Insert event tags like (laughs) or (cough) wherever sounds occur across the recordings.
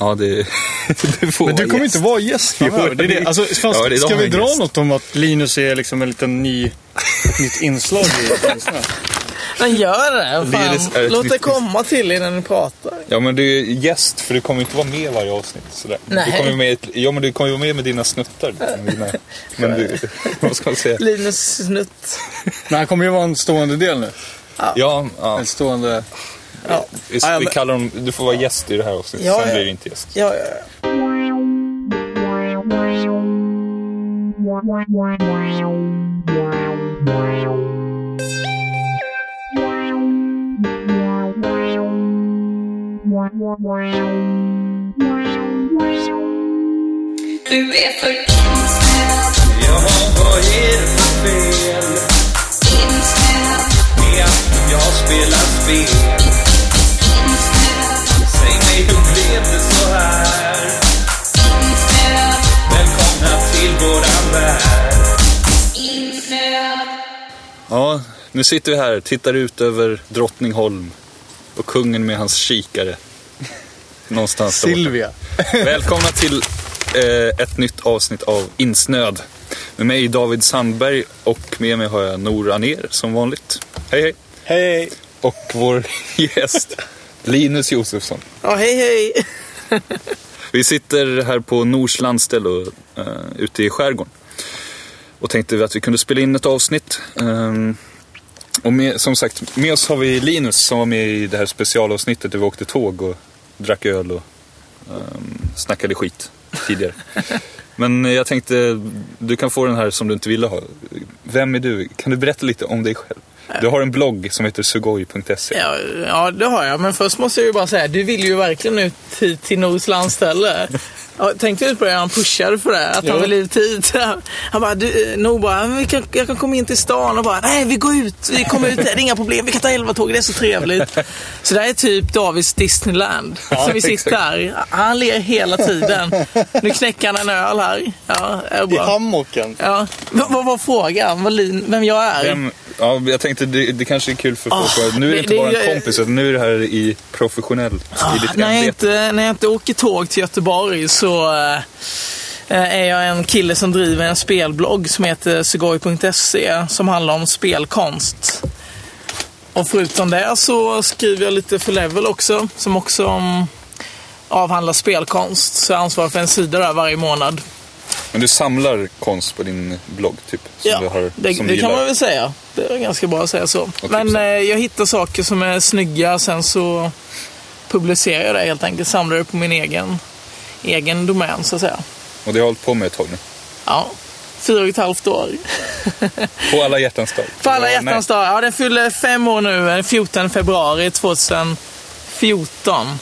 Ja, det, (laughs) du får Men du kommer gäst. inte vara gäst framöver. Det är det. Alltså, fast, Ja, det ska vi dra gäst. något om att Linus är liksom en liten ny, ett (laughs) nytt inslag i? Men gör det. Det det- det Låt det komma till innan ni pratar. Ja, men du är gäst för du kommer inte vara med i varje avsnitt. Sådär. Nej. Du kommer ju med, ja, men du kommer ju vara med med dina snuttar. Liksom, dina, men du, (laughs) vad ska man säga? Linus snutt. Men han kommer ju vara en stående del nu. Ja, ja En stående... Ja. vi, Ja, ja, vi kallar dem, du får vara gäst i det här avsnittet, Ja, sen ja. blir du inte gäst. Ja, ja, ja. Du är för insnöad, Jaha, vad är det för fel insnöad, med att jag spelar spel? Insnöad, Säg mig, hur blev det så här? insnöad, Välkomna till våran värld. insnöad. Ja, nu sitter vi här, tittar ut över Drottningholm och kungen med hans kikare. Någonstans där. Silvia. (laughs) Välkomna till eh, ett nytt avsnitt av Insnöd. Med mig David Sandberg och med mig har jag Nor Aner som vanligt. Hej hej! Hej! Och vår (laughs) gäst Linus Josefsson. ja hej hej. (laughs) Vi sitter här på Nors landställe och, eh, ute i skärgården. Och tänkte att vi kunde spela in ett avsnitt. Ehm, och med, som sagt, med oss har vi Linus som var med i det här specialavsnittet där vi åkte tåg och drack öl och um, snackade skit tidigare. (laughs) Men jag tänkte, du kan få den här som du inte ville ha. Vem är du? Kan du berätta lite om dig själv? Du har en blogg som heter sugoi.se. Ja, ja, det har jag. Men först måste jag ju bara säga, du vill ju verkligen ut hit till Nors landställe. Tänkte ut på det, han pushade för det, att han Jo. vill ut hit. Han bara, du, Nor bara, "Men vi kan, jag kan komma in till stan och bara, nej vi går ut, vi kommer ut, det är inga problem, vi kan ta elva tåg, det är så trevligt. Så det här är typ Davids Disneyland. så vi sitter här, han ler hela tiden. Nu knäcker han en öl här. Ja, I hammocken. Ja. V- vad var frågan? Vad vem jag är? Vem, ja, jag tänkte det, det kanske är kul för folk. Ah, nu är det det- inte bara en kompis, utan nu är det här i professionellt, i ditt när, jag inte, när jag inte åker tåg till Göteborg så eh, är jag en kille som driver en spelblogg som heter sugoi.se som handlar om spelkonst. Och förutom det så skriver jag lite för Level också som också um, avhandlar spelkonst. Så jag ansvarar för en sida där varje månad. Men du samlar konst på din blogg, typ? Som Ja, du har, det, som det du kan man väl säga. Det är ganska bra att säga så. Och Men tipsa. eh, jag hittar saker som är snygga, sen så publicerar jag det helt enkelt. Samlar det på min egen, egen domän så att säga. Och det har hållit på med ett tag nu. Ja, fyra och ett halvt år. På alla hjärtans dag. På alla hjärtans dag. Ja, den fyller fem år nu, den 14 februari 2014.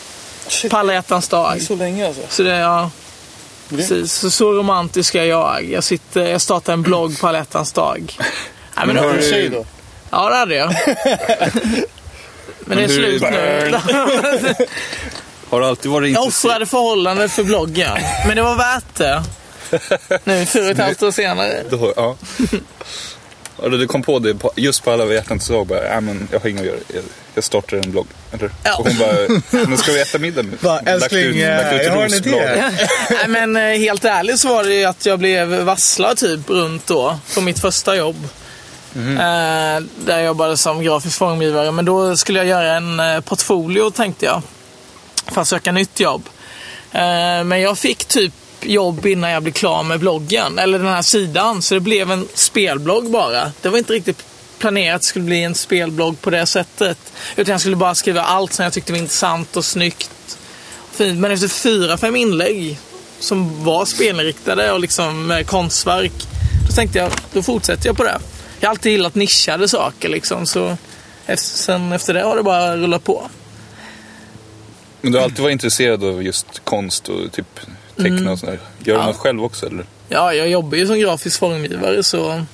På alla hjärtans dag. Så länge alltså. Så det är, ja, precis. Så, så romantisk är jag. Jag, sitter, jag startar en blogg på alla hjärtans dag. Nej, men Men har du- Tjej då? Ja, det hade jag. (laughs) Men det är slut nu. (laughs) Har du alltid varit Jag offrade förhållandet för bloggen. Men det var värt det. Nu, fyra och ett halvt år senare. (laughs) Då- Ja. Och du kom på det på, just på alla hjärtans dag. Bara, men jag har inget att göra. Jag, jag startar en blogg. Eller? Ja. Och hon bara, men ska vi äta middag nu? Va, Lagt älskling, ut- eh, lagt ut jag har en idé. Nej, men eh, helt ärligt så var det ju att jag blev varslad typ runt då på mitt första jobb. Eh, där jag jobbade som grafisk formgivare. Men då skulle jag göra en portfolio tänkte jag. För att söka nytt jobb. Eh, men jag fick typ jobb innan jag blev klar med bloggen. Eller den här sidan. Så det blev en spelblogg bara. Det var inte riktigt planerat skulle bli en spelblogg på det sättet. Utan jag skulle bara skriva allt som jag tyckte var intressant och snyggt. Fint. Men efter fyra, fem inlägg som var spelinriktade och liksom med konstverk. Då tänkte jag, då fortsätter jag på det. Jag har alltid gillat nischade saker liksom. Så efter, sen efter det har det bara rullat på. Men du har alltid varit intresserad av just konst och typ teckna och sådär. Gör du Mm. Ja. något själv också eller? Ja, jag jobbar ju som grafisk formgivare så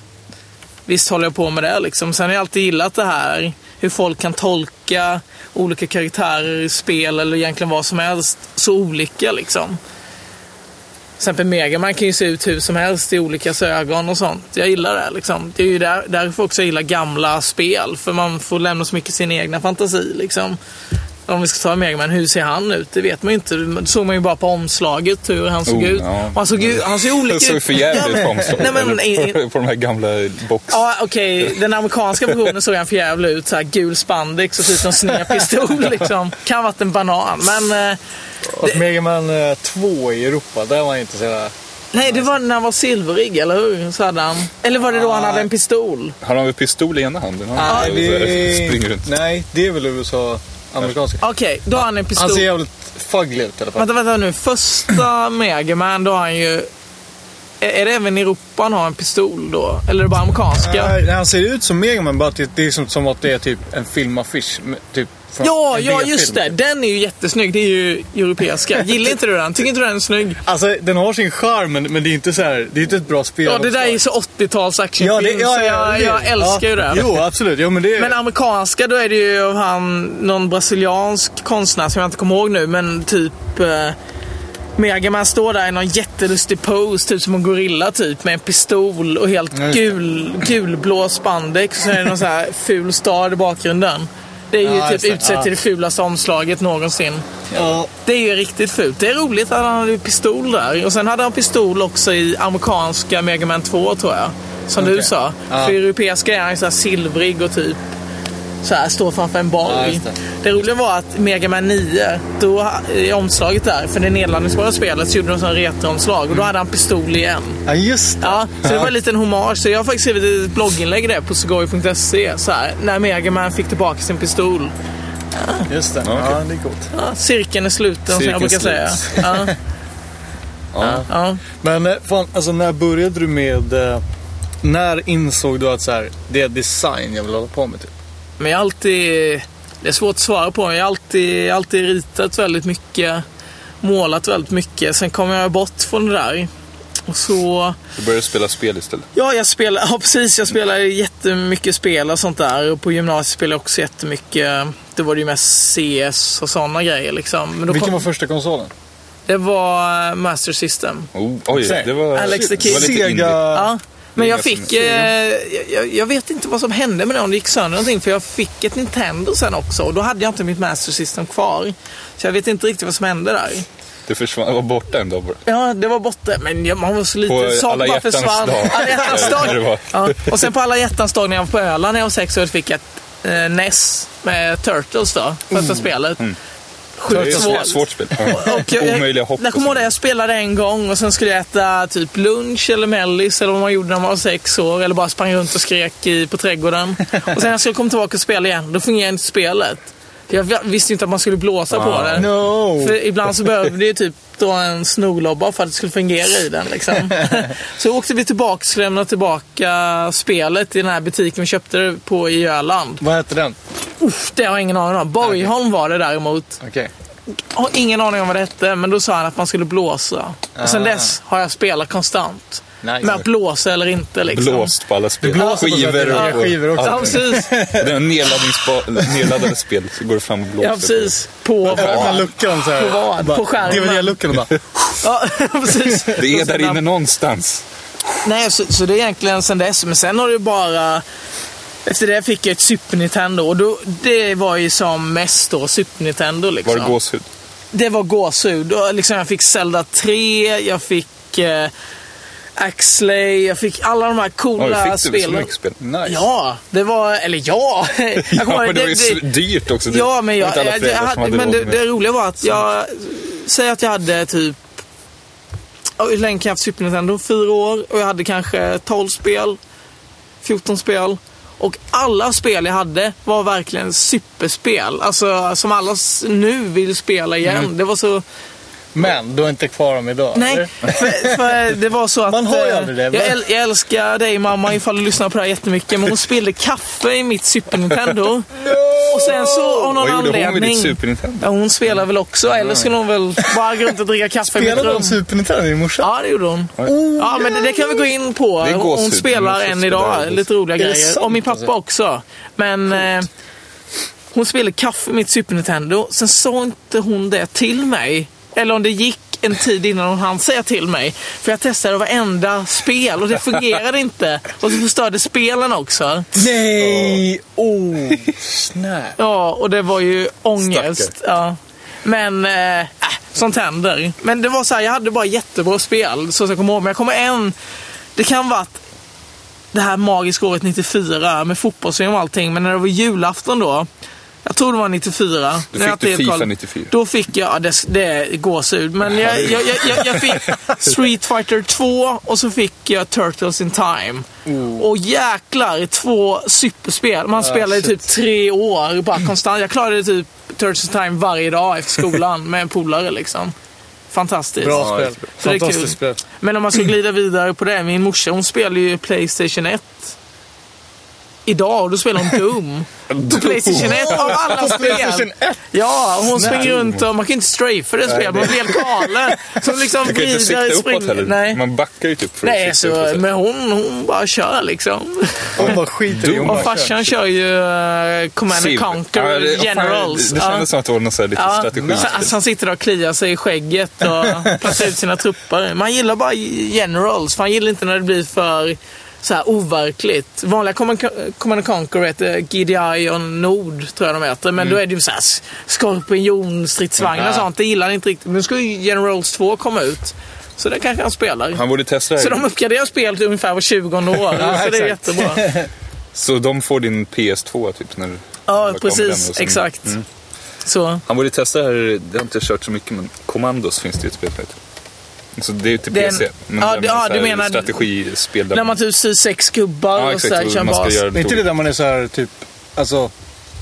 visst håller jag på med det liksom. Sen har jag alltid gillat det här hur folk kan tolka olika karaktärer i spel eller egentligen vad som helst så olika liksom. Till exempel Megaman kan ju se ut hur som helst i olika ögon och sånt. Jag gillar det liksom. Det är ju där, därför också jag gillar gamla spel. För man får lämna så mycket sin egna fantasi liksom om vi ska ta Mega Man, hur ser han ut? Det vet man ju inte. Det såg man ju bara på omslaget hur han såg Oh, ut. ja. Och han såg, ut, han såg olika Det såg ut. för jävligt ut på omslaget. Nej, men, Eller (laughs) på, på de här gamla box... Ja, okej. Den amerikanska versionen såg han för jävligt ut. Så här, gul spandex och typ en sned pistol. (laughs) Liksom. Kan ha varit en banan. Men eh, Fast Mega Man eh, 2 i Europa, där var han inte så jävla... nej, det var när han var silverig, eller hur? Så hade han. Eller var det då han hade en pistol? Har han väl pistol i ena handen? Han Nej, så det Springer runt. Nej, det är väl USA, amerikanska. Okej, då har han en pistol. Han ser jävligt fugly ut i alla fall. Vänta, vänta nu. Första Mega Man, då har han ju... Är det även i Europa han har en pistol då? Eller är det bara amerikanska? Nej, han ser ut som Mega Man, bara att det, det är som, som att det är typ en filmaffisch. Typ från Ja, ja just det. Den är ju jättesnygg. Det är ju europeiska. (laughs) Gillar inte du den? Tycker inte du den är snygg? Alltså, den har sin charm, men, men det är inte så här, det är inte ett bra spel. Ja, det där är ju så 80-tals actionfilm, ja, det, ja, så jag, det- jag älskar ju ja, det. Jo, absolut. Jo, men det är... Men amerikanska, då är det ju han, någon brasiliansk konstnär som jag inte kommer ihåg nu, men typ... Eh, Megaman står där i någon jättelustig pose, typ som en gorilla typ, med en pistol och helt gul, gulblå spandex. Och så är det någon så här ful stad i bakgrunden. Det är ju Ja, typ utsett Ja. till det fulaste omslaget någonsin. ja, Det är ju riktigt fult. Det är roligt att han hade pistol där. Och sen hade han pistol också i amerikanska Mega Man 2 tror jag. Som du Okej. sa. För europeiska är han så här silvrig och typ så här, står framför en Ja, borg. just det. det. roliga var att Mega Man 9, då, i omslaget där, för det nedladdningsbara spelet, så gjorde de sån retroomslag och då hade han pistol igen. ja, just det. Ja, så det var en liten hommage. Så jag har faktiskt skrivit ett blogginlägg där på sugoi.se. Så här, när Mega Man fick tillbaka sin pistol. Just det. Ja, okej. Ja, det är coolt. Ja, cirkeln är sluten som jag Cirkeln brukar säga. Ja, (laughs) Ja. ja. Men eh, fan, alltså när började du med... eh, När insåg du att så här, det är design jag vill hålla på med? Typ? Men jag har alltid... Det är svårt att svara på. Jag har alltid, alltid ritat väldigt mycket. Målat väldigt mycket. Sen kom jag bort från det där. Och så... Du började spela spel istället. Ja, jag spelar, ja precis. Jag spelar jättemycket spel och sånt där. Och på gymnasiet spelade jag också jättemycket. Det var det ju mest CS och sådana grejer liksom. Men då Vilken kom, var första konsolen? Det var eh, Master System. Oh, oj, det var... Alex the det var Kid. Sega-. Ja. Men jag fick... Eh, jag, jag vet inte vad som hände med det, om det gick sönder någonting. För jag fick ett Nintendo sen också. Och då hade jag inte mitt Master System kvar. Så jag vet inte riktigt vad som hände där. Det försvann, var borta en dag bara. Ja, det var borta. Men man var så lite... På alla bara försvann. dag. Alla hjärtans dag. (laughs) Ja. Och sen på alla hjärtans dag när jag var på Öland när jag var sex år fick jag ett eh, NES med Turtles då. Första spelet. Det är Sjukt ett svårt. svårt, svårt spel. Ja. Och jag, Omöjliga hopp. jag kommer ihåg det, jag spelade en gång och sen skulle jag äta typ lunch eller mellis eller vad man gjorde när man var sex år. Eller bara sprang runt och skrek i, på trädgården. (laughs) Och sen när jag skulle komma tillbaka och spela igen, då fungerade inte spelet. Jag visste inte att man skulle blåsa på det. No! För ibland så behövde det typ dra en snorlobba för att det skulle fungera i den. Liksom. (laughs) så åkte vi tillbaka och skulle lämna tillbaka spelet i den här butiken vi köpte det på i Öland. Vad hette den? Uff, det har jag ingen aning om. Borgholm var det däremot. Okej. har ingen aning om vad det hette, men då sa han att man skulle blåsa. Och sen Ah. dess har jag spelat konstant. Nice. Med att blåsa eller inte liksom. Blåst på alla spel. skivor och vis. Skivor också. Ja, precis. (laughs) Det är nedladdningsba- nedladdade spel så går det fram och blåser. Ja, precis. På vad? luckan så här. På vad? På skärmen. DVD-luckan och bara... (laughs) Ja, (laughs) precis. Det är där inne någonstans. Nej, så, så det är egentligen sen dess. Men sen har det bara... Efter det fick jag ett Super Nintendo och då, det var ju som mest då Super Nintendo. Liksom. Var det gåshud? Det var gåshud. Och liksom jag fick Zelda 3, jag fick eh, Axlay, jag fick alla de här coola Oj, fick du spelen. mycket spel? Nice. Ja, det var... Eller ja! (laughs) Jag (laughs) Ja, men det var ju dyrt också. Det Ja, men, jag, jag, jag, hade, men det, det roliga var att jag... Säg att jag hade typ... Hur länge kan jag ha haft Super Nintendo? Fyra år. Och jag hade kanske 12 spel. 14 spel. Och alla spel jag hade var verkligen superspel. Alltså som alla nu vill spela igen. Mm. Det var så... Men du har inte kvar dem idag? Nej, för, för det var så (laughs) att... Man har ju eh, aldrig det, Jag, äl, jag älskar dig mamma ifall du lyssnar på det här jättemycket. Men hon spillde kaffe i mitt Super Nintendo. (laughs) Och sen så av någon Vad gjorde hon med anledning... ditt Super Nintendo? Ja, hon spelar väl också. Eller skulle hon väl bara gå runt och dricka kaffe i mitt Spelade rum? de Super Nintendo i morse? Ja, det gjorde hon. Ja, men det, det kan vi gå in på. Är Hon, hon spelar än idag. Lite roliga Är grejer. Och min pappa också. Men eh, hon spelade kaffe i mitt Super Nintendo. Sen sa inte hon det till mig. Eller om det gick en tid innan hon hann säga till mig. För jag testade varenda spel och det fungerade inte. Och så förstörde spelen också. Nej! Oh, snap. Ja, och det var ju ångest. Ja. Men, eh, äh, sånt händer. Men det var så här, jag hade bara jättebra spel, så jag kommer ihåg. Men jag kommer en, det kan vara att det här magiska året 94 med fotbolls och allting, men när det var julafton då. Jag tror det var 94. Då när jag fick du FIFA koll. 94. Då fick jag, ja, det, det är gåshud, men jag, jag, jag, jag, jag fick Street Fighter 2 och så fick jag Turtles in Time. Och jäklar, två superspel. Man spelade i typ tre år bara konstant. Jag klarade typ Turtles in Time varje dag efter skolan med en polare liksom. Fantastiskt. Bra spel. Fantastiskt spel. Men om man ska glida vidare på det. Min morsa hon spelar ju Playstation 1. Idag och då spelar hon Doom. (laughs) På Playstation 1 av alla Playstation spel. 1? Ja, hon springer runt och man kan inte strafa det spelet. Man blir helt galen. Som liksom Du kan inte sikta uppåt springer. heller. Nej. Man backar ju typ för Nej, att så, uppåt. men hon, hon bara kör liksom. Hon bara skiter i. Och farsan kör ju uh, Command and. Conquer Ja, det- Generals. Det, det kändes Ja. som att det var någon så här lite Ja, strategi. så, alltså, han sitter där och kliar sig i skägget och (laughs) placerar ut sina trupper. Men han gillar bara generals, för han gillar inte när det blir för så här overkligt. Vanliga Command Conquer heter GDI och Nord, tror jag de heter. Men Mm. då är det ju så här skorpionstridsvagnar och sånt. Det gillar han inte riktigt. Men nu ska ju Generals 2 komma ut. Så det kanske han spelar. Han borde testa det Så de uppgraderar spelet ungefär var 20 år. (laughs) så det är jättebra. (laughs) Så de får din PS2 typ när Ja, precis. sen- Exakt. Så. Han borde testa det här, det har inte kört så mycket men Commandos finns det ju ett spel som heter. Så det är ju till Den- PC. Men ja, ja, du menar- strategispel där När man typ syr sex gubbar Ja, och exakt. så här, och kör bas. är inte det där man är så här typ, alltså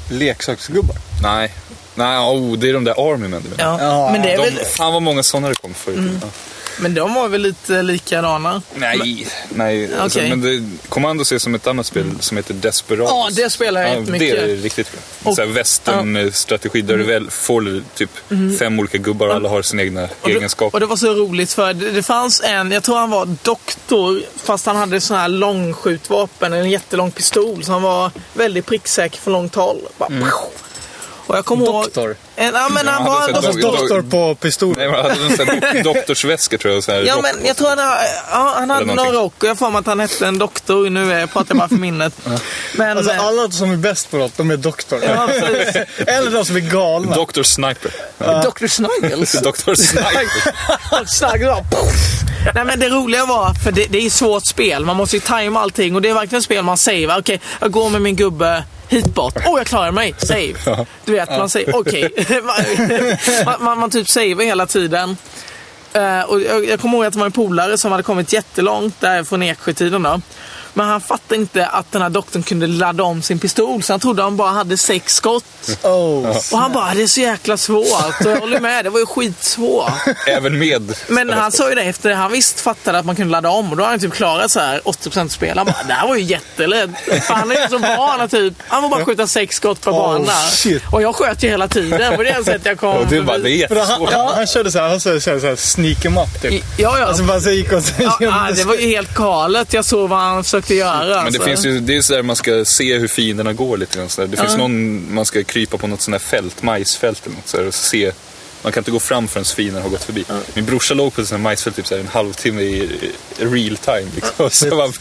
leksaksgubbar? Nej. Nej, oh, det är de där Army Men. Ja. Ja, men, det är De, väl, Mm. fan vad många sådana det kom förr. Ja. Men de var väl lite likadana? Nej, nej. Alltså, Okej. men det, Commandos är som ett annat spel som heter Desperados. Ja, det spelar jag Ja, jättemycket. Det är riktigt bra. Och- Mm. så här western-strategi där du väl får typ fem olika gubbar och alla har sina egna Och det, egenskaper. och det var så roligt för det, det fanns en, jag tror han var doktor, fast han hade sån här långskjutvapen, en jättelång pistol. Så han var väldigt pricksäker från långt håll. Bara, Och jag kommer ihåg... Doktor? En, ja, men han var... Alltså dog- doktor på pistol? Nej, men han hade en sån här dok- (laughs) doktorsväska tror jag. och Så här Ja, rock men jag tror han, ja, han hade någon rock och jag för mig att han hette en doktor. Nu är, pratar jag bara för minnet. Men, Alltså eh, alla som är bäst på något, de är doktor. Ja. (laughs) Eller de som är galna. Dr. Sniper. Dr. Snuggles. (laughs) Dr. Sniper. Nej men det roliga var, för det, det är ett svårt spel. Man måste ju tajma allting och det är verkligen ett spel man säger. Okej, jag går med min gubbe hit bort. Åh, oh, jag klarar mig. Save. Du vet, man säger okej. (laughs) man, man, man typ saver hela tiden. Eh, och jag, jag kommer ihåg att det var en polare som hade kommit jättelångt där från Eksjötiden då. Men han fattade inte att den här doktorn kunde ladda om sin pistol. Så han trodde han bara hade sex skott. Oh. Och han bara, det är så jäkla svårt. Och jag håller med, det var ju skitsvårt. (laughs) Även med. Men han sa ju det efter han visst fattade att man kunde ladda om och då har han typ klarat så här 80% spel. Han bara, det här var ju jättelätt. För han är ju så van typ, han var bara skjuta sex skott per Oh, bana. shit. Och jag sköt ju hela tiden. På det sättet jag kom Och du bara, det är han, han, han körde så här, han körde så här, så här sneak em up typ. Ja, ja. Alltså bara så gick och så ja, (laughs) ja, det var ju helt galet. Jag såg vad han försökte göra. Men det alltså. finns ju, det är så där man ska se hur fienderna går lite grann. Så där. Det finns någon, man ska krypa på något sånt här fält, majsfält eller något så där, och se. Man kan inte gå fram förrän fienden har gått förbi. Min brorsa låg på här majsfält typ så här en halvtimme i real time. Liksom. (laughs) Så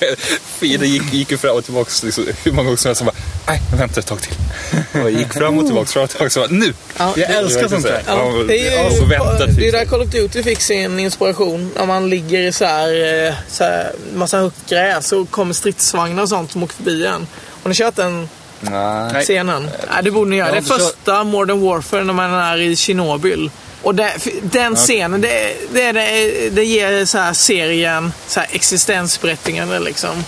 fienden gick, gick ju fram och tillbaka liksom, hur många gånger som helst. Nej, men vänta ett tag till. (laughs) Och gick fram och tillbaka, fram och tillbaka. Så bara, nu! Ja, Jag det- älskar sånt där. Ja, det är ja, ju så vänta det är typ. där Call of Duty fick sin inspiration. När man ligger i så här, eh, så här massa högt gräs och kommer stridsvagnar och sånt som åker förbi en. Har ni kört den Nej. scenen? Nej, det borde ni göra. Det är första Modern Warfare när man är i Tjernobyl. Och det, den scenen, det, det, det, det ger så här serien så här existensberättigande liksom.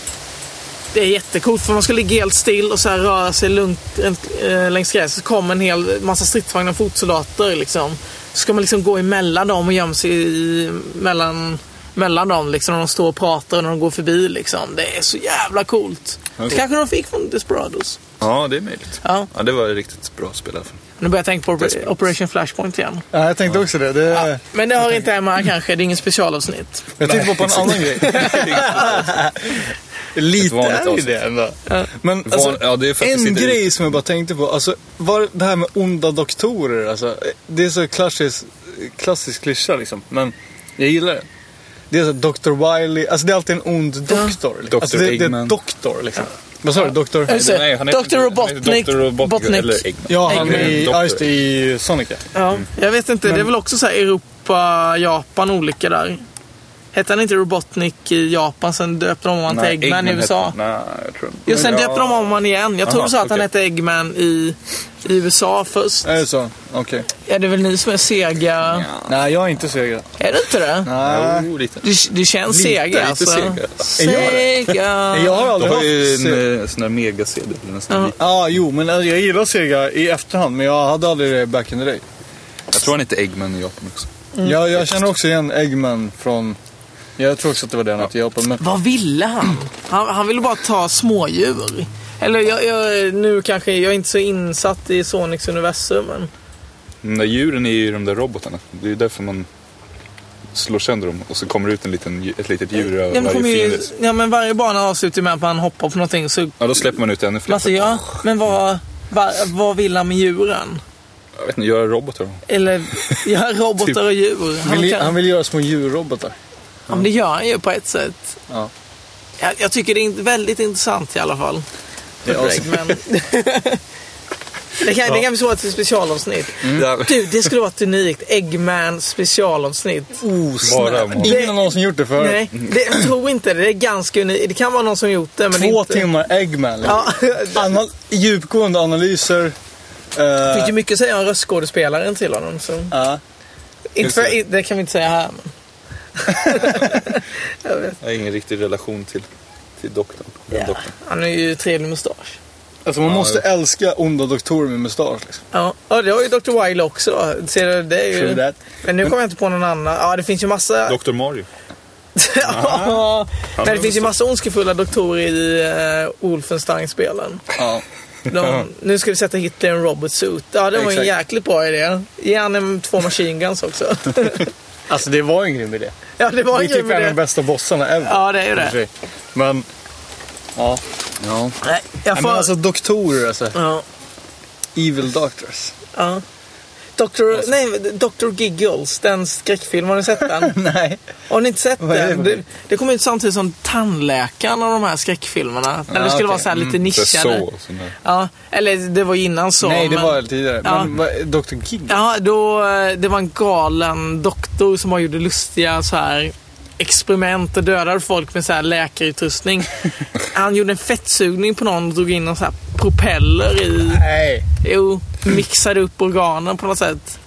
Det är jättecoolt för man ska ligga helt still och så röra sig lugnt äh, längs gräset. Så kommer en hel massa stridsvagnar och fotsoldater liksom. Så ska man liksom gå emellan dem och gömma sig i, mellan, mellan dem liksom. När de står och pratar och när de går förbi liksom. Det är så jävla coolt. Okej. kanske de fick från Desperados. Ja, det är möjligt. Ja. Ja, det var ett riktigt bra spel i alla fall. Nu börjar jag tänka på. Operation Flashpoint igen. Ja, jag tänkte också det. det Men det har inte hemma här kanske. Det är ingen specialavsnitt. Jag tänkte bara på en annan grej. Lite vanligt är ju avsnitt. det ändå. Men Van- alltså, ja, det en inte- grej som jag bara tänkte på. Alltså, var det här med onda doktorer. Alltså, det är så klassiskt klassisk klyscha liksom. Men jag gillar det. Det är så Dr. Wiley, alltså det är alltid en ond doktor. Liksom. Dr. Alltså det, det är doktor liksom. Vad sa du? Doktor? Nej, han heter- Dr. Robotnik. Dr. Robotnik. Robotnik. Eller Eggman. Ja, han är i, ja, just det, i Sonic ja. Ja, jag vet inte. Det är väl också så här Europa, Japan olika där. Hette han inte Robotnik i Japan, sen döpte de om han till Nej, Eggman, i heter- USA? Nej, jag tror Jo, sen Ja. döpte de om han igen. Jag tror du sa att han okej. hette Eggman i, i USA först. Är det så? Okej. Ja, det är väl ni som är sega? Nej, jag är inte sega. Är det inte det? Nej. Jo, lite. Du, du känns Lite, sega lite alltså. sega. Sega. Jag har Du aldrig har ju haft sega. en eh, sån där mega-CD. eller en sån Ja. där- Ja, jo, men alltså, jag gillar sega i efterhand. Men jag hade aldrig det back in the day. Jag tror han heter Eggman i Japan också. Jag, jag känner också igen Eggman från... Jag tror också att det var den att i Japan. Men Vad ville han? han? Han ville bara ta smådjur. Eller jag, jag, nu kanske jag är inte så insatt i Sonics universum. Men... De där djuren är ju de där robotarna. Det är ju därför man slår sönder dem och så kommer det ut en liten, ett litet djur Ja, av men, varje kommer ju, ja, men varje bana avslutar med att man hoppar på någonting. Så, Ja, då släpper man ut ännu fler. alltså, ja, men vad, vad, vad vill han med djuren? Jag vet inte, göra robotar. Eller ja, (laughs) robotar och djur. Han vill, kan, han vill göra små djurrobotar. Ja, men det gör han ju på ett sätt. Ja. Jag, jag tycker det är väldigt intressant i alla fall. Det är awesome. Men... (laughs) det, kan, det kan bli så ett specialavsnitt. Ja. Du, det skulle vara ett unikt Eggman specialavsnitt. Oh, Bara- snap. Ingen har någonsin gjort det förut. Nej, det, jag tror inte det. Det är ganska unikt. Det kan vara någon som gjort det. Men Två inte... timmar Eggman. liksom. Ja, Anal djupgående analyser. det Uh, finns ju mycket att säga om röstskådespelaren till honom. Så. ja. Inte för, det kan vi inte säga här. Men... (laughs) jag vet. Jag har ingen riktig relation till, till doktorn. Den Ja, doktorn. han är ju trevlig mustasch. Alltså man måste älska onda doktorer med mustasch. Liksom. Ja, ja, det har ju Dr. Wile också. Ser du, det är True ju... that. Men nu kommer jag inte på någon annan. Ja, det finns ju massa... Dr. Mario. (laughs) ja, Han men det finns ju massa ondskefulla doktorer i uh, Wolfenstein-spelen. Ja. De, nu ska vi sätta Hitler i en robot suit. Ja, det var en Exakt. jäkligt bra idé. Ge han en, två machine guns också. (laughs) Alltså det var en grym idé. ja, det var Det är en typ grym en av de idé. bästa bossarna ever. Ja, det är ju det. Men, ja. Ja. Nej, jag Nej, får... men alltså doktorer alltså. ja, Evil doctors. ja. Dr. Nej, Dr. Giggles, den skräckfilmen. Har ni sett den? (laughs) Nej. Har ni inte sett Vad den? Det, det kom ut samtidigt som Tandläkaren och de här skräckfilmerna. Eller det skulle okej. vara så här lite Så, nischade. så, där. Ja, eller det var innan så. Nej, det men... var tidigare. Ja. Men Dr. Gig? Ja, då, eh, det var en galen doktor som bara gjorde lustiga så här experiment och dödade folk med så här läkarutrustning. (laughs) Han gjorde en fettsugning på någon och drog in en så här propeller i... Nej. Jo, mixade upp organen på något sätt.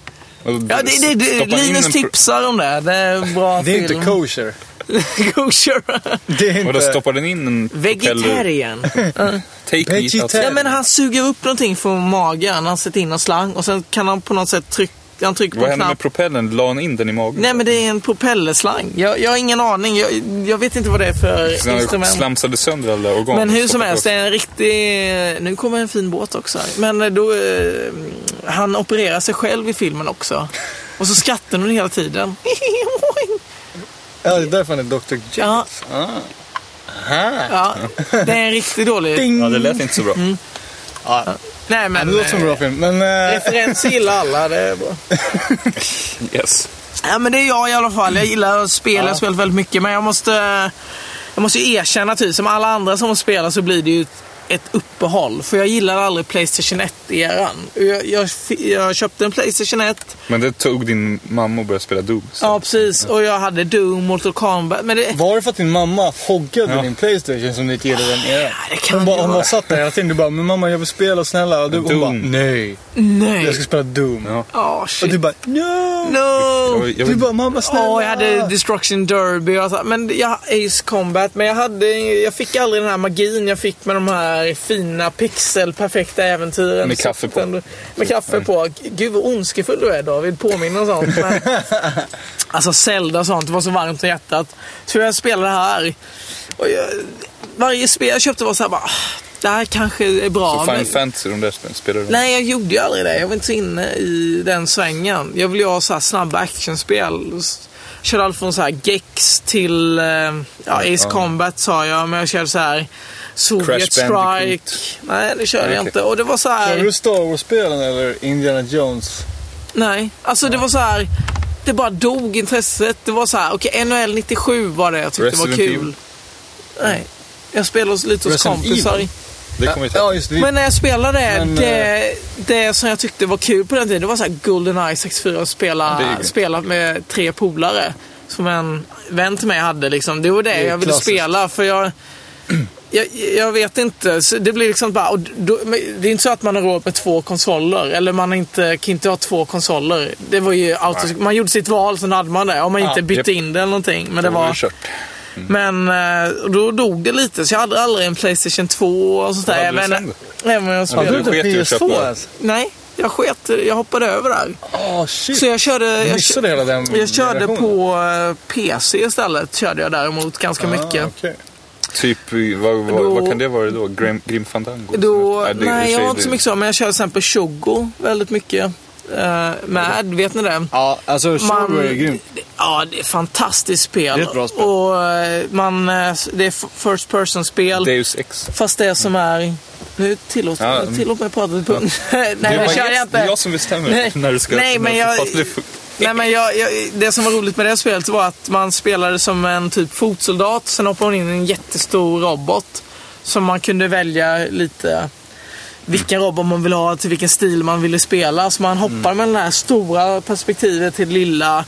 Och Ja, det, det, det, Linus en tipsar om det. Det är bra Det är film. inte kosher. (laughs) Kosher. Det är Och då inte... stoppar den in en. Vegetarian. (laughs) Take meat Vegetarian. Ja, men han suger upp någonting från magen. Han sätter in en slang och sen kan han på något sätt trycka... Han trycker på Vad en hände med knapp. propellern? La han in den i magen? Nej, men det är en propellerslang. Jag, jag har ingen aning. Jag, jag vet inte vad det är för Så han instrument. slamsade sönder alla organ. Men hur som helst, det är en riktig... Nu kommer en fin båt också. Men då... Eh, han opererar sig själv i filmen också. (laughs) Och så skrattar hon hela tiden. (laughs) Ja, det är därför han är Dr. Gig. ja, Ah. Aha. ja, det är en riktigt dålig... Ding. Ja, det lät inte så bra. Ja, Nej, det men... låter som en bra film. Men... eh, Referens gillar alla, det är bra. (laughs) Yes. Ja, men det är jag i alla fall. Jag gillar att spela. Jag har spelat väldigt mycket. Men jag måste, jag måste ju erkänna, typ, som alla andra som spelar så blir det ju ett, uppehåll. För jag gillar aldrig Playstation 1-eran. Jag, jag, jag köpte en Playstation 1. Men det tog din mamma och började spela Doom. så- Ja, precis. Och jag hade Doom, Mortal Kombat. Men det, Var det för att din mamma hoggade Ja. din Playstation som du inte gillade den eran? det kan Hon bara, hon bara satt där hela tiden. Du bara, men mamma jag vill spela snälla. Och du, hon Doom. bara, nej. nej. Jag ska spela Doom. Ja. Och shit. du bara, no! No! Jag, jag, Du bara, mamma snälla. Åh, jag hade Destruction Derby och så, men jag Ace Combat. Men jag, hade, jag fick aldrig den här magin jag fick med de här fina pixel perfekta äventyren. Med kaffe på. Med kaffe på. Gud vad ondskefull du är David. Påminner om sånt. Men, (laughs) alltså Zelda och sånt. Det var så varmt om hjärtat. Så jag spelade här. Och jag, varje spel jag köpte var så här bara. "Ah, Det här kanske är bra. så Final men- Fantasy, de där spelen, spelar du? Nej, jag gjorde ju aldrig det. Jag var inte så inne i den svängen. Jag ville ju ha så här snabba actionspel. Körde allt från så här Gex till eh, ja, Ace Ja. Combat sa jag, men jag körde så här Soviet Crash Strike. Bandicoot. Nej, det körde jag Okej. inte. Och det var så Körde här... du Star Wars-spelen eller Indiana Jones? Nej, alltså det var så här... det bara dog intresset. Det var så här, okej NHL 97 var det jag tyckte Resident var kul. Evil. Nej, jag spelade lite hos kompisar. Evil? Det kommer. Ja, just det. Men när jag spelade Men, det, det som jag tyckte var kul på den tiden, det var så här Goldeneye 64 och spela, Det spela med tre polare. Som en vän till mig hade liksom. Det var det, är jag ville klassiskt. spela för jag, jag, jag vet inte. Så det blir liksom bara, och då, men det är inte så att man har råd med två konsoler. Eller man inte, kan inte ha två konsoler. Det var ju auto, man gjorde sitt val, sen hade man det. Om man inte bytte japp. in det eller någonting. Men det var det kört. men eh, då dog det lite, så jag hade aldrig en Playstation 2 och sånt där. Hade du Även, jag Hade spelade. du inte sket i att PS2 köpa- ens? Nej, jag sket Jag hoppade över där. Shit. Så jag körde... Jag Jag, jag körde på eh, PC istället. Körde jag däremot ganska mycket. Ah, okej. Typ, vad, vad, Då- vad kan det vara då? Grim, Grim Fandango? Då, Nej, jag var inte så mycket så, men jag körde till exempel Shogo väldigt mycket. Uh, Mad, vet ni det? Ja, alltså Shogo är grymt. Ja, det är ett fantastiskt spel. Det är ett bra spel. Och eh, man, eh, det är first person-spel. Deus Ex. Fast det som är... Nu tillåt, Ja, mm. tillåt mig prata lite (laughs) punkt. Nej, det, men kör jag inte. det är jag som bestämmer Nej. när du ska... Nej, men jag- Nej, men jag, jag, det som var roligt med det spelet var att man spelade som en typ fotsoldat. Sen hoppade man in i en jättestor robot. Som man kunde välja lite vilken robot man ville ha, till vilken stil man ville spela. Så man hoppade med det här stora perspektivet till det lilla.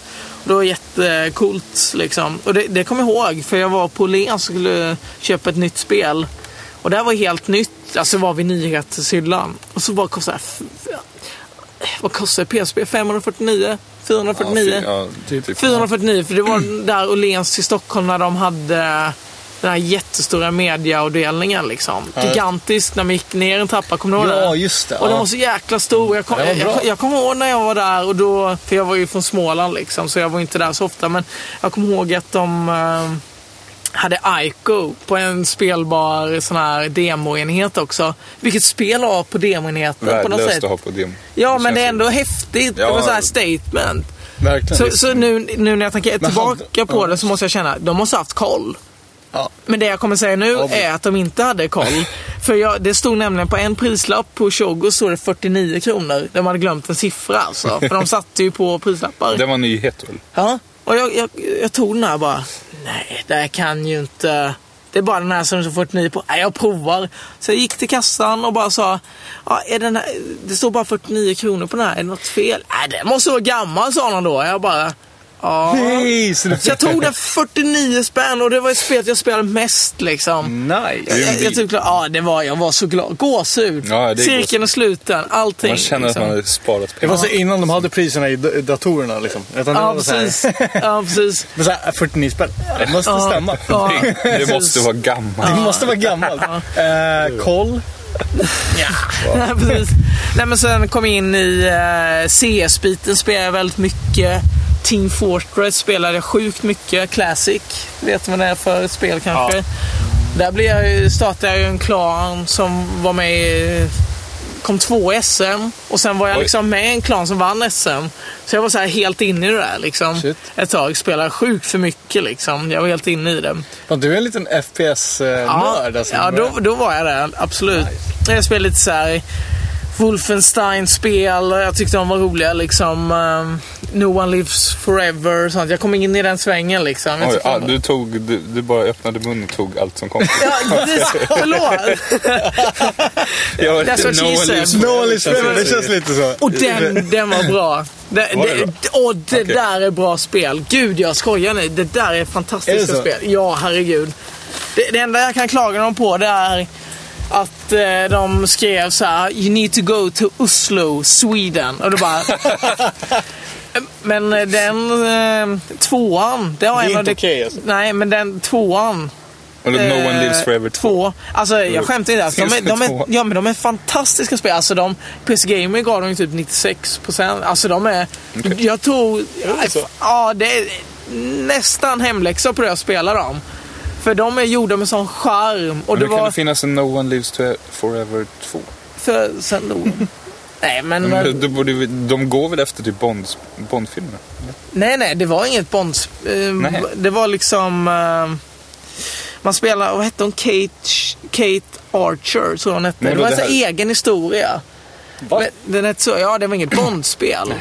Och det var jättecoolt liksom. Och det, det kommer jag ihåg, för jag var på Åhléns och skulle köpa ett nytt spel. Och det här var helt nytt. Alltså var vid nyhetshyllan. Och så bara kostade Vad kostar PSP? 549? 449? Ja, fy- ja, typ. 449, för det var där Åhléns i Stockholm när de hade den här jättestora mediaavdelningen liksom. Gigantisk när man gick ner en trappa, kommer du ihåg Ja, det? just det. Och den ja. var så jäkla stor. Jag, kom, Det var jag, jag, kommer ihåg när jag var där och då, för jag var ju från Småland liksom, så jag var inte där så ofta. Men jag kommer ihåg att de eh, hade Ico på en spelbar sån här demoenhet också. Vilket spel var på demoenheten på något sätt. att ha på demo. Ja, men känns det är ändå häftigt. Det Ja. var så här statement. Verkligen. Så, så nu, nu när jag tänker Men tillbaka hade- på ja. det så måste jag känna, de måste ha haft koll. Ja. Men det jag kommer säga nu Ja, är att de inte hade koll. För jag, det stod nämligen på en prislapp på Shogo stod det 49 kronor. De hade glömt en siffra alltså. För de satte ju på prislappar. Det var en nyhet väl? Ja, och jag, jag, jag tog den här bara. Nej, det här kan ju inte... Det är bara den här som står 49 på. Nej, jag provar. Så jag gick till kassan och bara sa. Ja, är den här, det står bara 49 kronor på den här. Är det något fel? Nej, den måste vara gammal sa han då. Jag bara. Ja. Nej, så det Så jag tog den för 49 spänn och det var ett spel jag spelade mest liksom. Nice. Jag, jag, tyckte, ja, det var, jag var så glad. Gåshud. Ja, Cirkeln är sluten. Allting. Man känner att liksom. man hade sparat Det var pengar. så innan de hade priserna i datorerna liksom. Utan Ja, precis. Ja, precis. (laughs) Men så här, 49 spänn. Det måste Ja. stämma. Ja, Det måste vara gammalt. Det måste vara gammalt. Eh, koll. (laughs) Nej, precis. Nej, men sen kom jag in i uh, CS-biten spelade jag väldigt mycket. Team Fortress spelade jag sjukt mycket. Classic. Vet du vad det är för spel kanske? Där blev jag, startade jag ju en klan som var med i, kom två i SM. Och sen var jag Oj. liksom med i en klan som vann SM. Så jag var så här helt inne i det där liksom. Shit. Ett tag. Spelade sjukt för mycket liksom. Jag var helt inne i det. Fan, du är en liten FPS-nörd. alltså. ja då, då var jag det. Absolut. Jag spelade lite så här Wolfenstein-spel och jag tyckte de var roliga. Liksom, um, no one lives forever och sånt. Jag kom in i den svängen liksom. Oj, ah, du, tog, du, du bara öppnade munnen och tog allt som kom. (laughs) Ja, precis. Förlåt. (laughs) Jag That's what she said. No one lives forever. Det känns lite så. Och den, den var bra. Det, Var det det, bra? åh, det Okej. där är bra spel. Gud, jag skojar nu. Det där är fantastiska Är spel. Ja, herregud. Det, det enda jag kan klaga dem på det är att eh, de skrev så här: You need to go to Oslo, Sweden. Och det bara... (laughs) men eh, den eh, tvåan, det var Det är en av inte okej, alltså. Nej, men den tvåan Eller No One Eh, Lives Forever 2. Två. Alltså jag skämtar inte. Alltså, de, är, de, är, ja, men de är fantastiska spel. Alltså, de, PC Gamer gav dem ju typ 96 procent. Alltså de är... Jag tror... det så? Ja, det är nästan hemläxa på det jag spelar dem. För de är gjorda med sån charm. Och Men det hur kan var det finnas en No One Lives Forever 2? för sen då. (laughs) Nej, men... Men, då borde vi, de går väl efter typ Bond, Bondfilmer? Nej, nej, det var inget Bond. Eh, Nej. det var liksom... Eh, man spelade, vad hette hon? Kate, Kate Archer, så hon hette. Men det var det en sån här- egen historia. Va? Men Den hette så, ja, det var inget Bondspel.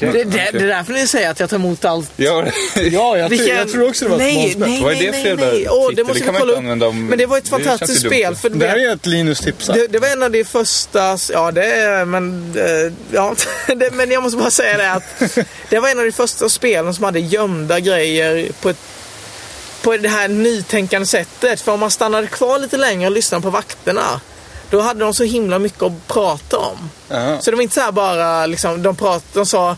Nähä. Det, det, det är därför ni säger att jag tar emot allt. Ja, (laughs) Ja, jag, tror- Vilken- jag tror också det var ett nej, bollspel. nej, Vad är det för jävla titel? det måste Det kan man kolla inte upp. använda om- Men det var ett det fantastiskt spel. För Det här är ett Linus-tips. det, det var en av de första, ja det är, men, eh, ja, (laughs) det, men jag måste bara säga det att (laughs) det var en av de första spelen som hade gömda grejer på ett på det här nytänkande sättet. För om man stannade kvar lite längre och lyssnade på vakterna, då hade de så himla mycket att prata om. Jaha. Så det var inte så här bara, liksom, de, prat, de sa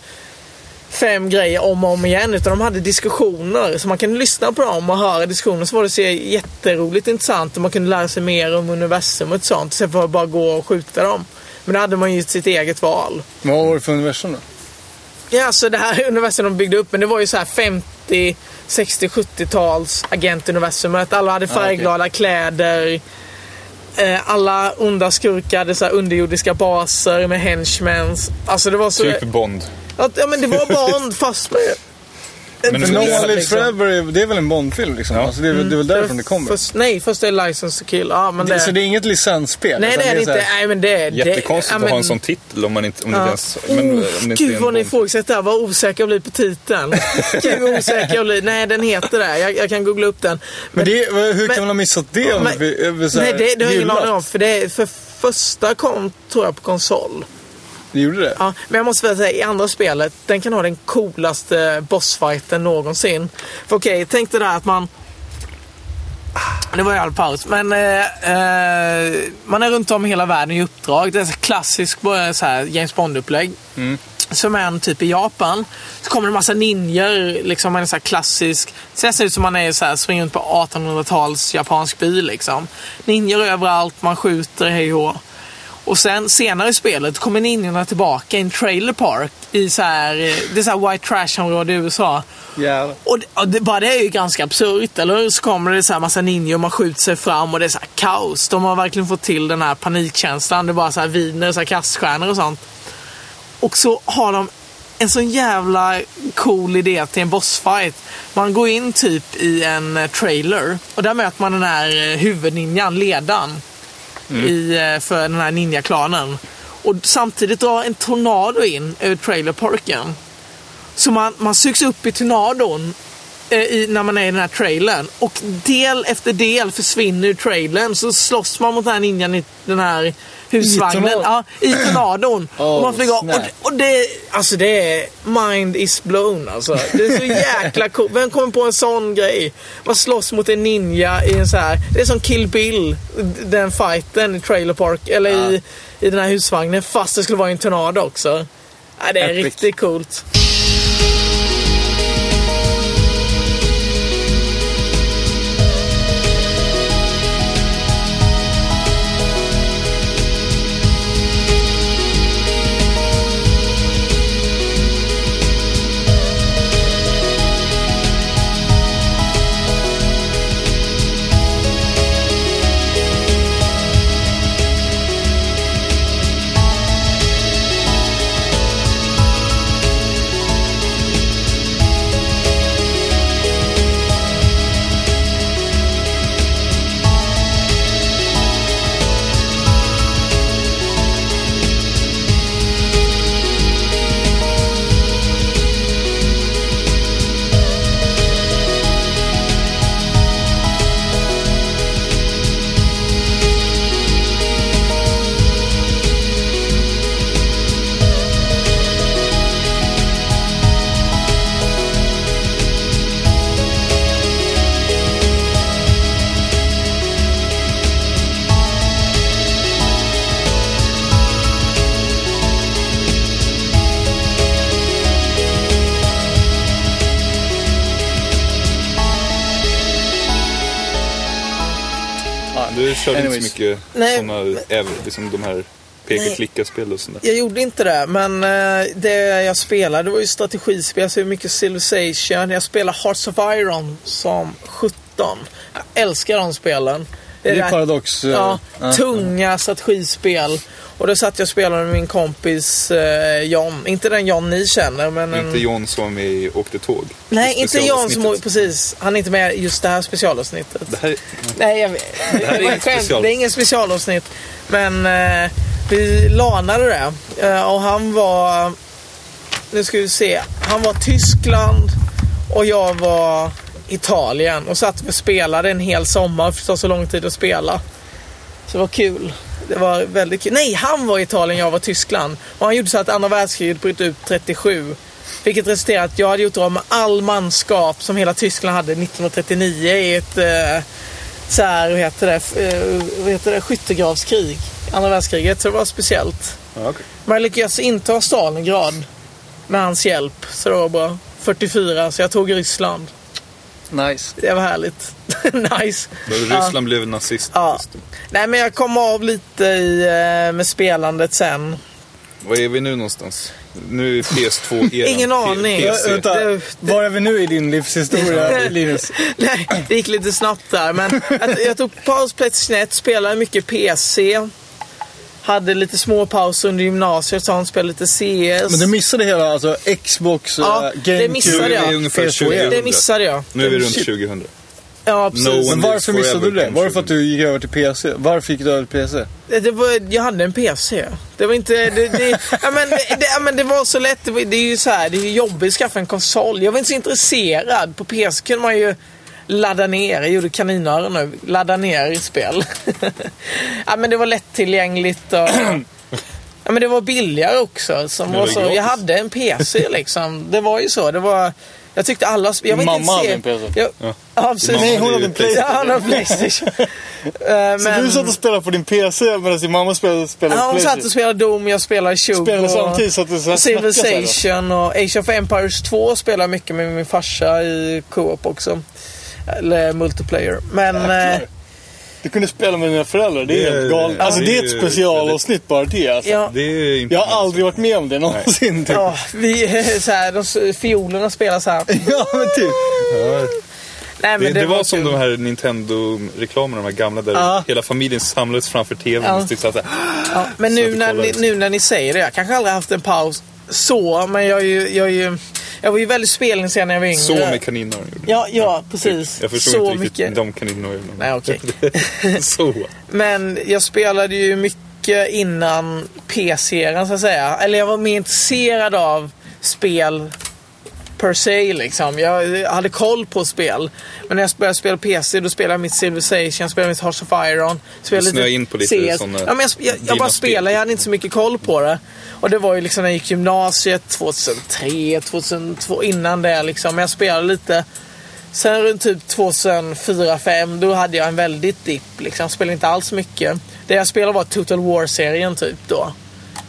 fem grejer om och om igen, utan de hade diskussioner. Så man kunde lyssna på dem och höra diskussioner, så var det så jätteroligt intressant och man kunde lära sig mer om universum och sånt, istället för att bara gå och skjuta dem. Men då hade man ju sitt eget val. Vad var det för universum då? Ja, så det här (laughs) universum de byggde upp, men det var ju så här 50, 60, 70-tals agentuniversumet. Alla hade färgglada kläder. Eh, Alla onda skurkar hade så här underjordiska baser med henchmens. Alltså det var så... Typ Bond. Att, ja, men det var Bond fast med... Men För det- No det- One Lives liksom. Forever, är- det är väl en Bondfilm liksom? Ja. Alltså, det, är, väl- det är väl därifrån det kommer? Först, nej, först är License to Kill. Ja, men det, Det, så det är inget licensspel? nej, utan det är det inte. Nej, men det, det Jättekonstigt ja, att ha men- en sån titel om man inte, om det Ja. inte ens... Men, om det inte är Gud vad ni ifrågasätter det här. Vad osäker jag blir på titeln. (laughs) Gud vad osäker jag blir. Nej, den heter det. Jag, jag kan googla upp den. Men det, vad- hur men- kan man ha missat det? Om Men- vi, vi, så här, Nej, det, det har jag ingen aning om. För, det, för första kom, tror jag, på konsol. Det gjorde det? Ja, men jag måste väl säga, i andra spelet, den kan ha den coolaste bossfighten någonsin. För okej, tänk dig där att man... Det var ju all paus. Men eh, eh, man är runt om i hela världen i uppdrag. Det är så klassisk eh, så här, James Bond-upplägg. Som är en typ i Japan. Så kommer det en massa ninjor. Liksom en så här klassisk. Det ser nästan ut som man är så här, springer runt på 1800-tals japansk by. Liksom. Ninjor överallt, man skjuter, hej och. Och sen senare i spelet kommer ninjorna tillbaka i en trailer park i så här, eh, det är så här white trash-område i USA. Jävlar. Och, det, och det, bara det är ju ganska absurt, eller hur? Så kommer det så här massa ninjor, man skjuter sig fram och det är så här kaos. De har verkligen fått till den här panikkänslan. Det är bara så här viner, så här kaststjärnor och sånt. Och så har de en sån jävla cool idé till en bossfight. Man går in typ i en eh, trailer och där möter man den här eh, huvudninjan, ledaren Mm. i, eh, för den här ninjaklanen. Och samtidigt drar en tornado in över trailerparken. Så man, man sugs upp i tornadon eh, i, när man är i den här trailern. Och del efter del försvinner ur trailern. Så slåss man mot den här ninjan i den här husvagnen. tornadon? ja, I tornadon. och man Oh, flyger och, och det, alltså det är mind is blown alltså. Det är så jäkla coolt. Vem kommer på en sån grej? Man slåss mot en ninja i en så här. Det är som Kill Bill. Den fighten i Trailer Park. Eller i, i den här husvagnen. Fast det skulle vara i en tornado också. Ja, det är Epic. riktigt coolt. Körde inte Anyways. så mycket Nej, såna, även, liksom de här peka-klicka-spel och sånt där. Jag gjorde inte det, men eh, det jag spelade var ju strategispel, så mycket Civilization. Jag spelade Hearts of Iron som 17. Jag älskar de spelen. Det är där- Paradox. eh, Ja, ja. tunga strategispel. Och då satt jag och spelade med min kompis eh, John. Inte den John ni känner, men en... Inte John som i Åkte tåg. Nej, inte John som... Precis. Han är inte med i just det här specialavsnittet. Det här, Nej, jag vet. (laughs) Det, här är inget special. det är ingen specialavsnitt. Men eh, vi lanade det. Eh, och han var... nu ska vi se. Han var Tyskland och jag var Italien. Och satt och spelade en hel sommar för det tar så lång tid att spela. Så det var kul. Det var väldigt kul. Nej, han var Italien, jag var Tyskland. Och han gjorde så att andra världskriget bröt ut 37. Vilket resulterade i att jag hade gjort med all manskap som hela Tyskland hade 1939 i ett eh, så här, vad heter det, eh, vad heter det, skyttegravskrig. Andra världskriget. Så det var speciellt. Ja. Men jag lyckades inta Stalingrad med hans hjälp. Så det var bra. 44, så jag tog Ryssland. Nice. Det var härligt. (laughs) nice. Ryssland blev nazist. Ja. Nej, men jag kom av lite i, eh, med spelandet sen. Var är vi nu någonstans? Nu är PS2 (laughs) eran. Ingen aning. PC. Vänta, Det- var är vi nu i din livshistoria, (laughs) Linus? Nej, det gick lite snabbt där. Men jag, jag tog paus Playstation 1, spelade mycket PC. Hade lite små pauser under gymnasiet, så han spelade lite CS. Men du missade hela alltså, Xbox, Ja, eh, det GameCube, missade jag. Det är ungefär PS2. 20. det missade jag. Nu är vi runt Shit. 2000. Ja, precis. No Men varför missade du det? Var det för att 20. du gick över till PC? Varför gick du över till PC? Det var, jag hade en PC. Det var inte... Det, det, (laughs) ja, men, det, ja, men det var så lätt. Det, var, det är ju så här, det är ju jobbigt att skaffa en konsol. Jag var inte så intresserad. På PC kunde man ju ladda ner. Jag gjorde kaninöron nu. Ladda ner i spel. (laughs) ja, men det var lättillgängligt och... (clears throat) Ja, men det var billigare också. Som var så, jag hade en PC (laughs) liksom. Det var ju så. Det var, jag tyckte alla... Jag var Mamma inte hade en PC. Jag, Ja. Mamma Nej, hon hade hade en Playstation. Ja, han har Playstation. Eh, Så men- du satt och spelade på din PC medan din mamma spelade, spelade Ja, hon satt Playstation? och spelade Doom, jag spelade Shogun. Spelade samtidigt så att du då? Civilization och Age of Empires 2 spelar jag mycket med min farsa i co-op också. Eller multiplayer. Men... Jäklar. Eh, Du kunde spela med dina föräldrar, det är Det är- helt galet. ja, Alltså det det är ett specialavsnitt bara det alltså. ja, Det är Jag har aldrig varit med om det någonsin. Typ. ja, vi, (laughs) så här, de, fiolerna spelar så här. (laughs) Ja, men typ. Nej, men Det, det, var, som kul. de här Nintendo-reklamerna, de här gamla där Ja. hela familjen samlades framför tvn Ja. och typ så här, Ja, men nu när, ni, nu när ni säger det, jag kanske aldrig haft en paus så, men jag är ju... Jag, är ju, jag var ju väldigt spelintresserad när jag var yngre. så med gjorde Ja, ja, precis. Jag förstår så inte riktigt mycket. de kaninöronen. Nej, okej. (laughs) så. Men jag spelade ju mycket innan PC-eran så att säga. Eller jag var mer intresserad av spel per se liksom. Jag hade koll på spel. Men när jag började spela PC då spelade jag mitt Civilization, jag spelade mitt Hearts of Iron. Spelade snöade in på lite CS. såna ja, men jag, jag, jag bara spel. spelade, jag hade inte så mycket koll på det. Och det var ju liksom när jag gick gymnasiet 2003, 2002, innan det liksom. Men jag spelade lite. Sen runt typ 2004-2005 då hade jag en väldigt dipp. Liksom. Jag spelade inte alls mycket. Det jag spelade var Total War-serien typ då.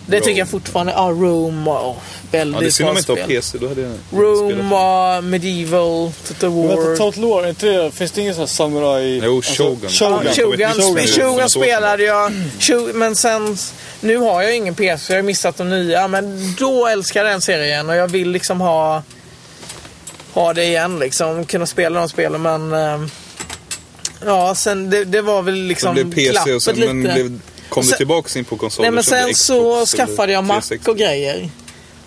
Det Rome. tycker jag fortfarande. Ja, Rome och Ja, väldigt det är synd om inte har. PC, då hade jag Rome och Medieval, Total Men vänta, War. Total War, är inte det, finns det ingen sån här samurai... Jo, Shogun. Shogun. Ja, Shogun, Shogun. Shogun, Shogun. spelade jag. Shogun, men sen... Nu har jag ingen PC, jag har missat de nya. Men då älskar jag den serien och jag vill liksom ha... Ha det igen liksom. Kunna spela de spelen men... eh, Ja, sen det, det var väl liksom blev PC och sen, men lite. blev, kom Och du sen- tillbaka in på konsoler Nej men sen Xbox så skaffade jag Mac 360? och grejer.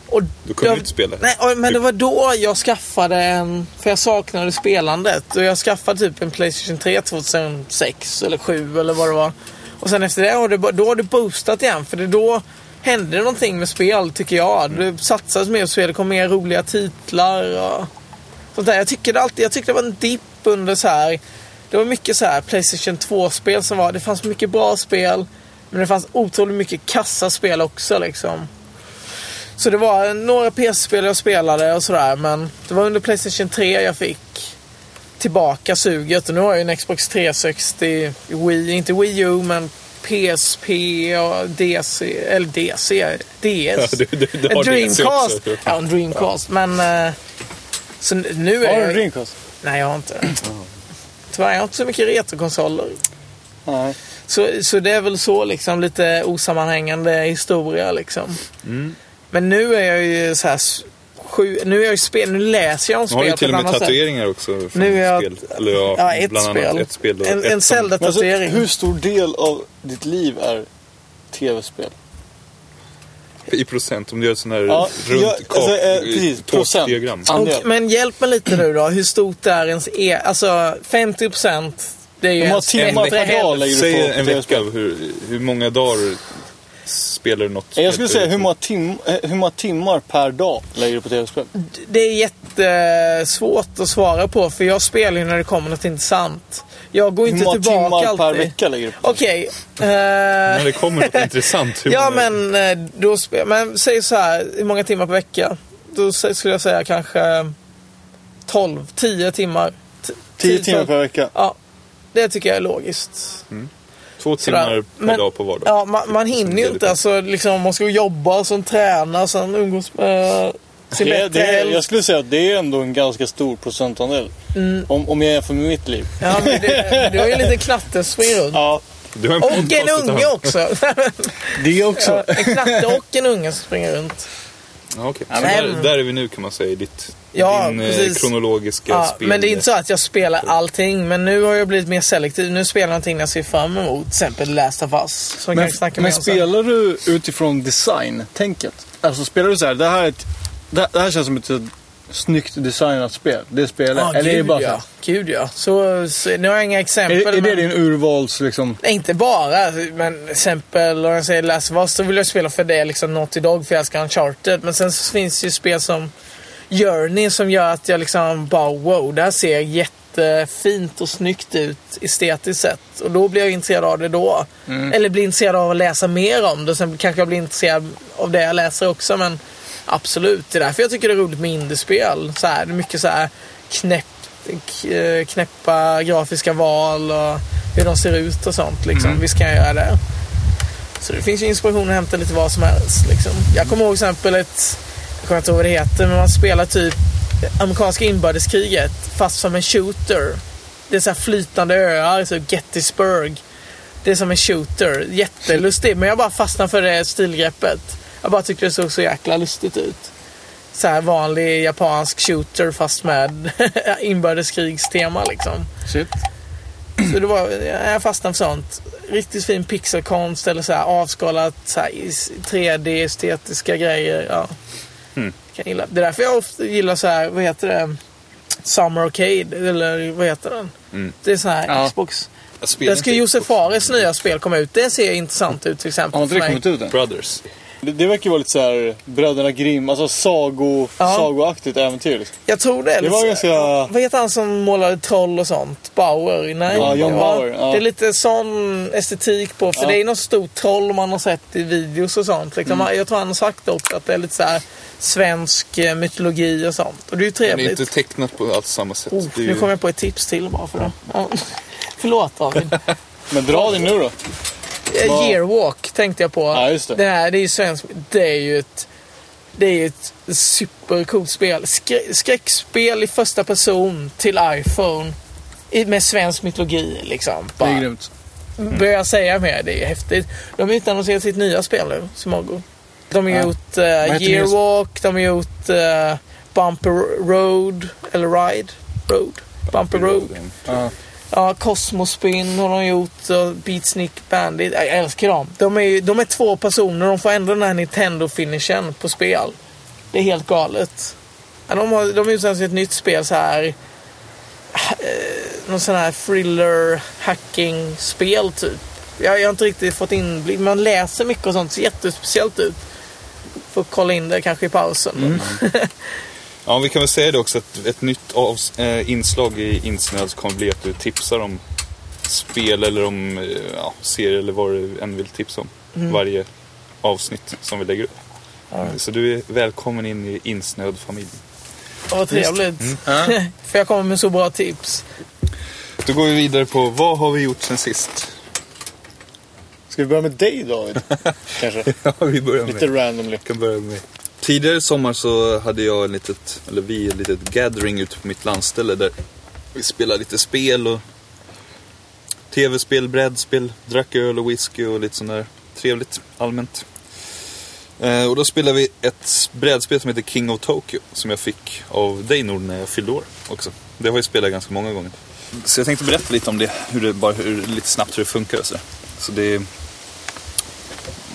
Och Då kunde du inte spela. Nej, men det var då jag skaffade en... För jag saknade spelandet. Och jag skaffade typ en Playstation 3 2006 eller 2007 eller vad det var. Och sen efter det det, då har det boostat igen. För det då hände någonting med spel tycker jag. Det satsades mer på spel. Det kom mer roliga titlar och sånt där. Jag, tycker det alltid, jag tyckte det var en dipp under så här. Det var mycket så här Playstation 2-spel som var... Det fanns mycket bra spel. Men det fanns otroligt mycket kassaspel också liksom. Så det var några PC-spel jag spelade och sådär. Men det var under Playstation 3 jag fick tillbaka suget. Och nu har jag en Xbox 360, Wii, inte Wii U men PSP och DC, eller DC, DS. Ja, du- du- du en Dreamcast. också. Ja, en Dreamcast. Men eh, så nu- nu Har är du en jag... Dreamcast? Nej, jag har inte det. Tyvärr, jag har inte så mycket retrokonsoler. Nej. Så, så det är väl så liksom lite osammanhängande historia liksom. Mm. Men nu är jag ju så här sju, nu är jag ju spel, nu läser jag om Nu har spel du till och på ett med annat sätt. tatueringar också från Nu är jag- spel. Eller ja, Ja, ett bland spel. annat ett spel. och En, ett en Zelda-tatuering. Alltså, hur stor del av ditt liv är tv-spel? I procent, om du gör ett sånt här Ja, runt ja, kak, alltså, eh, precis, procent. tårtdiagram. Ja. Och, men hjälp mig lite nu då. Hur stort är ens e... Alltså 50 procent. Det är ju Hur många ens timmar per dag lägger du Säg på en vecka, hur, hur många dagar spelar du något? Jag skulle säga hur många, tim- eh, hur många timmar per dag lägger du på tv-spel? Det är jättesvårt att svara på för jag spelar ju när det kommer något intressant. Jag går Hur inte många tillbaka timmar alltid. per vecka lägger du på Okej. eh, När det kommer något (laughs) intressant. Hur ja många- men eh, då spe- men säg så här, hur många timmar per vecka? Då skulle jag säga kanske 12, 10 timmar. T- 10 timmar 12. per vecka? Ja, det tycker jag är logiskt. Två Sådär. timmar per Men- dag på vardag. Ja, man, man hinner ju inte. Alltså, liksom, man ska jobba, sen träna, sen umgås med sin Det, bättre det, är- jag skulle säga att det är ändå en ganska stor procentandel. Mm. Om, om jag jämför med mitt liv. Ja, men det, du har ju en liten knatte som springer runt. Ja, Du har en Och en unge också. (laughs) det också. en knatte och en unge som springer runt. Ja, men- där, där är vi nu kan man säga i ditt, Ja, din eh, precis. kronologiska Ja, spel. men det är inte så att jag spelar allting. Men nu har jag blivit mer selektiv. Nu spelar jag någonting jag ser fram emot. Till exempel Last of Us. Som Men, men spelar du utifrån design-tänket? Alltså spelar du så här, det här, är ett, det, det här känns som ett, snyggt designat spel. Det spelar. Ja, Eller är det gud, bara så ja. Gud ja. Så, så, nu har jag inga exempel. är, är det men- din urvals liksom? Nej, inte bara, men exempel om jag säger Last of Us så vill jag spela för det, liksom Naughty Dog för jag älskar Uncharted. Men sen så finns det ju spel som Journey som gör att jag liksom bara wow, det här ser jättefint och snyggt ut estetiskt sett. Och då blir jag intresserad av det då. Eller blir intresserad av att läsa mer om det. Sen kanske jag blir intresserad av det jag läser också. Men absolut, det är därför jag tycker det är roligt med indiespel. Så här, det är mycket så här knäpp, knäppa grafiska val och hur de ser ut och sånt. Liksom. Visst kan jag göra det. Så det finns ju inspiration att hämta lite vad som helst. Liksom. Jag kommer ihåg till exempel ett, jag kommer inte ihåg vad det heter, men man spelar typ amerikanska inbördeskriget fast som en shooter. Det är så här flytande öar, så Gettysburg. Det är som en shooter. Jättelustigt, men jag bara fastnade för det stilgreppet. Jag bara tyckte det såg så jäkla lustigt ut. Så här vanlig japansk shooter fast med (laughs) inbördeskrigstema liksom. Shit. Så det var, jag fastnade för sånt. Riktigt fin pixelkonst eller så här avskalat så här, i 3D estetiska grejer. Ja. Mm. Kan gilla. Det är därför jag ofta gillar så här, vad heter det? Summer Arcade, eller vad heter den? Mm. Det är så här Ja. Xbox. Där ska Josef Fares nya spel komma ut. Det ser intressant ut till exempel. Har inte det kommit ut än? Brothers. Det, det verkar ju vara lite så här Bröderna Grimm, alltså sago, Ja. sagoaktigt äventyr. Liksom. Jag tror det. Det var ganska... Vad heter han som målade troll och sånt? Bauer? Nej. Ja, John Bauer, ja. Det är lite sån estetik på. För Ja. det är något stort troll man har sett i videos och sånt. Liksom. Mm. Jag tror han har sagt också att det är lite så här svensk eh, mytologi och sånt. Och det är ju Men det är trevligt. inte tecknat på alls samma sätt. Oh, det är nu ju... kommer jag på ett tips till bara för det. Ja. (laughs) Förlåt David. Men dra din nu då. Eh, Yearwalk tänkte jag på. Ja, just det. Det, här, det är ju svensk. Det är ju ett, det är ju ett supercoolt spel. Skrä, skräckspel i första person till iPhone. Med svensk mytologi liksom. Det är Bara, grymt. börjar jag säga mer, det är ju häftigt. De har utannonserat sitt nya spel nu, Simogo. De har Ja. gjort uh, det? Yearwalk, de har gjort uh, Bumper Road, eller Ride Road. Bumper Road. Ja. Ja, Cosmospin har de gjort och Beatsnick Bandit. Jag älskar dem. De är, de är två personer de får ändå den här Nintendo-finishen på spel. Det är helt galet. De har, de har utsatt ett nytt spel så här. Eh, någon sån här thriller hacking-spel typ. Jag, jag har inte riktigt fått inblick. Man läser mycket och sånt. Det ser jättespeciellt ut. Får kolla in det kanske i pausen. (laughs) Ja, vi kan väl säga det också att ett nytt avs- eh, inslag i Insnöd kommer bli att du tipsar om spel eller om eh, ja, serier eller vad du än vill tipsa om. Varje avsnitt som vi lägger upp. Så du är välkommen in i Insnöd-familjen. Vad trevligt. (laughs) För jag kommer med så bra tips. Då går vi vidare på vad har vi gjort sen sist? Ska vi börja med dig David? (laughs) Kanske. Ja, vi börjar Lite randomly. kan börja med. Tidigare i sommar så hade jag ett litet, eller vi ett litet gathering ute på mitt landställe där vi spelade lite spel och tv-spel, brädspel, drack öl och whisky och lite sånt där trevligt allmänt. Eh, och då spelade vi ett brädspel som heter King of Tokyo som jag fick av dig Nord när jag fyllde år också. Det har jag spelat ganska många gånger. Så jag tänkte berätta lite om det, hur det bara hur, lite snabbt hur det funkar och så. Så det är,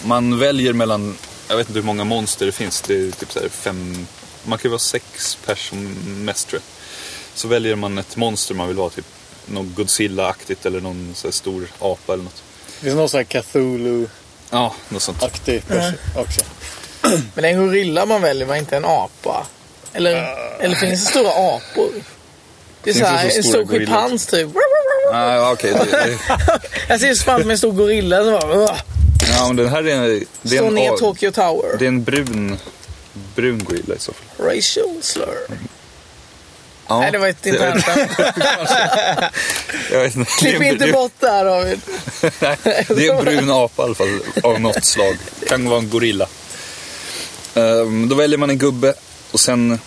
man väljer mellan, jag vet inte hur många monster det finns, det är typ så här fem, man kan ju vara sex pers som mest tror jag. Så väljer man ett monster man vill vara, typ någon Godzilla-aktigt eller någon så här stor apa eller något. Det är någon sån här Cthulhu. Ja, något sånt. aktig person också. Men en gorilla man väljer, va? inte en apa. Eller, eller finns det stora apor? Det är så här, så en stor schimpans typ. Nej, ja, okej. det, det, (laughs) Jag ser framför mig en stor gorilla som bara... Ja, men den här är, en- det är Slår en, ner Tokyo Tower. det är en brun, brun gorilla i så fall. Racial slur. Ja, Nej, det var ett internt (laughs) jag vet inte. (laughs) Klipp inte bort det här David. (laughs) Nej, det är en brun apa i alla fall, av något slag. Kan vara en gorilla. Ehm, då väljer man en gubbe och sen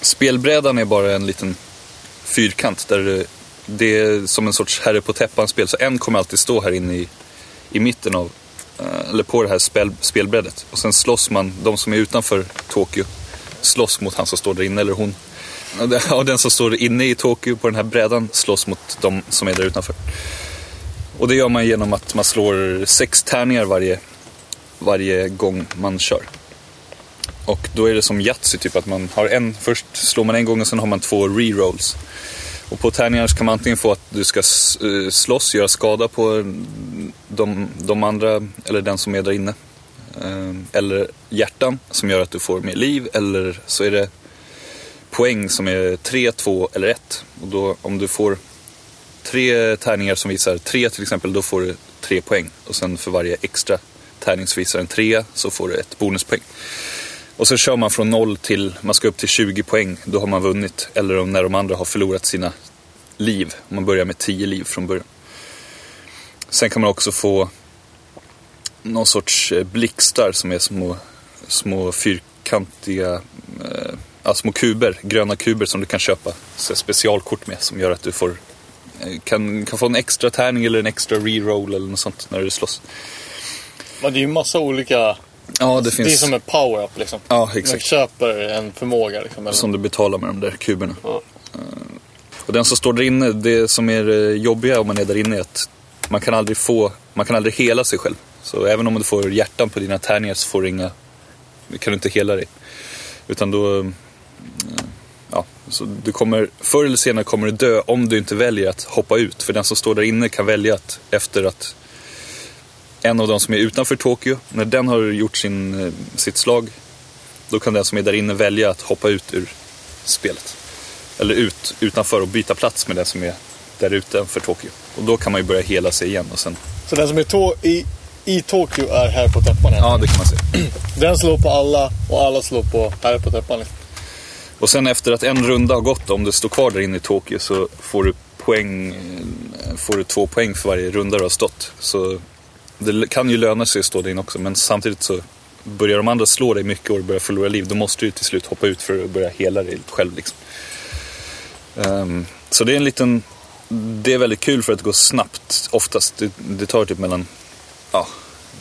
spelbrädan är bara en liten fyrkant där det- är som en sorts herre på täppan-spel. Så en kommer alltid stå här inne i, i mitten av, Eh, eller på det här spel, spelbrädet. Och sen slåss man, de som är utanför Tokyo, slåss mot han som står där inne eller hon. (laughs) Och den- som står inne i Tokyo på den här brädan slåss mot de som är där utanför. Och det gör man genom att man slår sex tärningar varje, varje gång man kör. Och då är det som Yatzy, typ att man har en, först slår man en gång och sen har man två rerolls. Och på tärningar kan man antingen få att du ska eh, slåss, göra skada på de, de andra, eller den som är där inne. Eh, eller hjärtan som gör att du får mer liv, eller så är det poäng som är 3, 2 eller 1. Och då om du får tre tärningar som visar 3 till exempel, då får du 3 poäng. Och sen för varje extra tärning som visar en 3, så får du ett bonuspoäng. Och så kör man från noll till, man ska upp till 20 poäng, då har man vunnit. Eller om när de andra har förlorat sina liv. Man börjar med 10 liv från början. Sen kan man också få någon sorts eh, blixtar som är små, små fyrkantiga, eh, ja, små kuber, gröna kuber som du kan köpa så specialkort med som gör att du får eh, kan, kan få en extra tärning eller en extra reroll eller något sånt när du slåss. Men det är ju massa olika... Ja, det finns. Det är som en power-up liksom. Ja, Man exakt. köper en förmåga liksom. Eller... Som du betalar med de där kuberna. Ja. Eh, Och den som står där inne, det som är det jobbiga om man är där inne är att man kan aldrig få, man kan aldrig hela sig själv. Så även om du får hjärtan på dina tärningar så får du inga, kan du inte hela dig. Utan då, eh, ja, så du kommer, förr eller senare kommer du dö om du inte väljer att hoppa ut. För den som står där inne kan välja att efter att en av de som är utanför Tokyo, när den har gjort sin, eh, sitt slag, då kan den som är där inne välja att hoppa ut ur spelet. Eller ut utanför och byta plats med den som är där utanför Tokyo. Och då kan man ju börja hela sig igen och sen, Så den som är to- i, i Tokyo är här på täppan. ja det kan man säga. (clears throat) Den slår på alla och alla slår på här på täppan. Liksom. Och sen efter att en runda har gått, om du står kvar där inne i Tokyo så får du poäng, eh, får du två poäng för varje runda du har stått. Så det kan ju löna sig att stå där inne också, men samtidigt så börjar de andra slå dig mycket och du börjar förlora liv, då måste du till slut hoppa ut för att börja hela dig själv. Liksom. Ehm, så det är en liten, det är väldigt kul för att det går snabbt oftast. Det, det tar typ mellan, ja,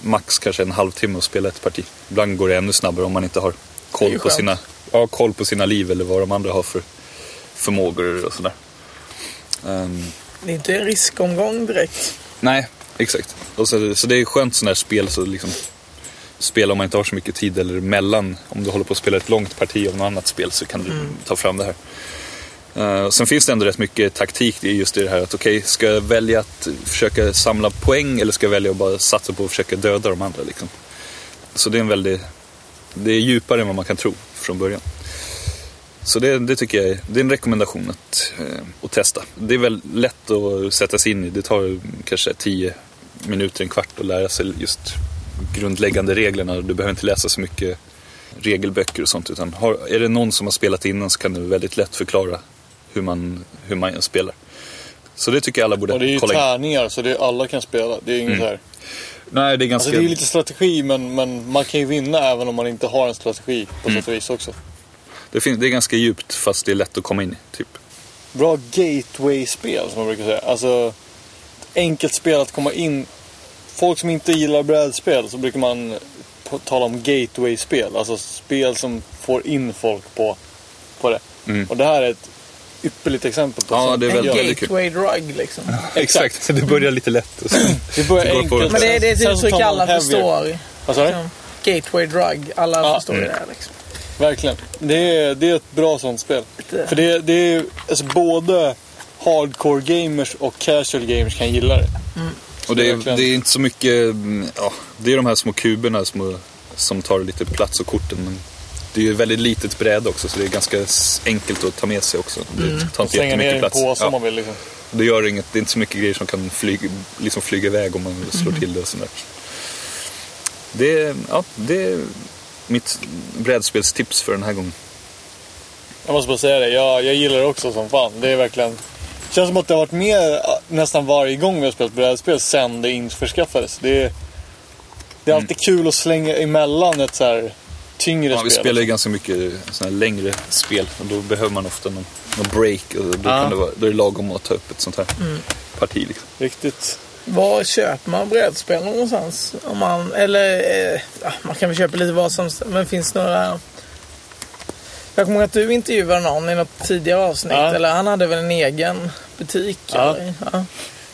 max kanske en halvtimme att spela ett parti. Ibland går det ännu snabbare om man inte har koll på sina, ja, koll på sina liv eller vad de andra har för förmågor och sådär. Ehm, Det är inte en riskomgång direkt. nej, exakt. Och så, så det är skönt sådana här spel, så liksom spela om man inte har så mycket tid eller mellan, om du håller på att spela ett långt parti av något annat spel så kan du ta fram det här. Uh, sen finns det ändå rätt mycket taktik i just det här att okej, ska jag välja att försöka samla poäng eller ska jag välja att bara satsa på att försöka döda de andra liksom. Så det är en väldigt, det är djupare än vad man kan tro från början. Så det, det tycker jag är, det är en rekommendation att, eh, att testa. Det är väl lätt att sätta sig in i. Det tar kanske 10 minuter, en kvart att lära sig just grundläggande reglerna. Du behöver inte läsa så mycket regelböcker och sånt. Utan har, är det någon som har spelat innan så kan du väldigt lätt förklara hur man, hur man spelar. Så det tycker jag alla borde Och det är ju kolla in. tärningar så det är, alla kan spela. Det är inget så här. Nej, det är ganska... Alltså det är lite strategi men, men man kan ju vinna även om man inte har en strategi på Mm. sätt och vis också. det, finns, det är ganska djupt fast det är lätt att komma in i. Typ. Bra gateway-spel som man brukar säga. Alltså enkelt spel att komma in. Folk som inte gillar brädspel så brukar man tala om gateway-spel. Alltså spel som får in folk på, på det. Mm. Och det här är ett ypperligt exempel på Ja, det är En väldigt, kul. gateway drug liksom. Exakt, det börjar lite lätt. Och sen, (clears throat) Det börjar på- enkelt. Men det, är- det är ett så uttryck alla förstår. Vad sa du? Liksom, Gateway drug. Alla Ja. förstår Mm. det där liksom. Verkligen. Det är, det är ett bra sånt spel. Det- För det, det är alltså både hardcore gamers och casual gamers kan gilla det. och det är, verkligen. det är inte så mycket mm, ja, det är de här små kuberna små, som tar lite plats och korten. Men det är ju väldigt litet bräde också så det är ganska enkelt att ta med sig också. Det tar inte Slänga ner jättemycket en plats. påse om Ja. man vill. Liksom. Det gör inget, det är inte så mycket grejer som kan flyga, liksom flyga iväg om man slår till det och sådär. Det, är- ja, det är mitt brädspelstips för den här gången. Jag måste bara säga det, jag, jag gillar det också som fan. Det är verkligen... Känns som att det har varit med äh, nästan varje gång vi har spelat brädspel sen det införskaffades. Det är, det är alltid kul att slänga emellan ett så här tyngre Ja, vi spel. spelar ju ganska mycket såna här längre spel och då behöver man ofta någon, någon break och då, Ja. kan det vara, då är det lagom att ta upp ett sånt här parti. Liksom. Riktigt. Var köper man brädspel någonstans? Om man, eller, eh, man kan väl köpa lite vad som Men finns några... Jag kommer ihåg att du intervjuade någon i något tidigare avsnitt. Ja. Eller han hade väl en egen butik? Ja. Eller? Ja.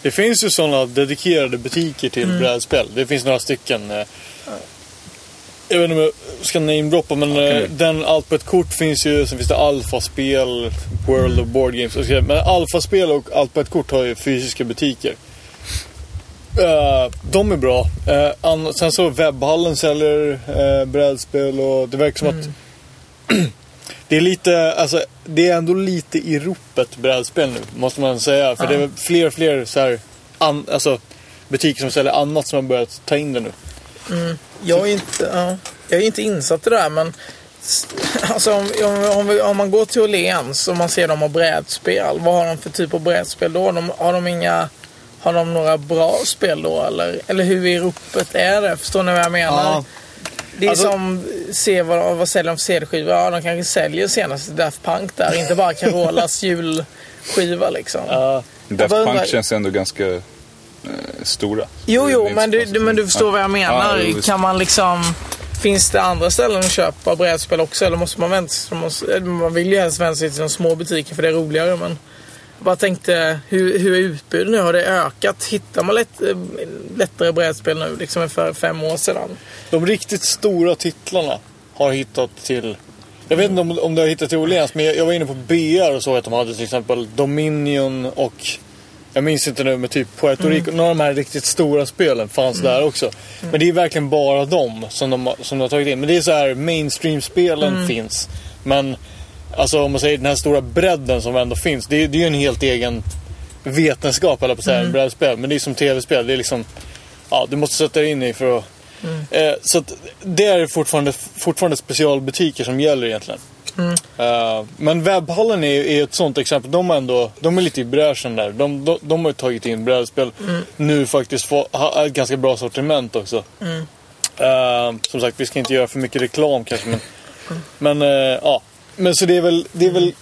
Det finns ju sådana dedikerade butiker till Mm. brädspel. Det finns några stycken. eh, Jag vet inte om jag ska namedroppa men kan eh, den allt på ett kort finns ju. Sen finns det alfaspel, World of Board Games och. Men alfaspel och allt på ett kort har ju fysiska butiker. Eh, de är bra. An- sen så webbhallen säljer uh, brädspel och det verkar som att det är lite, alltså det är ändå lite i ropet brädspel nu, måste man säga. För Ja. det är fler och fler så här, an, alltså, butiker som säljer annat som har börjat ta in det nu. Jag är inte, ja, jag är inte insatt i det där men (laughs) alltså, om, om, om, man går till Åhléns och man ser dem ha brädspel. Vad har de för typ av brädspel då? De, har de inga har de några bra spel då eller? Eller hur i ropet är det? Förstår ni vad jag menar? Ja. Det är Alltså- som, se vad, vad säljer de för CD-skivor? Ja, de kanske säljer senaste Daft Punk där. Inte bara Carolas (laughs) julskiva liksom. Ja, Daft Punk undrar- känns ändå ganska eh, stora. Jo, jo, men du, konstigt. men du förstår vad jag menar. Ja, kan man liksom... Finns det andra ställen att köpa brädspel också? Eller måste man vänta sig- Man vill ju helst vända sig till de små butiker för det är roligare. Men bara tänkte, hur, hur är utbudet nu? Har det ökat? Hittar man lätt, eh, lättare brädspel nu liksom än för fem år sedan? de riktigt stora titlarna har hittat till jag vet inte om, om det har hittat till Åhléns, men jag, jag var inne på BR och såg att de hade till exempel Dominion och jag minns inte nu, men typ Puerto Rico. Några av de här riktigt stora spelen fanns där också. Men det är verkligen bara dem som de, som de har tagit in. Men det är så här, mainstream-spelen finns. Men alltså om man säger den här stora bredden som ändå finns. Det, är- det är ju en helt egen vetenskap, eller på att säga, en brädspel. Men det är som tv-spel. Det är liksom, ja, du måste sätta dig in i för att Eh, så att det är fortfarande, fortfarande specialbutiker som gäller egentligen. Eh, men webbhallen är, är ett sånt exempel. De, ändå, de är lite i bräschen där. De, de, de har ju tagit in brädspel. Nu faktiskt få, ha ett ganska bra sortiment också. Eh, som sagt, vi ska inte göra för mycket reklam kanske. Men, men eh, ja. Men så det är väl, det är väl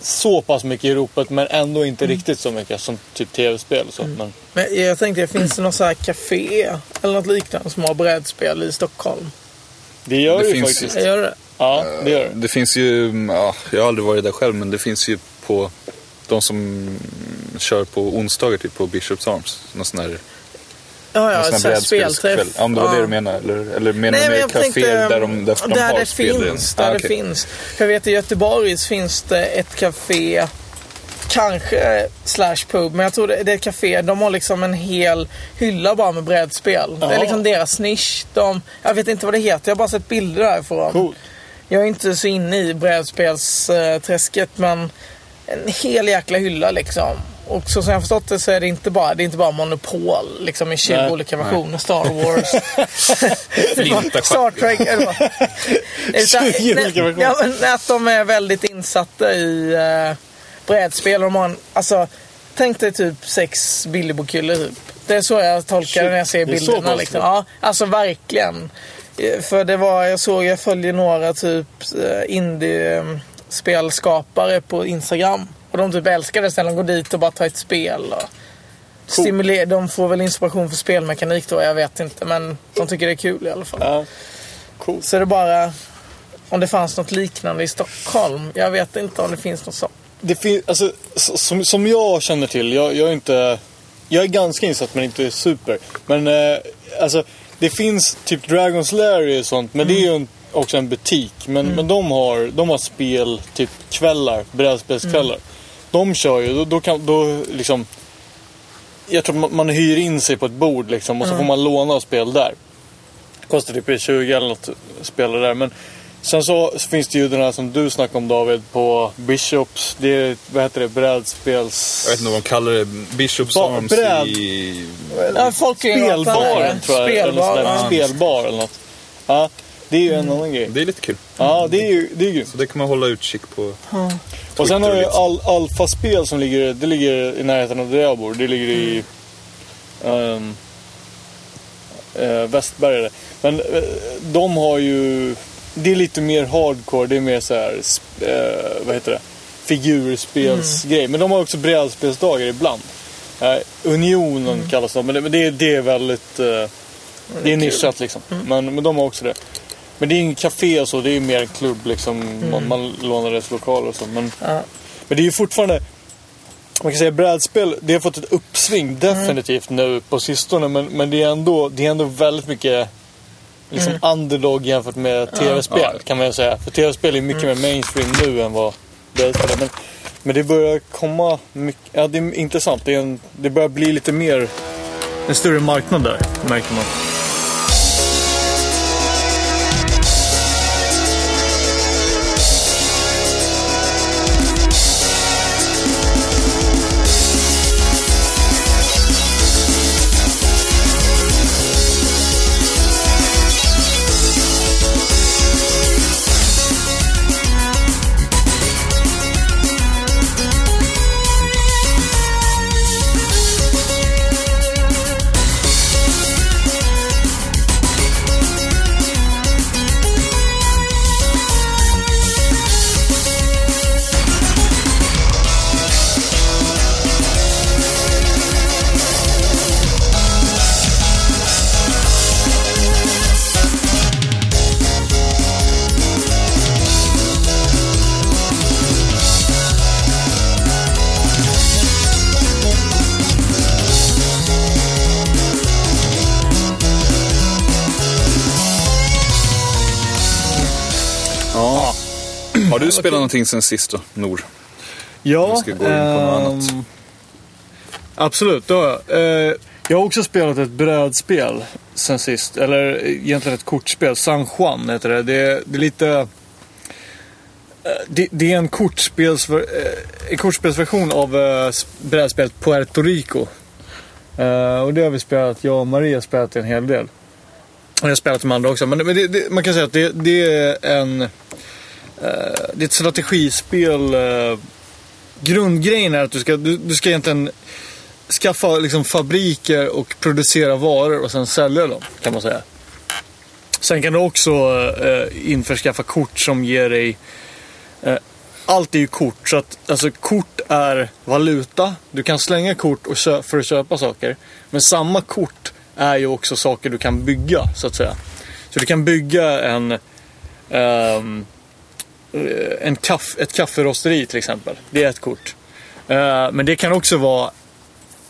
så pass mycket i ropet men ändå inte riktigt så mycket som typ tv-spel och så. Men, Men jag tänkte, finns det något så här café eller något liknande som har brädspel i Stockholm? det gör Det det ju finns- faktiskt. Jag gör det. Ja, det gör det. Det finns ju, ja, jag har aldrig varit där själv, men det finns ju på de som kör på onsdagar typ på Bishops Arms. Någon sån här, Ja, ja, så spelträff. Ja, om det var det Ja. du menade. Eller, eller menar Nej, du mer kaféer tänkte, där de, där de där har det finns. Ah, Där det okej. finns. Jag vet i Göteborg finns det ett café, kanske slash pub, men jag tror det, det är ett café. De har liksom en hel hylla bara med brädspel. Det är liksom deras nisch. De, jag vet inte vad det heter, jag har bara sett bilder därifrån. Coolt. Jag är inte så inne i brädspelsträsket, men en hel jäkla hylla liksom. Och så som jag har förstått det så är det inte bara, det är inte bara Monopol liksom i 20 Nej. olika versioner. Star Wars. (laughs) Star Trek. Eller vad? (laughs) Utan- 20 olika nej, ja, men att de är väldigt insatta i uh, brädspel. Och en, alltså, tänk dig typ sex Billybokuller typ. Det är så jag tolkar det när jag ser bilderna. Liksom. Ja, alltså verkligen. Eh, För det var, jag såg, jag följer några typ eh, indie-spelskapare på Instagram. Och de typ älskar det sen de går dit och bara tar ett spel. Och stimuler, de får väl inspiration för spelmekanik då, jag vet inte. Men de tycker det är kul i alla fall. Ja. Coolt. Så är det bara om det fanns något liknande i Stockholm. Jag vet inte om det finns något sånt. Det finns, alltså, som, som jag känner till, jag, jag är inte... Jag är ganska insatt men inte super. Men eh, alltså, det finns typ Dragon's Lair och sånt, men det är ju en, också en butik. Men, men de har, de har spel, typ kvällar, brädspelskvällar. De kör ju, då, då kan, då liksom... Jag tror man, man hyr in sig på ett bord liksom och så får man låna spel där. Kostar typ 20 eller något spela där. Men sen så finns det ju den här som du snackade om David på Bishops. Det är, vad heter det, brädspels... Jag vet inte vad de kallar det. Bishops Ba- Arms bräd. i... Ja, folk Spelbaren tror jag. eller något sånt där. Spelbar. Spelbar eller något. Ja, det är ju en annan grej. Det är lite kul. Ja, det är ju det är grymt. Så det kan man hålla utkik på. Och sen har ju liksom. all, Alfa-spel som ligger, det ligger i närheten av där jag bor. Det ligger i um, eh, Västberga. Men eh, de har ju, det är lite mer hardcore. Det är mer så här, eh, vad heter det? Figurspelsgrej. Men de har också brädspelsdagar ibland. Eh, Unionen kallas de, men det, det, är väldigt, det är nischat liksom. Men, men de har också det. Men det är ingen café och så, det är mer en klubb liksom. Man, man lånar deras lokaler och så. Men, Ja. men det är ju fortfarande... Man kan säga brädspel, det har fått ett uppsving definitivt nu på sistone. Men, men det, är ändå, det är ändå väldigt mycket liksom underdog jämfört med tv-spel Ja. kan man ju säga. För tv-spel är mycket mer mainstream nu än vad brädspel är. Men, men det börjar komma mycket... Ja, det är intressant. Det, är en, det börjar bli lite mer... En större marknad där, märker man. Du spelat någonting sen sist då, Nor? Ja, Vi ska gå in på något annat. ehm, Absolut, det har jag. Eh, jag har också spelat ett brädspel sen sist. Eller egentligen ett kortspel. San Juan heter det. Det är, det är lite... eh, Det, det är en, kortspels, eh, en kortspelsversion av eh, brädspelet Puerto Rico. Eh, och det har vi spelat, jag och Maria har spelat en hel del. Och jag har spelat med andra också. Men, men det, det, man kan säga att det är en... Eh, det är ett strategispel. Eh, grundgrejen är att du ska, du, du ska egentligen skaffa liksom, fabriker och producera varor och sen sälja dem, kan man säga. Sen kan du också eh, införskaffa kort som ger dig... Eh, allt är ju kort, så att alltså, kort är valuta. Du kan slänga kort och kö- för att köpa saker. Men samma kort är ju också saker du kan bygga, så att säga. Så du kan bygga en... eh, en kaff, ett kafferosteri till exempel. Det är ett kort. Eh, men det kan också vara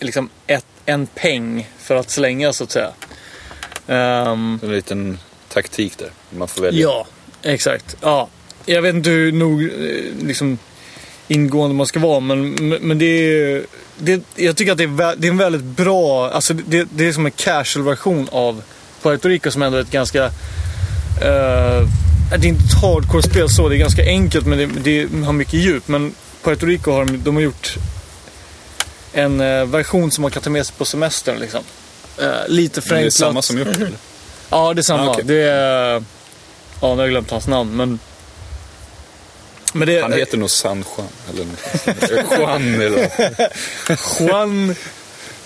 liksom ett, en peng för att slänga så att säga. Ehm, En liten taktik där. Man får välja. ja, exakt. Ja. Jag vet inte hur nog eh, liksom, ingående man ska vara men, men det är... Det, jag tycker att det är, det är en väldigt bra... Alltså det, det är som en casual-version av Puerto Rico som ändå är ett ganska... eh, det är inte ett hardcore-spel så, det är ganska enkelt men det, det har mycket djup. Men Puerto Rico har de, har gjort en eh, version som man kan ta med sig på semestern. Liksom. Eh, lite Men det är förenklat. samma som gjort det, eller? Ja, det är samma. Ah, okej. Det är... Ja, nu har jag glömt hans namn, men... Men det Han heter nog San Juan. Eller. Juan eller (laughs) Juan...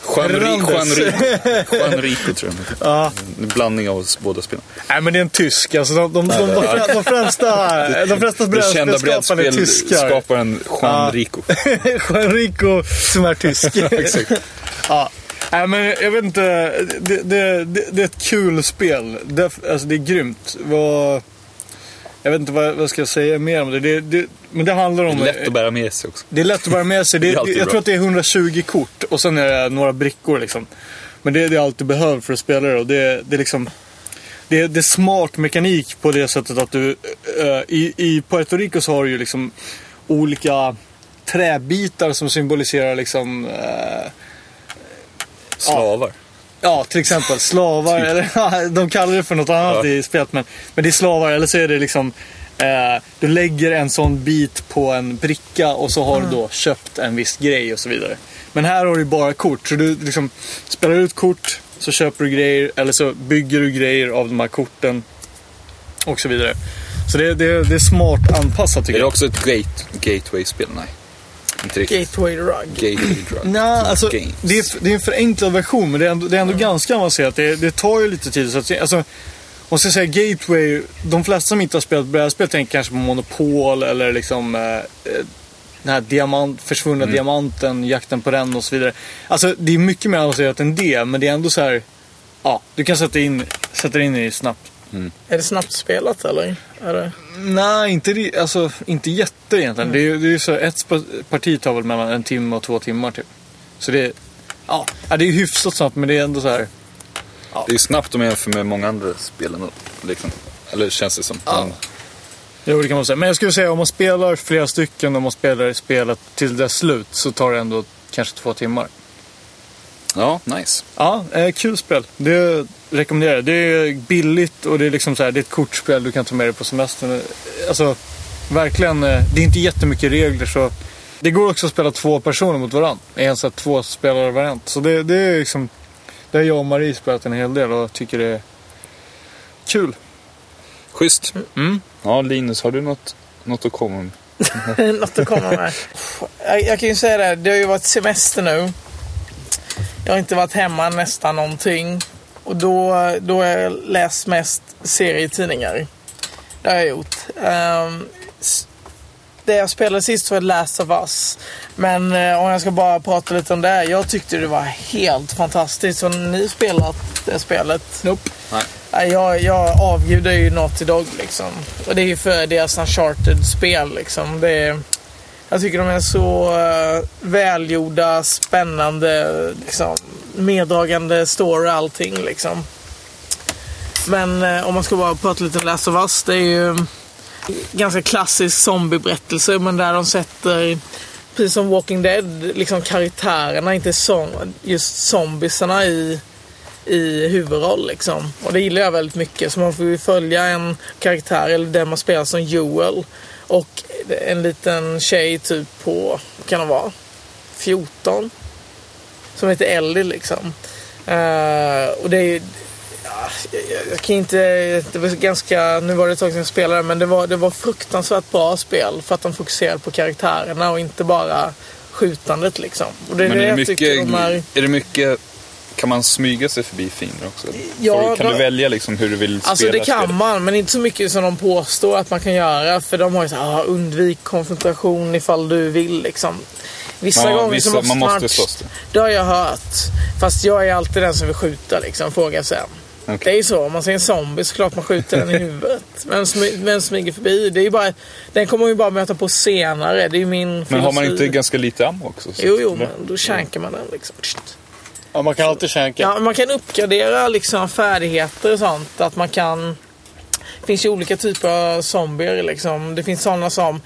Juan, Juan. Rico. Juan Rico tror jag. Ja, En blandning av oss båda spelarna. nej men det är en tysk. Alltså de, de, de, de, frä- de främsta, (laughs) de kända brädspelsskaparna är tyskar. brädspelskaparen Juan. Rico. (laughs) Juan Rico som är tysk. (laughs) Exakt. ja. Nej men jag vet inte. Det, det, det, det är ett kul spel. Det, alltså det är grymt. Vad... Jag vet inte vad, vad ska jag säga mer om det. det, det men det handlar om... Lätt att bära med sig också. Det är lätt att bära med sig. Det, Det är det, jag bra. tror att det är 120 kort och sen är det några brickor liksom. Men det är det allt du behöver för att spela det. Och det, det är liksom... Det är, det är smart mekanik på det sättet att du... eh, i, I Puerto Rico så har du ju liksom olika träbitar som symboliserar liksom... eh, Slavar. Ja, till exempel slavar. Eller, (laughs) ja, de kallar det för något annat Ja. i spelet. Men, men det är slavar. Eller så är det liksom... Eh, du lägger en sån bit på en bricka och så har du då köpt en viss grej och så vidare. Men här har du bara kort. Så du liksom spelar ut kort, så köper du grejer. Eller så bygger du grejer av de här korten. Och så vidare. Så det, det, det är smart anpassat Är tycker det jag. också ett great gateway-spel? Nej. Gateway Drug. Gateway drug. (clears throat) Nej, alltså, Games. det, är, det är en förenklad version, men det är ändå, det är ändå ganska avancerat. Det, det tar ju lite tid. Så att, alltså, om jag säga Gateway, de flesta som inte har spelat brädspel tänker kanske på Monopol eller liksom eh, eh, den här diamant, försvunna Mm. diamanten, jakten på den och så vidare. Alltså det är mycket mer avancerat än det, men det är ändå så här. Ja, du kan sätta in, sätta in i snabbt. Är det snabbt spelat eller? Är det... Nej, inte, alltså, inte jätte egentligen. Det är, det är ju så, ett parti tar väl mellan en timme och två timmar typ. Så det ja, ja, det är hyfsat snabbt men det är ändå så här. Det är snabbt om jag jämför med många andra spel. Liksom. Eller känns det som. Men, Jo, det kan man säga. Men jag skulle säga om man spelar flera stycken och man spelar spelet till dess slut så tar det ändå kanske två timmar. Ja, nice. Ja, eh, kul spel. Det rekommenderar jag. Det är billigt och det är liksom så här, det är ett kortspel du kan ta med dig på semestern. Alltså, verkligen. eh, Det är inte jättemycket regler så det går också att spela två personer mot varandra. En sån här två spelare variant. Så det, det är liksom, det har jag och Marie spelat en hel del och tycker det är kul. Schysst. Mm. Ja, Linus, har du något, något att komma med? (laughs) Något att komma med. (laughs) Jag, jag kan ju säga det, det har ju varit semester nu. Jag har inte varit hemma nästan någonting. Och då, då har jag läst mest serietidningar. Det har jag gjort. S- det jag spelade sist var Last of Us. Men eh, om jag ska bara prata lite om det. Jag tyckte det var helt fantastiskt. Har ni spelat det spelet? Nope. Nej, Jag, jag avgudar ju Naughty Dog liksom. Och det är ju för deras Uncharted-spel liksom. Det är, jag tycker de är så uh, välgjorda, spännande, liksom, meddragande story allting liksom. Men eh, om man ska bara prata lite om Last of Us. Det är ju ganska klassisk zombieberättelse men där de sätter, precis som Walking Dead, liksom karaktärerna, inte som, just zombisarna i i huvudroll liksom. Och det gillar jag väldigt mycket. Så man får ju följa en karaktär, eller den man spelar som Joel. Och en liten tjej typ på, kan det vara? 14? Som heter Ellie liksom. Eh, och det är ju... Ja, jag, jag- kan inte... Det var ganska... Nu var det ett tag sedan jag spelade men det var, det var fruktansvärt bra spel. För att de fokuserade på karaktärerna och inte bara skjutandet liksom. Och det är Men det är det, jag mycket, tycker de är... är det mycket... Kan man smyga sig förbi fiender också? Ja, kan då- du välja liksom hur du vill spela Alltså det kan spelet? man, men inte så mycket som de påstår att man kan göra. För de har ju så här, ah, undvik konfrontation ifall du vill liksom. Vissa Ja, gånger vissa- så måste man måste slåss det. Det har jag hört. Fast jag är alltid den som vill skjuta liksom, fråga sen. Okej. Det är ju så, om man ser en zombie så klart man skjuter den i (laughs) huvudet. Vem, smy- vem smyger förbi? Det är ju bara, den kommer man ju bara möta på senare. Det är ju min Men har man filosofi. inte ganska lite ammo också? Så- Jo, jo, men då känkar man den liksom. Ja, man kan alltid känka. Ja, man kan uppgradera liksom färdigheter och sånt. Att man kan... Det finns ju olika typer av zombier. Liksom. Det finns sådana som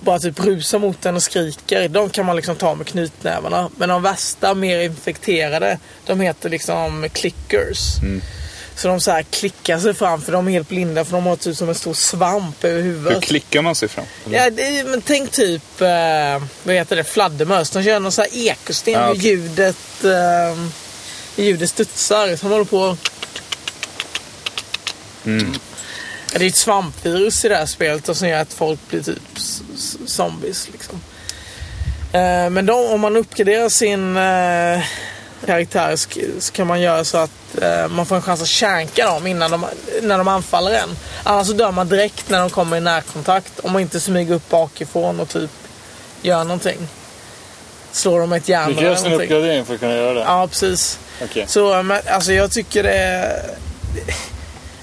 bara typ rusar mot en och skriker. De kan man liksom ta med knytnävarna. Men de värsta, mer infekterade, de heter liksom clickers. Så de så här klickar sig fram för de är helt blinda för de har typ som en stor svamp över huvudet. Hur klickar man sig fram? Eller? Ja, det men tänk typ, eh, vad heter det, fladdermöss. De kör någon sån här ekosystem Ja, hur okej. ljudet, eh, ljudet studsar. Så de håller på... Mm. Ja, det är ett svampvirus i det här spelet och som gör att folk blir typ zombies. Liksom. Eh, men de, om man uppgraderar sin karaktär sk- så kan man göra så att eh, man får en chans att känka dem innan de, när de anfaller en. Annars så dör man direkt när de kommer i närkontakt. Om man inte smyger upp bakifrån och typ gör någonting. Slår dem med ett järn Det krävs en uppgradering för att kunna göra det. Ja, precis. Okej. Så men, alltså, jag tycker det är...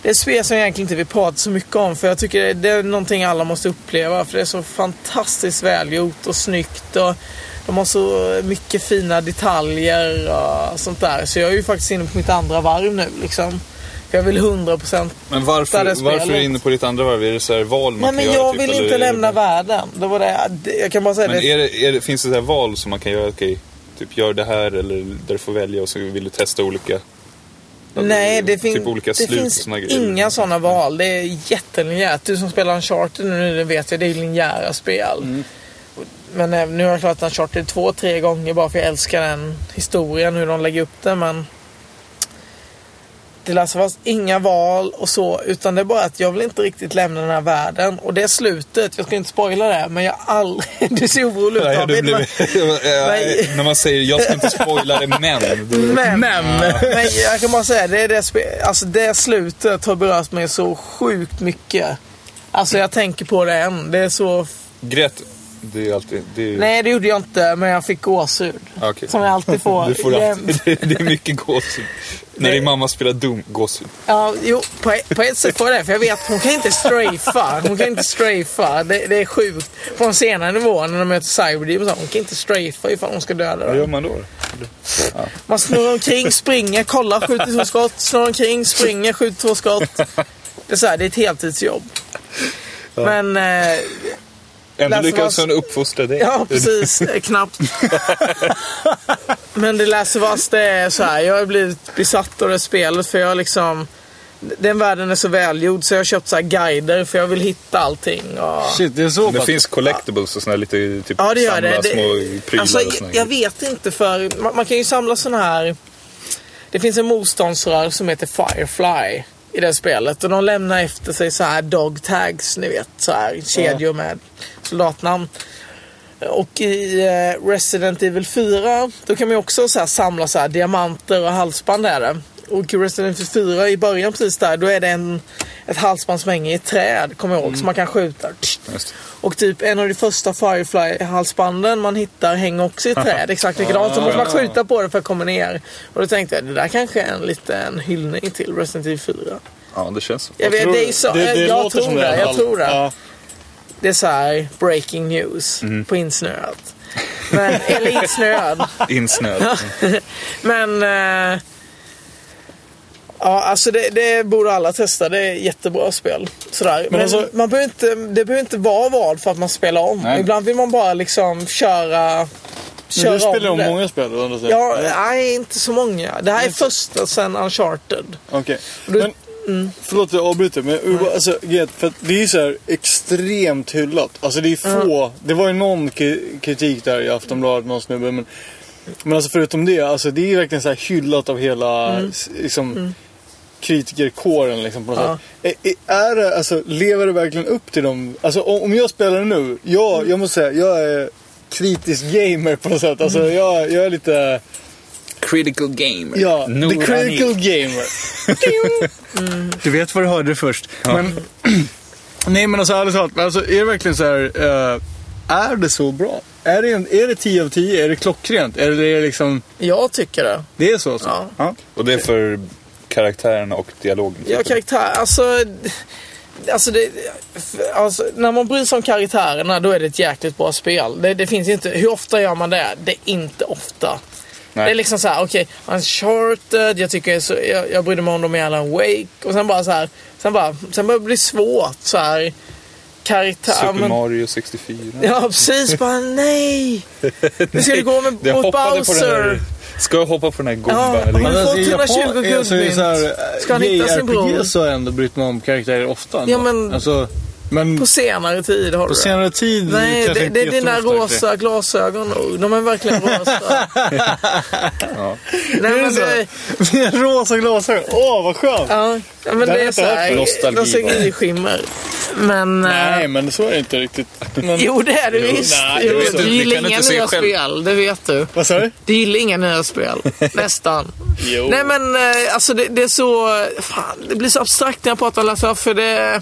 Det är ett spel som jag egentligen inte vill prata så mycket om. För jag tycker det, det är någonting alla måste uppleva. För det är så fantastiskt välgjort och snyggt. Och de har så mycket fina detaljer och sånt där. Så jag är ju faktiskt inne på mitt andra varv nu liksom. Jag vill 100% Men varför, varför är du inne på ditt andra varv? Är det så här val man Nej kan men göra? jag typ, vill eller inte det lämna världen. Det var det, jag kan bara säga Men det. är det, är det, finns det så här val som man kan göra? Okej, typ gör det här eller där du får välja och så vill du testa olika Nej, det, fin- typ olika det slut finns såna inga sådana val. Det är jättelinjärt. Du som spelar Uncharted nu, det vet jag, det är linjära spel. Mm. Men eh, nu har jag klarat Uncharted två, tre gånger bara för jag älskar den historien, hur de lägger upp det. Men det läser fast inga val och så, utan det är bara att jag vill inte riktigt lämna den här världen. Och det är slutet, jag ska inte spoila det, men jag har aldrig... (laughs) Du ser orolig ut David, blir, men- (laughs) Nej. när man säger jag ska inte spoila det, men. Då, Men, men jag kan bara säga, det, är det, alltså det slutet har berört mig så sjukt mycket. Alltså jag tänker på det än. Det är så... Grät, det är alltid... Det är, Nej, det gjorde jag inte, men jag fick gåshud. Okej. Som jag alltid får. Du får alltid, (laughs) det, är mycket gåshud. När din mamma spelar Doom, gåshud. Ja, jo, på, ett- på ett sätt får jag det. För jag vet hon kan inte strafa. Hon kan inte strafa. Det, det är sjukt. På en senare nivå när de möter så. Hon kan inte strafa ifall hon ska döda Vad gör dem. man då? Man snurrar omkring, springer, kollar, skjuter två skott. Snurrar omkring, springer, skjuter två skott. Det är så här, det är ett heltidsjobb. Men, eh, Ändå lyckas vad- hon uppfostra dig. ja precis, knappt. (laughs) Men det läser fast det är så här, jag har blivit besatt av det spelet för jag liksom den världen är så välgjord så jag har köpt så här guider för jag vill hitta allting. Och... Shit, det är så Det finns collectibles och såna här lite typ Ja, det gör samla det. det små prylar alltså, och såna jag grejer. vet inte för man, man kan ju samla såna här. Det finns en motståndsrörelse som heter Firefly i det spelet och de lämnar efter sig så här dog tags, ni vet, så här kedjor med soldatnamn. Och i eh, Resident Evil 4 då kan man ju också så här samla så här diamanter och halsband är det. Och i Resident Evil 4 i början precis där då är det en, ett halsband som hänger i ett träd, kommer jag ihåg, som man kan skjuta. Och typ en av de första Firefly-halsbanden man hittar hänger också i ett träd. Exakt likadant. Så måste man skjuta på det för att komma ner. Och då tänkte jag, det där kanske är en liten hyllning till Resident Evil 4. Ja, det känns så. Jag, vet, Tror det du- är så, det- det jag tror som det. Jag tror det. Ja. Det är så här breaking news på insnöat. Men, eller insnöad. Insnöad. Men... Eh, ja, alltså det, det borde alla testa. Det är jättebra spel. Sådär. Men, alltså- man behöver inte, det behöver inte vara val för att man spelar om. Nej. Ibland vill man bara liksom köra... Men köra du spelar om det. många spel? andra sidan. Ja, nej, inte så många. Det här är första sen Uncharted. Okej. Du- Men, Förlåt jag avbryter, men mm. alltså, för att det är så här extremt hyllat. Alltså det är få, det var ju någon kritik där i Aftonbladet, någon snubbe. Men, men alltså förutom det, alltså det är verkligen så här hyllat av hela s- liksom, kritikerkåren liksom på något Ja. sätt. Är, är det, alltså lever det verkligen upp till dem? Alltså om jag spelar det nu, jag, jag måste säga, jag är kritisk gamer på något sätt. Alltså jag, jag är lite, Critical gamer. ja, Noor the critical gamer. (laughs) Du vet vad du hörde först. Men, (clears throat) nej men alltså ärligt talat, alltså, är det verkligen så här, eh, är det så bra? Är det, är det 10 av 10? Är det klockrent? Eller är det liksom, Jag tycker det. det är så? så? Ja. Ja. Och det är för karaktärerna och dialogen. Ja, karaktär. Alltså... Alltså, det, alltså, när man bryr sig om karaktärerna då är det ett jäkligt bra spel. Det, det finns inte, hur ofta gör man det? Det är inte ofta. Nej. Det är liksom så här, okej, Uncharted, jag tycker så, jag, jag brydde mig om dem i Alan Wake. Och sen bara så här, sen bara, sen börjar det bli svårt så här. Karaktär, Super men, Mario 64. Ja, precis. Bara nej. Nu ska du gå med, (laughs) Jag mot Bowser. Ska jag hoppa på den här Ja, gubben? men- i 120 Japan- alltså, guldmynt. så här, Ska han hitta sin bror? JRPG så har jag ändå brytt mig om karaktärer ofta. Ja, men- Alltså, men På senare tid har du på det. senare tid Nej, det, det är dina rosa glasögon nog. De är verkligen rosa. (laughs) Nej, men det, Mina (laughs) rosa glasögon. Åh, vad skönt! ja, ja, men Det det är så här, nostalgiskimmer. Men... eh, Nej, men så är det inte riktigt. Men, Jo, det är det Jo, visst. nej, Jo, det vet du du. Det gillar inga nya spel, det vet du. Vad sa du? Du gillar inga nya spel. (laughs) Nästan. Jo. Nej, men eh, alltså det, det är så... Fan, det blir så abstrakt när jag pratar om Lasse för det...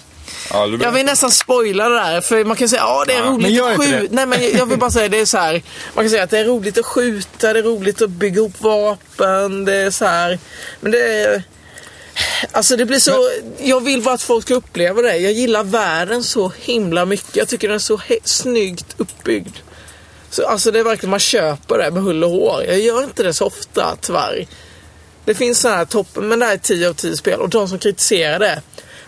Ja, du Jag vill nästan spoila det där, för man kan säga ja det är men roligt att skjuta. det. Nej men jag vill bara säga det är så här. Man kan säga att det är roligt att skjuta, det är roligt att bygga upp vapen, det är så här. Men det är... Alltså det blir så... Jag vill bara att folk ska uppleva det. Jag gillar världen så himla mycket. Jag tycker den är så snyggt uppbyggd. Så, alltså det är verkligen, man köper det med hull och hår. Jag gör inte det så ofta tyvärr. Det finns så här toppen, men det här är 10 av 10 spel. Och de som kritiserar det,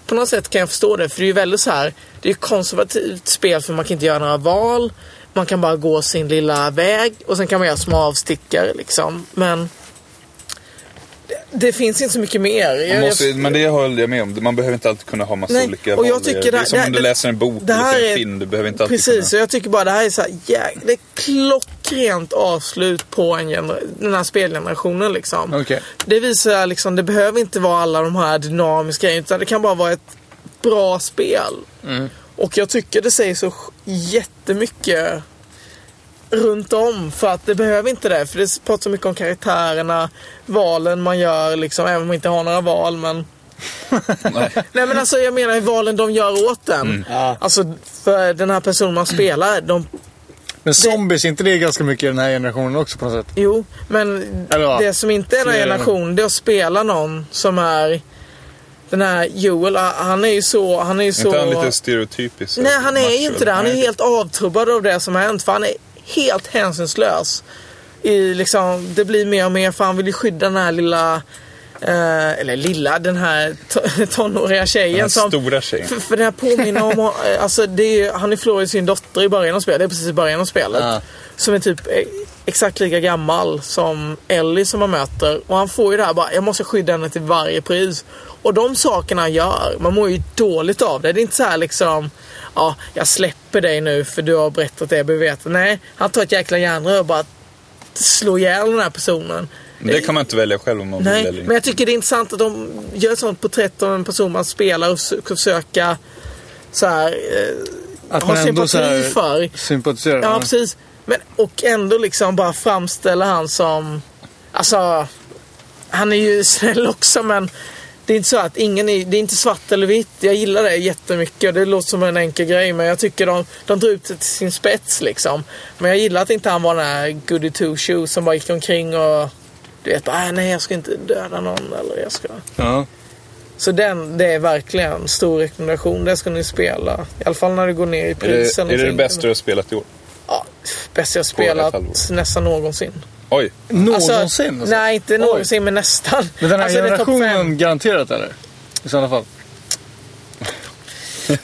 på något sätt kan jag förstå det. För det är ju väldigt så här, det är ju konservativt spel för man kan inte göra några val. Man kan bara gå sin lilla väg och sen kan man göra små avstickare liksom. Men det finns inte så mycket mer. Man Jag- måste, men det håller jag med om. Man behöver inte alltid kunna ha massa Nej, olika och jag tycker det, det- är som det- om du läser en bok eller en film. Du behöver inte alltid Precis, kunna... och jag tycker bara det här är så här, jä- det är klockrent avslut på en den här spelgenerationen liksom. Okej. Det visar liksom, det behöver inte vara alla de här dynamiska grejerna utan det kan bara vara ett bra spel. Mm. Och jag tycker det säger så jättemycket runt om för att det behöver inte det. För det pratar så mycket om karaktärerna, valen man gör liksom, även om man inte har några val. Men (laughs) Nej. Nej men alltså jag menar valen de gör åt en. Mm. Alltså för den här personen man spelar, de, Men zombies, är inte det ganska mycket i den här generationen också på något sätt? jo, men Eller det som inte är en Fler- generation, det är att spela någon som är den här Joel, han är ju så, han är ju så... Inte han lite stereotypisk? Nej, han är ju inte det. Han är helt avtrubbad av det som har hänt. För han är helt hänsynslös. I liksom, det blir mer och mer för han vill ju skydda den här lilla... Eh, eller lilla, den här to- (laughs) tonåriga tjejen. Den här som, stora tjejen. För, för det här påminner om... eh, Alltså, det är, ju- han förlorar ju sin dotter i början av spelet. Det är precis i början av spelet. Ja. Som är typ eh, exakt lika gammal som Ellie som man möter. Och han får ju det här bara, jag måste skydda henne till varje pris. Och de sakerna han gör, man mår ju dåligt av det. Det är inte så här liksom, ja, jag släpper dig nu för du har berättat det jag behöver veta. Nej, han tar ett jäkla järnrör och bara slår ihjäl den här personen. Men det kan man inte välja själv om man vill Nej, eller men inte. jag tycker det är intressant att de gör ett sånt porträtt av en person man spelar och försöka så här, eh, Att ha man ändå så sympati här för. sympatiserar. Ja, precis. Men, och ändå liksom bara framställa han som... Alltså, han är ju snäll också men det är inte så att ingen är, det är inte svart eller vitt. Jag gillar det jättemycket. Det låter som en enkel grej men jag tycker de, de drar ut det till sin spets liksom. Men jag gillar att inte han var den här goody two shoes som bara gick omkring och du vet bara, "Ah, nej jag ska inte döda någon eller jag ska... Ja. Så den, det är verkligen en stor rekommendation. Det ska ni spela. I alla fall när det går ner i Är pris. det, eller är det det bästa du har spelat i år? Ja, bästa jag ett spelat nästan någonsin. Oj. Någonsin? Alltså, alltså. Nej, inte någonsin, men nästan. Men den här alltså, det är generationen garanterat eller? I sådana fall.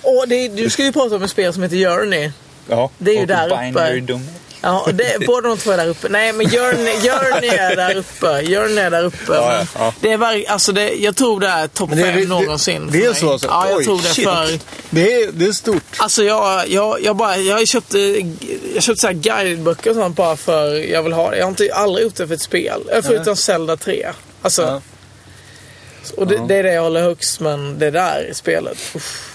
Och det, du ska ju prata om ett spel som heter Journey. Ja. Det är ju Och där uppe. Binary Domain. Ja, det, båda de två är där uppe. Nej, men Journey är där uppe. Journey är där uppe. Ja, ja, ja. Det är var, alltså det, jag tror det är topp det fem det- någonsin. det för är så alltså? Ja, jag Oj, tror det. För, Det är, det är stort. Alltså jag, jag, jag, bara, jag köpte, jag köpte så här guideböcker och sånt bara för jag vill ha det. Jag har inte, aldrig gjort det för ett spel. Eh, Förutom Zelda 3. Alltså, Ja. Och det, det är det jag håller högst, men det där spelet. Uff,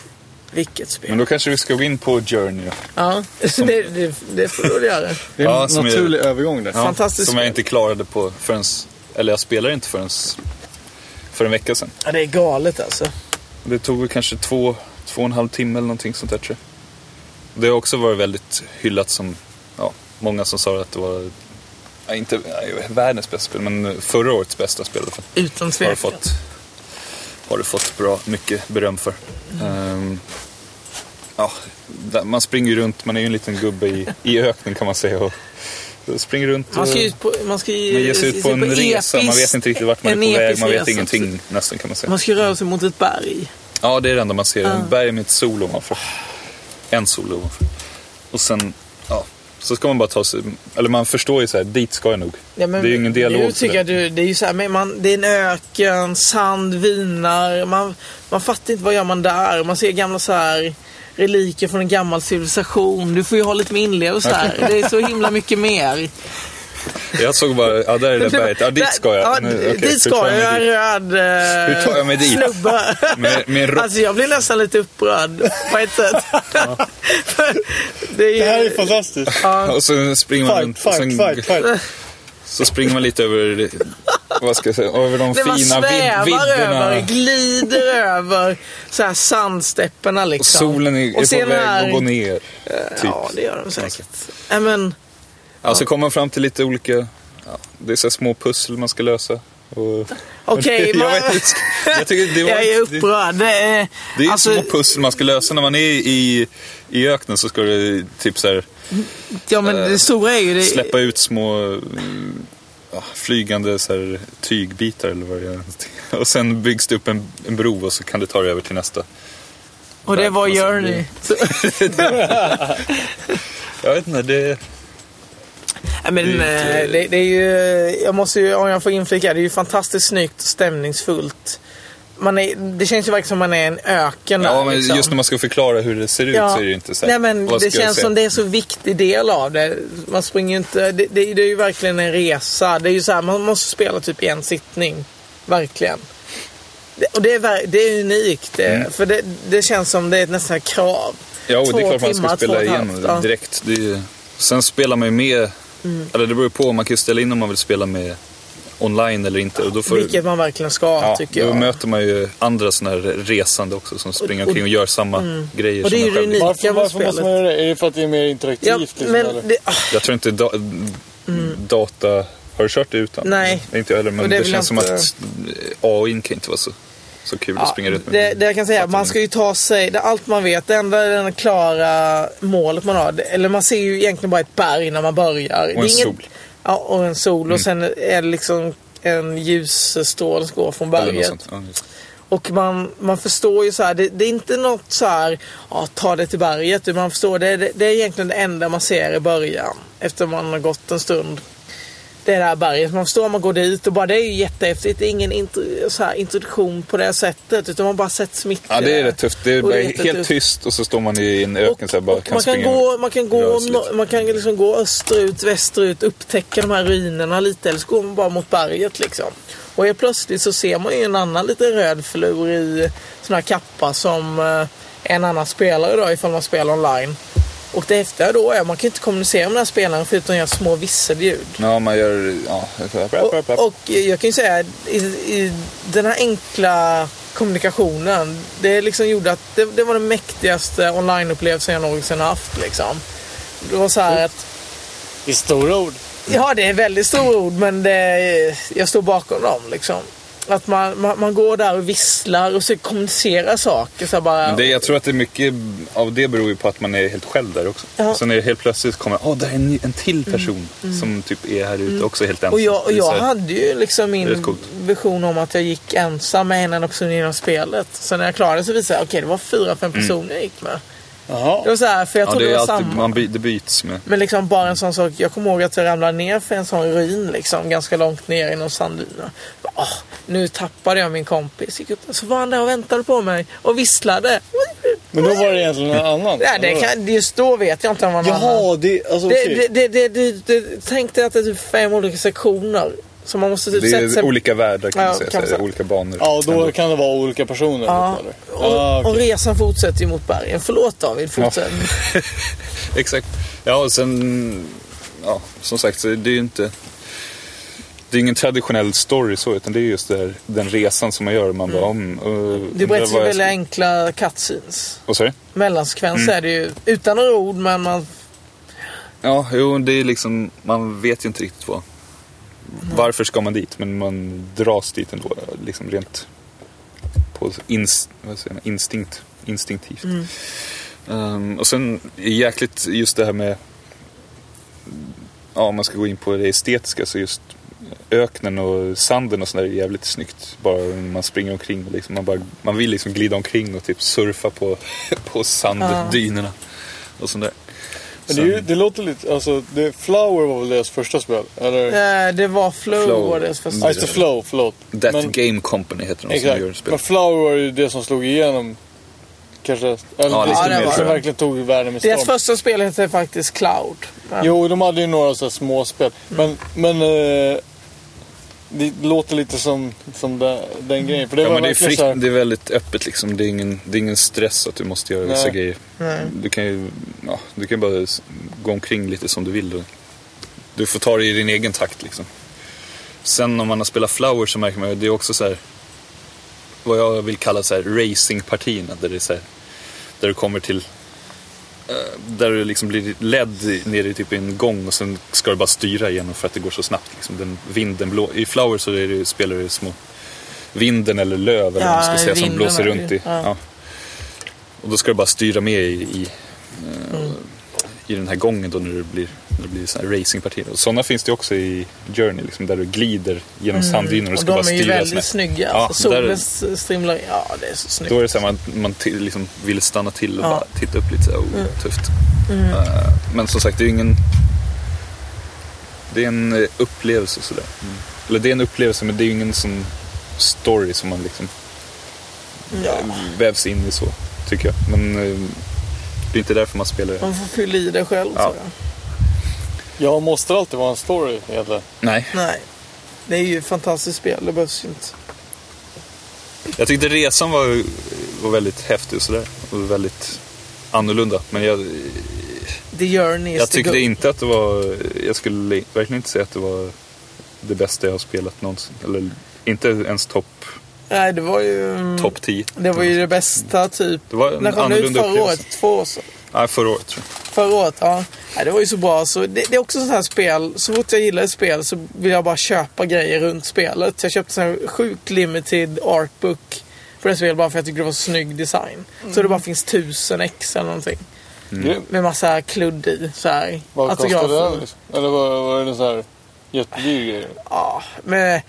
vilket spel. Men då kanske vi ska gå in på Journey. Ja, det, det, det får du göra. Det är en Ja, som är- naturlig övergång där. Ja, Fantastiskt Som jag spel. inte klarade på förrän... Eller jag spelade inte förrän för en vecka sedan. Ja, det är galet alltså. Det tog väl kanske två, två och en halv timme eller någonting sånt där tror jag. Det har också varit väldigt hyllat som, ja, många som sa att det var, ja, inte ja, världens bästa spel, men förra årets bästa spel. Utan Har tvekan. det fått, har det fått bra mycket beröm för. Ehm, ja, man springer ju runt, man är ju en liten gubbe i, i öknen kan man säga. Och, springer runt Man ska och ut på, man ska ju, man ger sig ut på en resa, man vet inte riktigt vart man är en på väg, man vet resa. ingenting nästan kan man säga. Man ska röra sig mot ett berg. Ja, det är det enda man ser. En berg med ett sol ovanför. En sol ovanför. Och sen, ja, så ska man bara ta sig, eller man förstår ju så här, dit ska jag nog. Ja, det är ju ingen dialog. Nu tycker jag du, det är ju så här, man, det är en öken, sand, vinar. Man, man fattar inte vad gör man där. Man ser gamla så här reliker från en gammal civilisation. Du får ju ha lite med inlevelse där. (laughs) Det är så himla mycket mer. Jag såg bara, ja där är det (laughs) berget, ja dit ska jag. Ja, Nu, hur dit ska jag. Jag är röd eh, Hur tar jag mig dit? snubbe. (laughs) Med, med. Alltså jag blir nästan lite upprörd på ett sätt. (laughs) det är ju, Det här är fantastiskt. Och så springer man runt. och fight, sen, fight, fight. Så springer man lite över, vad ska jag säga, över de det fina vid, svävar vidderna. över, glider över så här sandstäpperna Och liksom. solen är, är på väg här- att gå ner. Typ. Ja, det gör de säkert. Nej, men, Ja, så kommer man fram till lite olika, ja, det är så små pussel man ska lösa. Okej, (laughs) jag, man- inte, jag tycker det var (laughs) jag är upprörd. Det är, det är alltså, små pussel man ska lösa när man är i, i öknen så ska du typ så här, ja, men det stora är ju... Det, släppa ut små mm, flygande så här, tygbitar eller vad det är. (laughs) Och sen byggs det upp en, en bro och så kan du ta dig över till nästa. och det var Journey. Jag vet inte, det... Ja, men, Det eh, det, det är ju, jag måste ju, om jag får inflika, det är ju fantastiskt snyggt och stämningsfullt. Man är, det känns ju verkligen som man är en öken Ja, där. men liksom. just när man ska förklara hur det ser ut så är det ju inte så här, Nej, men det känns som det är så viktig del av det. Man springer ju inte... Det, det, det är ju verkligen en resa. Det är ju så här, man måste spela typ i en sittning. Verkligen. Och det är, det är unikt. Mm. För det, det känns som det är ett nästan krav. Ja, och det är Två klart man ska två spela ja. direkt. Ju- sen spelar man ju med, Mm. eller det beror ju på, man kan ju ställa in om man vill spela med online eller inte. Och då får, Vilket man verkligen ska, ja, tycker då jag. möter man ju andra sådana här resande också som springer Och- omkring och gör samma grejer Och det är som ju man själv det unika. Varför, varför måste man göra det? Är det för att det är mer interaktivt? Ja, liksom, men eller? det, ah, Jag tror inte da, data... Har du kört det utan? Nej. Inte jag heller, men det det, känns som att AI kan inte vara så, så kul att Ja, springa runt med. det, det jag kan säga, man ska ju ta sig, det allt man vet, det enda är den klara målet man har. Eller man ser ju egentligen bara ett berg när man börjar. Och en är sol. Mm. Ja, och en sol. Och sen är det liksom en ljusstråle som går från berget. Och man, man förstår ju så här, det, det är inte något så här, ja, ta det till berget. Man förstår, det, det, det är egentligen det enda man ser i början. Efter man har gått en stund. Det är det här berget. Man förstår att man går dit och bara det är ju jättehäftigt. Det är ingen intro, så här, introduktion på det sättet. Utan man bara sätts mitt Ja, det är rätt tufft. Det är Och bara det är helt tyst och så står man i en öken så här, bara och kan man, kan gå, man kan gå, no, man kan liksom gå österut, västerut, upptäcka de här ruinerna lite. Eller så går man bara mot berget liksom. Och helt plötsligt så ser man ju en annan liten röd flur i sån här kappa som eh, en annan spelare då ifall man spelar online. Och det häftiga då är att man kan inte kommunicera med den här spelaren förutom att göra små visselljud. Ja, man gör... Ja, Och, och jag kan ju säga i, i den här enkla kommunikationen. Det liksom gjorde att det, det var den mäktigaste online-upplevelsen jag någonsin haft. Liksom. Det var så här att, Det är stora ord. ja det är väldigt stora ord men det, jag står bakom dem. Liksom. Att man, man, man går där och visslar och så kommunicerar saker. Så bara, Men det, jag tror att det är mycket av det beror ju på att man är helt själv där också. Ja. Sen är det helt plötsligt kommer, åh, där är en, en till person som typ är här ute också helt ensam. Mm. Och jag, och jag hade ju liksom min vision om att jag gick ensam med en enda person genom spelet. Så när jag klarade så visade sig okej det var fyra, fem personer jag gick med. Jaha. Det var så här, för jag Ja, trodde det det, var alltid, samma. man by, det byts med. Men liksom bara en sån sak. Jag kommer ihåg att jag ramlade ner för en sån ruin liksom. Ganska långt ner sanddynerna. Bara, "Åh, nu tappade jag min kompis. Gick upp, så var han där och väntade på mig. Och visslade. Men då var det egentligen en annan? Ja, det kan, just då vet jag inte om man Jaha, det... Alltså det, det, det, det, det, det, Tänk dig att det är typ fem olika sektioner. Så man måste typ Det sätta är sig... olika världar kan Ja, man säga, kan man säga. olika banor. Ja, då Ändå. kan det vara olika personer. Ja, och, Ah, och okej. resan fortsätter ju mot bergen. Förlåt David, fortsätt. (laughs) Exakt. Ja, och sen, ja, som sagt, så det är ju inte... Det är ingen traditionell story så, utan det är just det här, den resan som man gör. Man bara om... Uh, Det berättas ju väldigt enkla cutscenes. Vad sa du? Mellansekvens Mm. är det ju. Utan några ord, men man... Ja, jo, det är liksom, man vet ju inte riktigt vad. Varför ska man dit? Men man dras dit ändå, liksom rent på ins, vad säger man, instinkt, instinktivt. Ehm, och sen jäkligt just det här med, ja om man ska gå in på det estetiska så just öknen och sanden och sådär är jävligt snyggt. Bara man springer omkring och liksom, man, bara, man vill liksom glida omkring och typ surfa på, (laughs) på sanddynerna. Och sånt där. Men det, ju, det låter lite... Alltså, det, Flower var väl deras första spel? Eller? Eh, det var Flow, Flow. var deras första Ja, just det. Flow, förlåt. That Men- Game Company heter de som gör Exakt. spel. Men Flower var ju det som slog igenom. Kanske. Eller Ja, det som, mer, tror som verkligen tog världen med Deras storm. första spel hette faktiskt Cloud. Men, Jo, de hade ju några så här småspel. Men, men eh, det låter lite som, som den, den grejen. För det Ja, var men det är, fritt, här, det är väldigt öppet liksom. Det är ingen, det är ingen stress att du måste göra vissa Nej. grejer. Nej. Du kan ju ja, du kan bara gå omkring lite som du vill. Du får ta det i din egen takt liksom. Sen om man har spelat Flower så märker man ju, det är också så här vad jag vill kalla så här racingpartierna. Där det är så här, där du kommer till där du liksom blir ledd ner i typ en gång och sen ska du bara styra igenom för att det går så snabbt. Liksom. Den, vinden blå, I Flower så är det, spelar du små vinden eller löv eller man ska Ja, säga som blåser runt i. Ja. Ja. Och då ska du bara styra med i, i, eh, Mm. i den här gången då när det blir, det blir så här racingpartier. Och sådana finns det också i Journey, liksom, där du glider genom sanddyner och Och ska bara de är ju styra. väldigt snygga. Ja, alltså, solen s- strimlar Ja, det är så snyggt. Då är det så här, man, man till, liksom vill stanna till och Ja. bara titta upp lite. Så här, oh, Tufft. Eh, men som sagt, det är ju ingen... Det är en eh, upplevelse sådär. Eller det är en upplevelse men det är ju ingen sån story som man liksom Ja. vävs in i så, tycker jag. Men eh, det är inte därför man spelar det. Man får fylla i det själv Ja. tror jag. Ja, måste det alltid vara en story egentligen? Nej. Nej. Det är ju ett fantastiskt spel. Det behövs ju inte. Jag tyckte resan var, var väldigt häftig och sådär. Och väldigt annorlunda. Men jag, The journey is jag tyckte inte att det var... Jag skulle verkligen inte säga att det var det bästa jag har spelat någonsin. Eller inte ens topp Nej, det var ju... mm, top 10. Det var ju det bästa typ. Det var en När kom det ut förra året? Två år sedan? Nej, förra året tror jag. Förra året, ja. Nej, det var ju så bra. Så det, det är också sånt här spel. Så fort jag gillar ett spel så vill jag bara köpa grejer runt spelet. Jag köpte en sjukt limited artbook för det spelet bara för att jag tyckte det var snygg design. Så det bara finns tusen ex eller någonting. Grymt. Med massa kludd i. Så här, Vad kostade autografer. den? Liksom? Eller var, var det så här jättedyr grej? Ja, med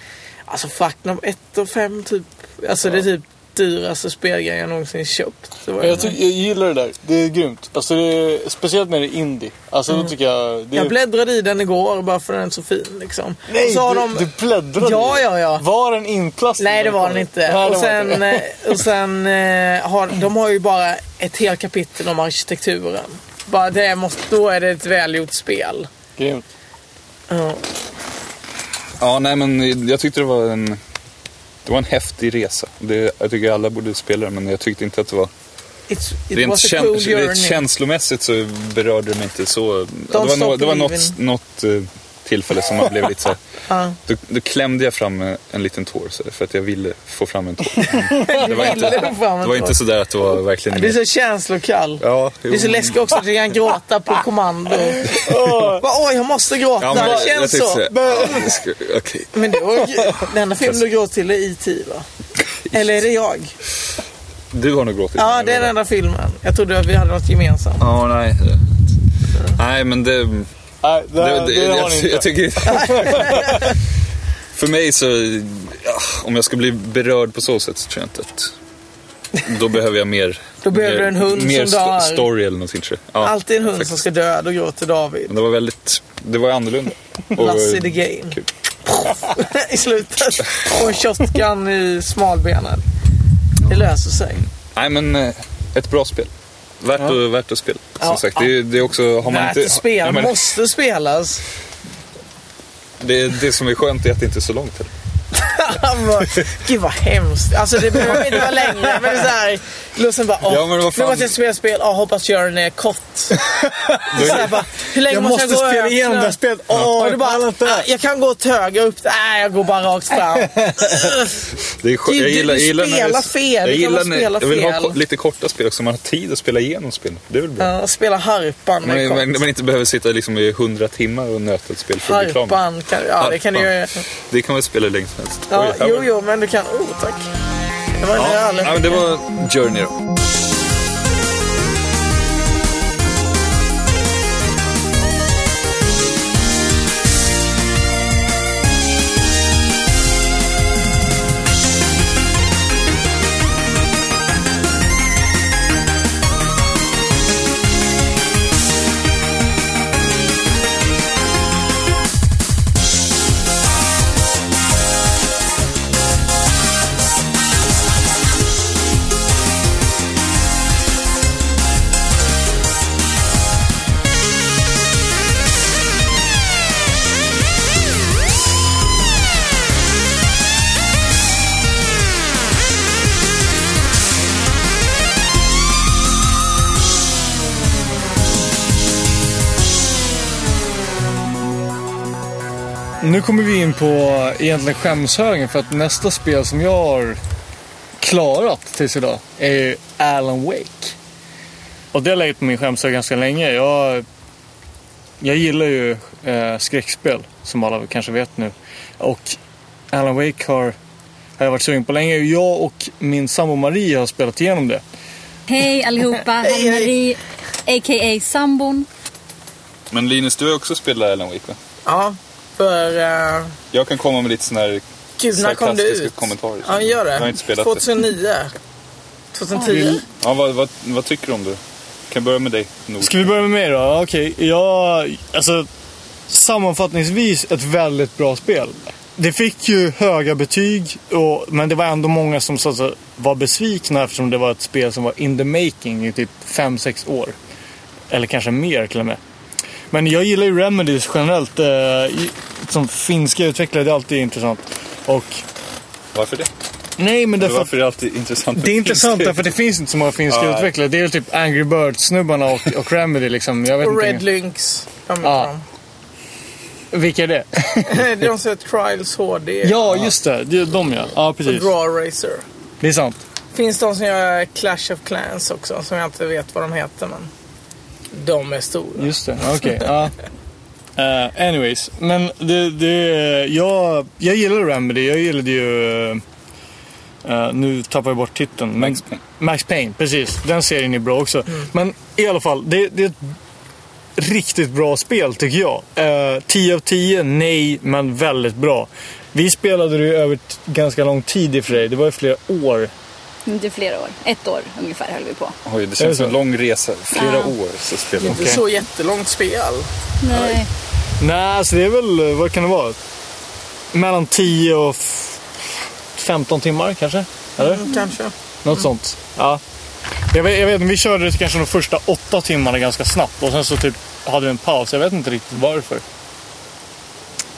alltså av 1 och 5 typ. Alltså det är typ dyraste spelgrejen jag någonsin köpt. Det var Men Jag, tycker, jag gillar det där. Det är grymt. Alltså det är, speciellt när det är indie. Alltså då tycker jag... Det är, jag bläddrade i den igår bara för den är så fin liksom. Nej, Och så har du, de... du bläddrade Ja, i. ja, ja. Var den inplastad? Nej, det var den inte. Nej, det och sen, inte (laughs) eh, och sen eh, har de har ju bara ett helt kapitel om arkitekturen. Bara det måste, då är det ett välgjort spel. Grymt. Ja. Ja, nej men jag tyckte det var en... Det var en häftig resa. Det, jag tycker alla borde spela det, men jag tyckte inte att det var... It's, it Rent, was a kän, cool rent känslomässigt så berörde det mig inte så... Det var, nå, det var något, något eh, tillfälle som man blev lite så här, (laughs) då, då klämde jag fram en, en liten tår så här, för att jag ville få fram en tår. (laughs) Det var inte, det var inte så där att det var verkligen... Du är så känslokall. Ja, Det är så läskigt också att du kan gråta på (laughs) kommando. Bara, Oj, jag måste gråta. Ja, men det jag- jag känns tänkte så. Okej. Men det var den enda filmen du gråt till är E.T. va? Eller är det jag? Du har nog gråtit. Ja, det är den enda filmen. Jag trodde att vi hade något gemensamt. Ja, nej. Nej, men det... Nej, det, det, det, jag, har ni inte. jag tycker... (laughs) För mig så, ja, om jag ska bli berörd på så sätt så tror jag inte att... Då behöver jag mer... (laughs) Då behöver mer, du en hund mer som dör. story eller någonting tror jag. Ja, Alltid en hund faktiskt. som ska dö, då gråter David. Men det var väldigt... Det var annorlunda. (laughs) Och- Lasse the game. Kul. I slutet. Och en shotgun i smalbenen. Det löser sig. Nej, men eh, ett bra spel. Värt, att, värt att spela. Som Ja, sagt, det, det är också... Har man Värt inte, att spela, ja, men måste spelas. det, det som är skönt är att det inte är så långt (laughs) heller. Gud vad hemskt. Alltså det behöver inte vara längre. Men det är såhär, Lussen bara, åh, Ja, men vad fan. nu måste jag spela spel. Åh, hoppas göra den är kort. (laughs) Så här bara, hur länge Jag måste jag måste gå spela över? igenom det här spelet. Åh, du jag bara, inte. "Ah, jag kan gå åt höger upp. Nej, jag går bara rakt fram. (laughs) Det är skö- Du- jag du gillar, jag gillar när det- spelar fel. Jag, Du gillar när, spela jag vill ha fel. ko- lite korta spel också. Man har tid att spela igenom spel. Det är väl bra. Ja, spela harpan Man, kort. man, man inte behöver sitta liksom i hundra timmar och nöta ett spel för. Harpan, kan, ja det kan du Harpan. ju. Det kan man spela länge som helst. Ja, Oj, jo, jo, men du kan. Oh, tack. Det var Ja, ja, men det var Journey då. Nu kommer vi in på egentligen skämshögen för att nästa spel som jag har klarat tills idag är ju Alan Wake. Och det har legat på min skämshög ganska länge. Jag, jag gillar ju eh, skräckspel som alla kanske vet nu. Och Alan Wake har, har jag varit sugen på länge. Jag och min sambo Marie har spelat igenom det. Hej allihopa, här är Marie, a.k.a. sambon. Men Linus, du har också spelat Alan Wake va? Ja, för... Uh, Jag kan komma med lite sådana här gud, när kom det sarkastiska ut? kommentarer. Ja, gör det. Jag har inte spelat det. 2009. 2010. Ja, vad, vad, vad tycker du om det? kan börja med dig. Nog. Ska vi börja med mig då? Ja, Okej, jag... Alltså... sammanfattningsvis ett väldigt bra spel. Det fick ju höga betyg, och, men det var ändå många som så att säga, var besvikna eftersom det var ett spel som var in the making i typ 5-6 år. Eller kanske mer till och med. Men jag gillar ju Remedies generellt. Eh, som finska utvecklare, det är alltid intressant. Och Varför det? nej, men därför Varför är det alltid intressant det är intressant därför det finns inte så många finska Ja. utvecklare. Det är typ Angry Birds-snubbarna och, och Remedy liksom. Jag vet Och inte. Red Lynx. De Ja. Vilka är det? de har sett Trials HD. ja, just det. det är de ja. Ja, Och precis. Draw Racer. Det är sant. Finns de som gör Clash of Clans också, som jag inte vet vad de heter. Men de är stora. Just det, okej. ja. Eh, anyways, men det, det, jag, jag gillar Remedy. Jag gillade ju... eh, nu tappar jag bort titeln. Max Payne. Max Payne, precis. Den serien är bra också. Mm. Men i alla fall, det, det är ett riktigt bra spel tycker jag. Eh, 10 av 10, nej, men väldigt bra. Vi spelade det ju över ganska lång tid i och för sig. Det var ju flera år. Inte flera år. Ett år ungefär höll vi på. Oj, det känns som en lång resa. Flera Ja. år så spelar Inte Okej. så jättelångt spel. Nej. Nej, alltså det är väl, vad kan det vara? Mellan 10 och f- 15 timmar kanske? Eller? Mm, kanske. Något sånt. Ja. Jag vet, jag vet vi körde det kanske de första åtta timmarna ganska snabbt och sen så typ hade vi en paus. Jag vet inte riktigt varför.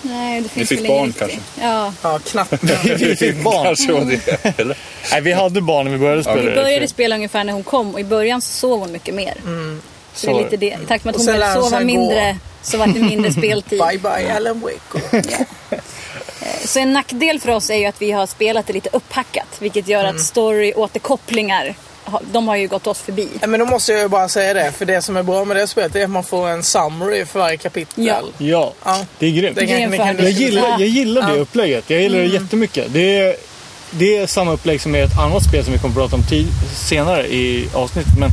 Nej, det finns fick väl ingen barn kanske? Ja. Ja, knappt. (laughs) vi fick barn. Kanske var det. Eller? Nej, vi hade barn när vi började spela Vi började spela ungefär när hon kom och i början så sov hon mycket mer. Så det är lite det. I takt med att hon började sova mindre så var det mindre (laughs) speltid. Bye bye Alan Wake. Så en nackdel för oss är ju att vi har spelat det lite upphackat. Vilket gör Mm. att story-återkopplingar, ha- de har ju gått oss förbi. Ja, Men då måste jag ju bara säga det, för det som är bra med det spelet är att man får en summary för varje kapitel. Ja. Ja, Ja. det är grymt. Det kan, Det kan. Jag gillar, jag gillar det Ja. upplägget. Jag gillar det jättemycket. Det är, det är samma upplägg som är ett annat spel som vi kommer att prata om tid, senare i avsnittet. Men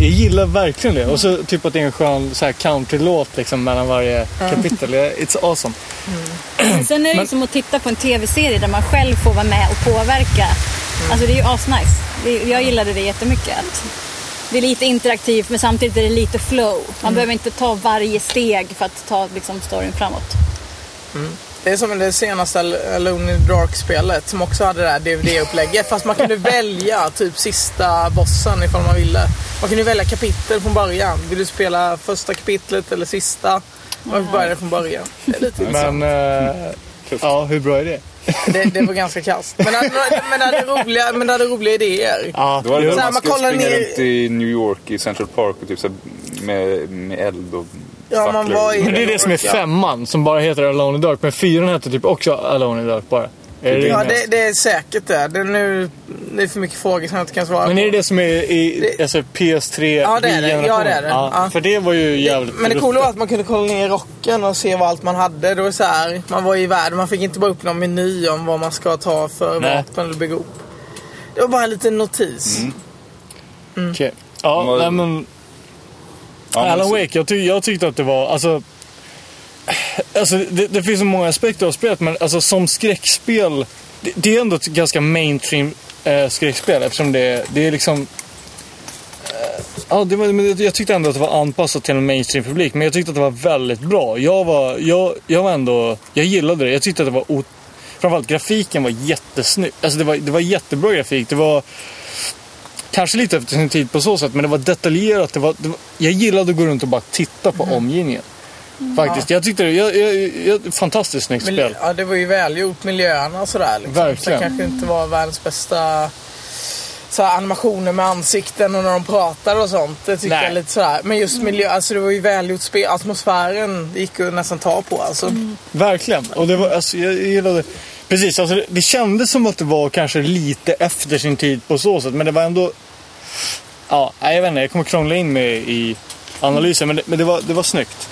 jag gillar verkligen det. Och så typ att det är en skön så här countrylåt liksom mellan varje kapitel. It's awesome. Men sen är det ju Men- som att titta på en tv-serie där man själv får vara med och påverka. Alltså det är ju asnice. Jag gillade det jättemycket. Att det är lite interaktivt men samtidigt är det lite flow. Man behöver inte ta varje steg för att ta liksom, storyn framåt. Det är som det senaste Alone in Dark-spelet som också hade det här DVD-upplägget. Fast man kunde (laughs) välja typ sista bossen ifall man ville. Man kunde välja kapitel från början. Vill du spela första kapitlet eller sista? Man fick börja från början. Det är lite intressant. Men eh, ja, hur bra är det? Det, det var ganska kast. Men det hade, men det hade, roliga, men det hade roliga idéer. Ja, Då var det man man skulle kollar springa ner- runt i New York i Central Park och typ så med, med eld och Ja, man facklor. var i- Men det är det som är femman som bara heter Alone in the Dark. Men fyran heter typ också Alone in the Dark bara. Är det Ja, det, det är säkert det. Det är, nu, det är för mycket frågor som jag inte kan svara Men är det på. det som är i Det- alltså PS3 Ja, det är det. Ja, det är det. Ja, Ja. För det var ju jävligt Men det coola var att man kunde kolla ner i rocken och se vad allt man hade. Det var så här, man var i världen, man fick inte bara upp någon meny om vad man ska ta för Nej. vapen eller bygga upp. Det var bara en liten notis. Okej. Ja, Vad- nej men... Ja, men Alan Wake, jag, ty- jag tyckte att det var... Alltså, alltså det, det finns så många aspekter av spelet, men alltså, som skräckspel... Det, det är ändå ett ganska mainstream eh, skräckspel eftersom det, det är liksom... eh, Ja, det var, men jag tyckte ändå att det var anpassat till en mainstream-publik, men jag tyckte att det var väldigt bra. Jag var, jag, jag var ändå... Jag gillade det. Jag tyckte att det var... O, framförallt grafiken var jättesnygg. Alltså det var, det var jättebra grafik. Det var... Kanske lite efter sin tid på så sätt, men det var detaljerat. Det var, det var, jag gillade att gå runt och bara titta på omgivningen. Faktiskt. Jag tyckte det jag, jag, jag, fantastiskt snyggt Men, spel. ja, det var ju välgjort, miljöerna och sådär. Liksom. Verkligen. Det kanske inte var världens bästa så här, animationer med ansikten och när de pratar och sånt. Det tycker Nej. jag är lite sådär. Men just miljö, alltså det var ju välgjort spel. Atmosfären gick ju nästan ta på alltså. Verkligen. Och det var, alltså, jag gillade... Precis, alltså, det, det kändes som att det var kanske lite efter sin tid på så sätt. Men det var ändå... Ja, jag vet inte. Jag kommer krångla in mig i analysen. Men det, men det, var, det var snyggt.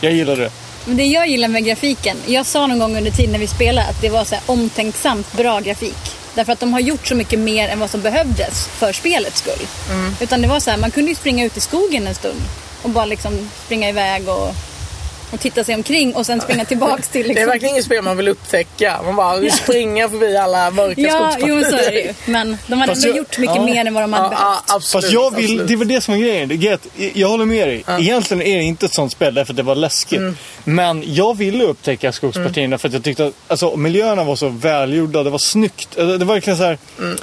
Jag gillade det. Men det jag gillar med grafiken, jag sa någon gång under tiden när vi spelade att det var så här omtänksamt bra grafik. Därför att de har gjort så mycket mer än vad som behövdes för spelets skull. Utan det var så här, man kunde ju springa ut i skogen en stund och bara liksom springa iväg och och titta sig omkring och sen springa tillbaks till Det är liksom. verkligen inget spel man vill upptäcka. Man bara vill springa förbi alla mörka Ja, skogspartier. jo så är det ju. Men de hade ändå gjort mycket ja. mer än vad de hade Ja, ja, behövt. absolut. Fast jag vill, absolut. det väl det som är grejen. Det är att, jag håller med dig. Egentligen är det inte ett sånt spel därför att det var läskigt. Mm. Men jag ville upptäcka skogspartierna för att jag tyckte att alltså, miljöerna var så välgjorda. Det var snyggt. Alltså, Det var verkligen så här... Mm.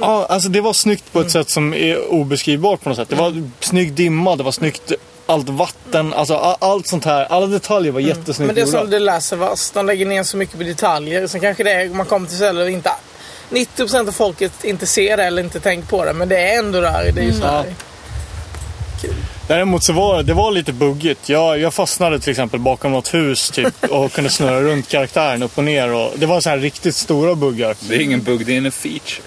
Ja, alltså det var snyggt på ett sätt som är obeskrivbart på något sätt. Det var snygg dimma, det var snyggt allt vatten, alltså allt sånt här. Alla detaljer var jättesnyggt Mm. Men det är som Last of Us. De lägger ner så mycket på detaljer. Sen kanske det är, man kommer till ställen och inte... 90% av folket inte ser det eller inte tänker på det. Men det är ändå där. Det är ju så här. Däremot så var det, det var lite buggigt. Jag, jag fastnade till exempel bakom något hus typ, (laughs) och kunde snurra runt karaktären upp och ner. Och, det var så här riktigt stora buggar. Det är ingen bugg, det är en feature.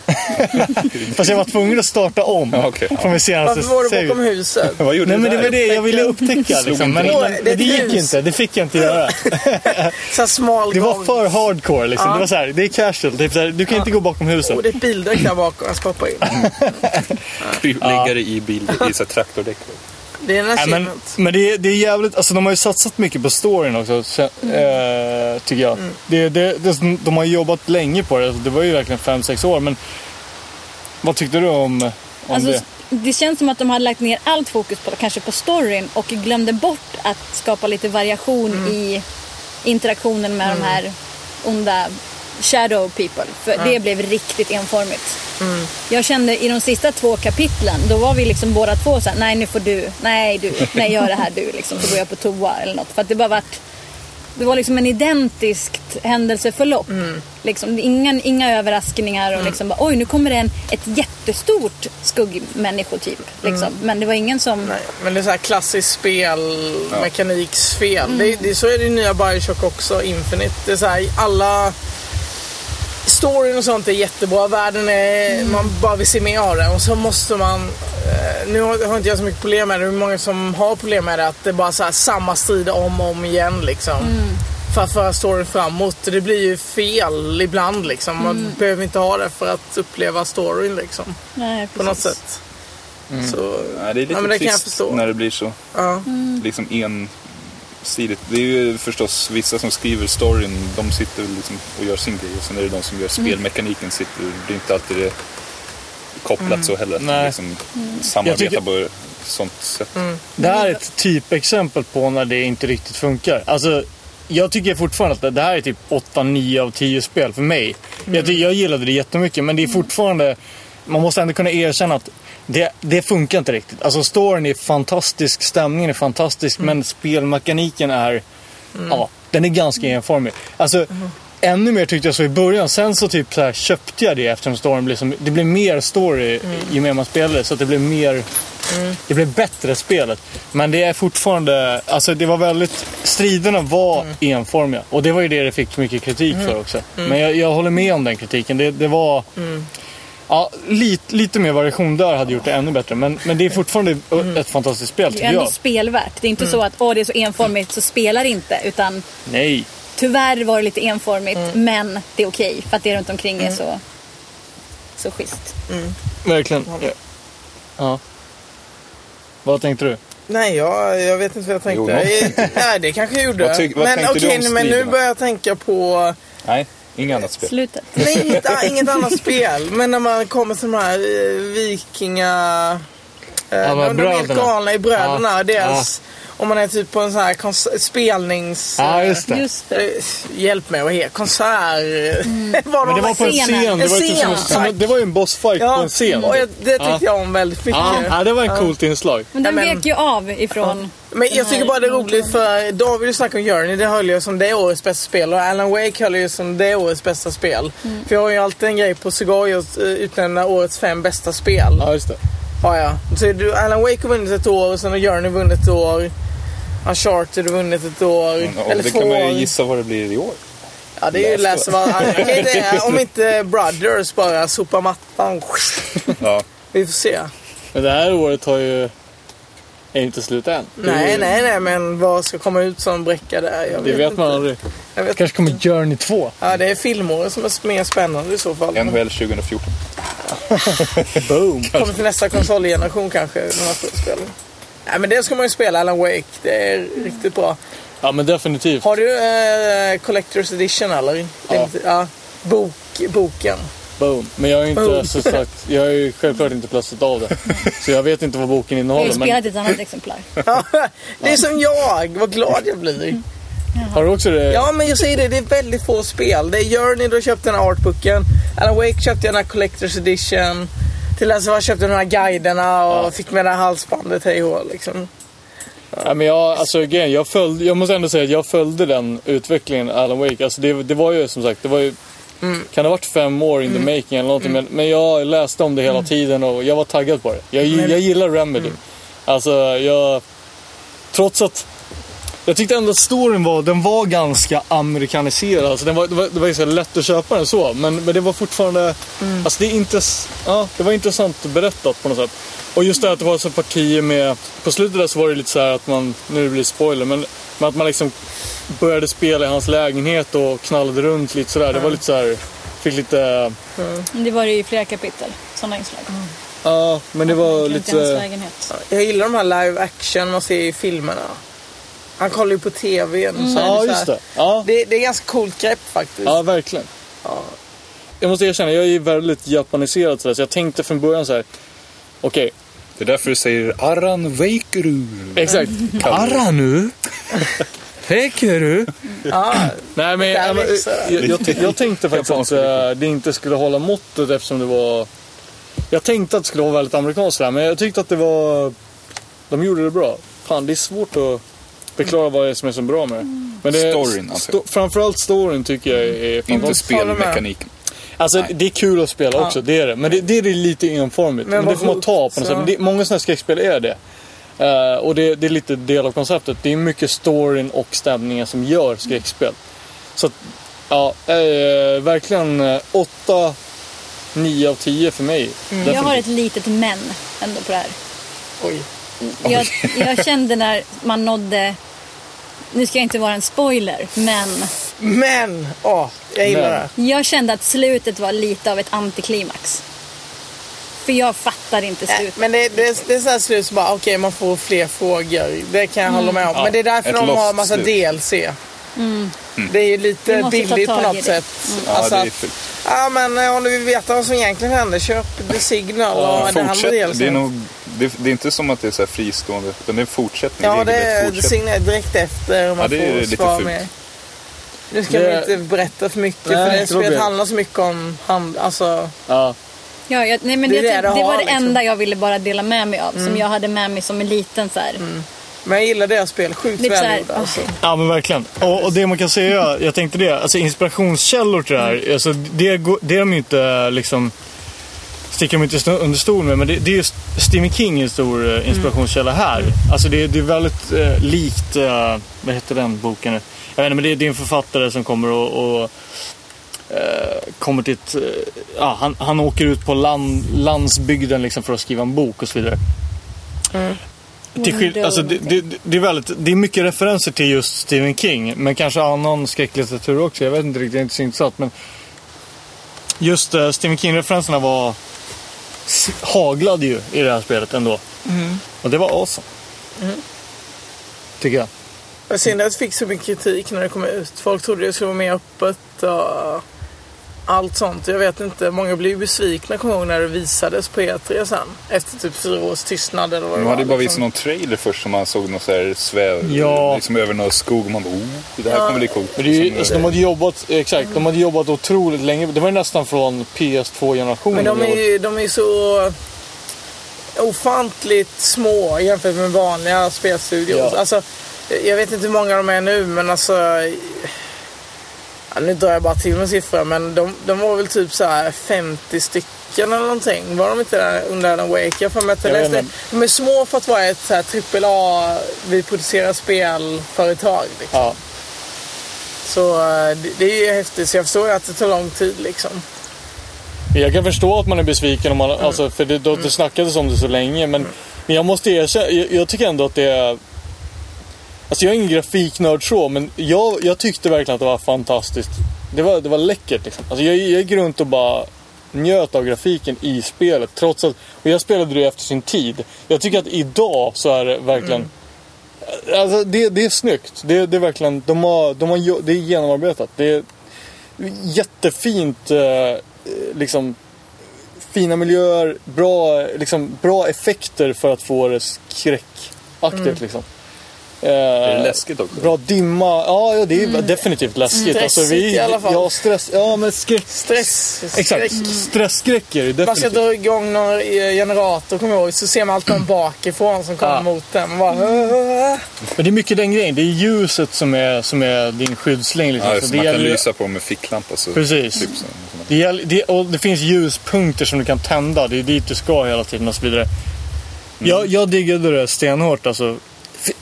(laughs) Fast jag var tvungen att starta om Ja, okej. från min senaste Varför var du bakom huset? (laughs) Vad gjorde Nej du men det där? var det jag ville upptäcka liksom. en Men, men Det det gick inte. Det fick jag inte göra. Så smal Det var för hardcore liksom. Det var så här, det är casual. Typ så här, du kan inte gå bakom huset. Och det är bildäck där bakom. Jag ska hoppa in. Krypläggare i bil, i traktordäck. Det är en Nej, men men det, är- det är jävligt, alltså de har ju satsat mycket på storyn också, så, eh, tycker jag. Det, det, det, de har ju jobbat länge på det, det var ju verkligen 5-6 år. Men vad tyckte du om, om Alltså, det? det känns som att de hade lagt ner allt fokus på kanske på storyn och glömde bort att skapa lite variation Mm. i interaktionen med de här onda shadow people. För det blev riktigt enformigt. Mm. Jag kände i de sista två kapitlen, då var vi liksom båda två såhär, nej nu får du, nej du, nej gör det här du liksom, så går jag på toa eller något. För att det bara vart, det var liksom en identiskt händelseförlopp. Mm. Liksom, inga, inga överraskningar och liksom bara, oj nu kommer det en, ett jättestort skuggmänniskotyp. Liksom. Men det var ingen som... Nej, men det är så här klassiskt spel, mekaniksfel. Det, det, så är det i nya Bioshock också, Infinite. Det är så här, alla... Storyn och sånt är jättebra. Världen är... Man bara vill se mer av det. Och så måste man... Eh, nu har, inte jag så mycket problem med det. Är många som har problem med det. Att det är bara så här, samma strid om och om igen liksom. För att föra storyn framåt. Det blir ju fel ibland liksom. Man behöver inte ha det för att uppleva storyn liksom. Nej, På något precis. sätt. Så... Nej, det är lite Ja, men det kan jag trist förstå. när det blir så. Ja. Liksom ensidigt. Det är ju förstås vissa som skriver storyn, de sitter liksom och gör sin grej. Och sen är det de som gör spelmekaniken sitter. Det är inte alltid det kopplat så heller. Nej. liksom samarbetar Jag tycker- på ett sånt sätt. Det här är ett typexempel på när det inte riktigt funkar. Alltså, jag tycker fortfarande att det här är typ 8-9 av 10 spel för mig. Jag, ty- jag gillade det jättemycket, men det är fortfarande... Man måste ändå kunna erkänna att det, det funkar inte riktigt. Alltså storyn är fantastisk, stämningen är fantastisk, men spelmekaniken är... Ja, den är ganska enformig. Alltså, ännu mer tyckte jag så i början. Sen så typ så här, köpte jag det eftersom storyn blev som... Det blev mer story ju mer man spelade, så att det blev mer... Det blev bättre spelet. Men det är fortfarande, alltså det var väldigt, striderna var enformiga. Och det var ju det det fick mycket kritik för också. Men jag, jag håller med om den kritiken. Det, det var, ja, lite, lite mer variation där hade gjort det ännu bättre. Men, men det är fortfarande ett fantastiskt spel Det är tycker ändå jag. spelvärt. Det är inte så att åh, det är så enformigt så spelar inte. Utan Nej. tyvärr var det lite enformigt men det är okej. för att det runt omkring är så, så schysst. Verkligen. Ja. ja. Vad tänkte du? Nej, jag, jag vet inte vad jag Jo, tänkte. Nej, det kanske jag gjorde. Vad tyck- vad men tänkte okej, om men nu börjar jag tänka på... Nej, inget annat spel. Slutet. Nej, inget, inget annat spel. Men när man kommer till de här eh, vikinga... Eh, Ja, de, de är helt bröderna. galna i bröderna. Ja, Deras, Om man är typ på en sån här kons- spelnings... Ja, just det. Just det. eh, Hjälp mig, vad heter Konsert... (laughs) Vad Men det var på en scenen. scen. Det var, ju typ som, som, det var ju en bossfight på Ja, en scen. och jag, det tyckte Ja. jag om väldigt mycket. Ja, ja, det var ett coolt inslag. Men den Ja, vek ju av ifrån... Men jag tycker bara det är roligt för David snackade om Journey, det höll jag som det årets bästa spel och Alan Wake höll jag som det årets bästa spel. För jag har ju alltid en grej på Cigar att eh, utnämna årets fem bästa spel. Ja, just det. Ja, ja. Så du, Alan Wake har vunnit ett år och sen har Journey vunnit ett år. Uncharted har vunnit ett år. Och eller det två kan man ju gissa vad det blir i år. Ja, det är ju inte det. (laughs) Om inte Brothers bara sopar mattan. Ja. Vi får se. Men det här året har ju... Är inte slut än. Nej, nej, nej, men vad ska komma ut som bräcka där? Jag Det vet inte. man aldrig. Jag vet kanske kommer Journey 2. Ja, det är filmåret som är mer spännande i så fall. NHL 2014. (laughs) Boom. Kommer till nästa konsolgeneration kanske, de här spelen. Nej, men det ska man ju spela, Alan Wake. Det är riktigt bra. Ja, men definitivt. Har du eh, Collector's Edition eller? Ja. ja. Bok, boken. Boom. Men jag har ju inte, så sagt, jag har ju självklart inte plötsligt av det. (laughs) Så jag vet inte vad boken Jag har ju innehåller. spelat Men ett annat exemplar. (laughs) Ja, det är som jag. Vad glad jag blir. har du också det? Ja, men jag säger det. Det är väldigt få spel. Det är Journey, då köpte den här artbooken. Alan Wake köpte jag den här Collector's Edition. Till dess jag köpte de här guiderna och fick med det här halsbandet hej och liksom. Ja, men jag, alltså, grejen, jag, följde, jag måste ändå säga att jag följde den utvecklingen, Alan Wake. Alltså, det, det var ju som sagt, det var ju, Mm. kan det ha varit fem år in the making eller någonting. Men, men jag läste om det Mm. hela tiden och jag var taggad på det. Jag, jag gillar Remedy. Alltså, jag... Trots att... Jag tyckte ändå att storyn var, den var ganska amerikaniserad. Alltså den var, det var, det var ju så lätt att köpa den så. Men, men det var fortfarande... Mm. Alltså det, är intress, ja, det var intressant berättat på något sätt. Och just det här att det var så partier med... På slutet där så var det lite så här att man... Nu blir det spoiler, men, men att man liksom började spela i hans lägenhet och knallade runt lite sådär. Det var lite så här... Fick lite... Det var det i flera kapitel, sådana inslag. Ja, men det var lite... Jag gillar de här live action man ser i filmerna. Han kollar ju på TV. Mm. Så Ja, just det. Ja. Det, det är ganska coolt grepp faktiskt. Ja, verkligen. Jag måste erkänna, jag är väldigt japaniserad sådär, så jag tänkte från början så här. Okej, Det är därför du säger Aran Veikeru. exakt. Aranu? Hekeru? Ja, Nej, men Där jag, jag, jag, jag tänkte faktiskt att eh, det inte skulle hålla måttet eftersom det var... Jag tänkte att det skulle vara väldigt amerikanskt sådär, men jag tyckte att det var... De gjorde det bra. Fan, det är svårt att förklara vad det är som är så bra med det. Men det Storyn, alltså. sto, Framförallt storyn tycker jag är Inte spelmekaniken. Alltså det är kul att spela också, det är det. Men det, det är lite enformigt. Men Men, det får man ta på något coolt, sätt. Men det, många sådana här skräckspel är det. Eh, och det, det är lite del av konceptet. Det är mycket storyn och stämningen som gör skräckspel. Så att, ja, eh, verkligen eh, 8, 9 av 10 för mig. Jag har ett litet men ändå på det här. oj. Jag, jag kände när man nådde, nu ska jag inte vara en spoiler, men Men, åh, jag gillar Men. det. jag kände att slutet var lite av ett antiklimax. För jag fattar inte Äh, slutet. Men det, det, det är så här slut så bara, okej man får fler frågor. Det kan jag hålla med om. Ja, Men det är därför de har lost massa slut. DLC. Det är ju lite billigt på något sätt. Ja, Alltså det är att, ja men eh, om du vill veta vad som egentligen hände, köp The Signal och det här med Fortsätt, DLC. det, är nog, det, det är inte som att det är så här fristående, utan det är en fortsättning. Ja, det är The. Signal direkt efter. och Man Ja, det är får lite fult. med. Nu ska Det- vi inte berätta för mycket Nej, för det spelet handlar så mycket om hand, alltså, Ja, Ja, jag, nej, men Det det, är det, det det var har, det liksom. enda jag ville bara dela med mig av. Som jag hade med mig som en liten så här. Men jag gillar deras spel. Sjukt Lite välgjorda. Alltså. ja men verkligen. Och, och det man kan säga, jag tänkte det, alltså inspirationskällor till det här, alltså, det, går- det är de ju inte liksom sticker de inte under stol med, men det, det är ju Stephen King en stor eh, inspirationskälla här. Alltså det, det är väldigt eh, likt, eh, vad heter den boken nu? Jag vet inte, men det, det är en författare som kommer och, och eh, kommer till ett, eh, ja, han, han åker ut på land, landsbygden liksom för att skriva en bok och så vidare. Till alltså, det, det, det, är väldigt, det är mycket referenser till just Stephen King, men kanske annan skräcklitteratur också. Jag vet inte riktigt, jag är inte så insatt. Men just uh, Stephen King-referenserna var haglade ju i det här spelet ändå. Och det var awesome. Tycker jag. Ser att det fick så mycket kritik när det kom ut. Folk trodde det skulle vara mer öppet och allt sånt. Jag vet inte, många blev besvikna kommer jag ihåg när det visades på E3 sen. Efter typ fyra års tystnad eller vad det De var. hade bara visat liksom. någon trailer först som man såg någon så här sväv, Ja. liksom över någon skog och man bara oh, det här kommer bli coolt. Men det är ju, alltså, de hade jobbat, exakt, de hade jobbat otroligt länge. Det var ju nästan från PS2-generationen. Men de är ju de är så ofantligt små jämfört med vanliga spelstudios. Ja. Alltså, jag vet inte hur många de är nu men alltså... Ja, nu drar jag bara till med siffror men de, de var väl typ så här 50 stycken eller någonting. Var de inte där under Alan Wake? Jag får mig att jag läste. De är små för att vara ett så här AAA, vi producerar spelföretag. Liksom. Ja. Så eh, det, det är ju häftigt. Så jag förstår ju att det tar lång tid liksom. Jag kan förstå att man är besviken om man, alltså, för det, det, det snackades om det så länge. Men, men jag måste erkänna, jag, jag tycker ändå att det är... Alltså jag är ingen grafiknörd så, men jag, jag tyckte verkligen att det var fantastiskt. Det var, det var läckert liksom. Alltså jag, jag gick runt och bara njöt av grafiken i spelet. Trots att, och jag spelade det efter sin tid. Jag tycker att idag så är det verkligen... Alltså det, det är snyggt. Det, det är verkligen, de har, de har, det är genomarbetat. Det är jättefint, eh, liksom fina miljöer, bra, liksom, bra effekter för att få det skräckaktigt liksom. Eh, Är det läskigt också? Bra dimma. Ja, ja det är definitivt läskigt. Alltså, Stressigt i alla fall. Ja, stress. Ja, men skräck. Stress. Exakt. skräck. Stressskräck är det Man ska definitivt. dra igång någon eh, generator, kommer jag ihåg, så ser man alltid någon bakifrån som kommer Ja. mot den. Man bara, "Åh." Men det är mycket den grejen. Det är ljuset som är, som är din skyddslängd. Liksom. Ja, Så så det man kan gäller- lysa på med ficklampa. Så Precis. Typ så. Det, gäller, det, och det finns ljuspunkter som du kan tända. Det är dit du ska hela tiden och så vidare. Jag, jag diggade det stenhårt. Alltså.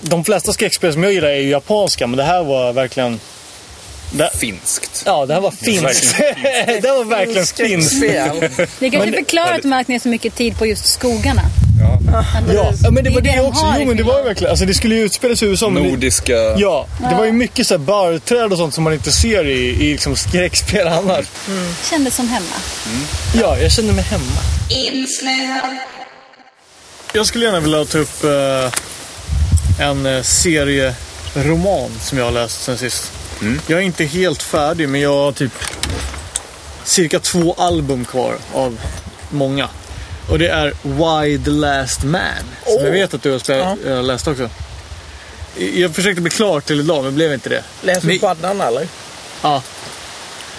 De flesta skräckspel som jag gillar är ju japanska, men det här var verkligen... Det, Finskt. ja, det här var finskt. (laughs) det här var verkligen finskt. Det kanske förklarar att de har lagt ner så mycket tid på just skogarna. Ja. Ja, men det var det, de också. Jo, men det var ju verkligen... Alltså, det skulle ju utspelas i USA. men det- Nordiska... Ja, det var ju mycket så här barrträd och sånt som man inte ser i, i liksom skräckspel annars. Kändes som hemma. Ja, jag kände mig hemma. Insnöad. Jag skulle gärna vilja ta upp eh, en eh, serieroman som jag har läst sen sist. Jag är inte helt färdig, men jag har typ cirka två album kvar av många. Och det är Why the Last Man. Som jag vet att du har spel- eh, läst också. Jag försökte bli klar till idag, men blev inte det. Läser du paddan eller? Ja.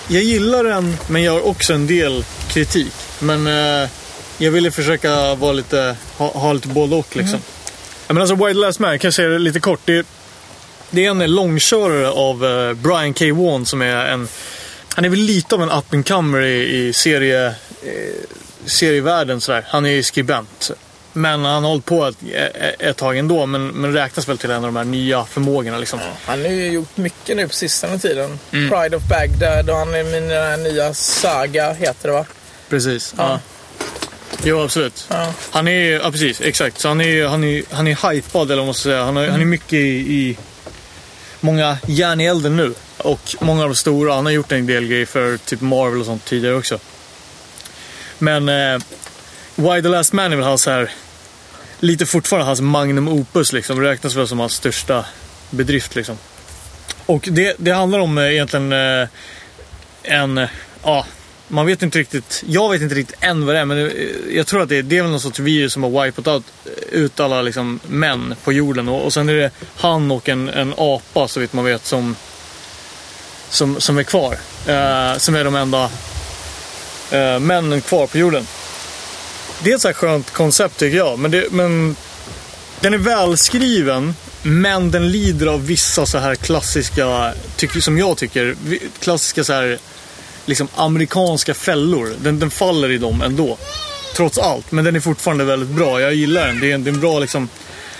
Jag gillar den, men jag har också en del kritik. Men eh, jag ville försöka vara lite, ha, ha lite både och liksom. Ja, men alltså White Last Man, kan jag säga det lite kort. Det, det är en långkörare av eh, Brian K. Vaughan som är en... Han är väl lite av en up and comer i, i serie, eh, serievärlden sådär. Han är ju skribent. Men han har hållit på ett, ett, ett tag ändå, men, men räknas väl till en av de här nya förmågorna liksom. Han har ju gjort mycket nu på sistone tiden. Pride of Bagdad och han är den här nya Saga, heter det va? Precis. Ja. Ja. Jo, absolut. Ja. Han är ja precis, exakt. Så han är, han är, han är hypad eller vad man ska säga. Han, är, han är mycket i, i många järn i elden nu. Och många av de stora. Han har gjort en del grejer för typ Marvel och sånt tidigare också. Men eh, Why the Last Man är väl hans här lite fortfarande hans magnum opus liksom. Räknas väl som hans största bedrift liksom. Och det, det handlar om eh, egentligen eh, en, ja, man vet inte riktigt, jag vet inte riktigt än vad det är, men jag tror att det, är- det är väl någon sorts virus som har wipat out, eh, ut alla liksom, män på jorden. Och, och sen är det han och en, en apa, så vitt man vet, som, som, som är kvar. Eh, som är de enda eh, männen kvar på jorden. Det är ett så här skönt koncept tycker jag, men, det, men den är välskriven, men den lider av vissa så här klassiska, tycker, som jag tycker, klassiska så här liksom amerikanska fällor. Den, den faller i dem ändå. Trots allt. Men den är fortfarande väldigt bra. Jag gillar den. Det är en, det är en bra liksom...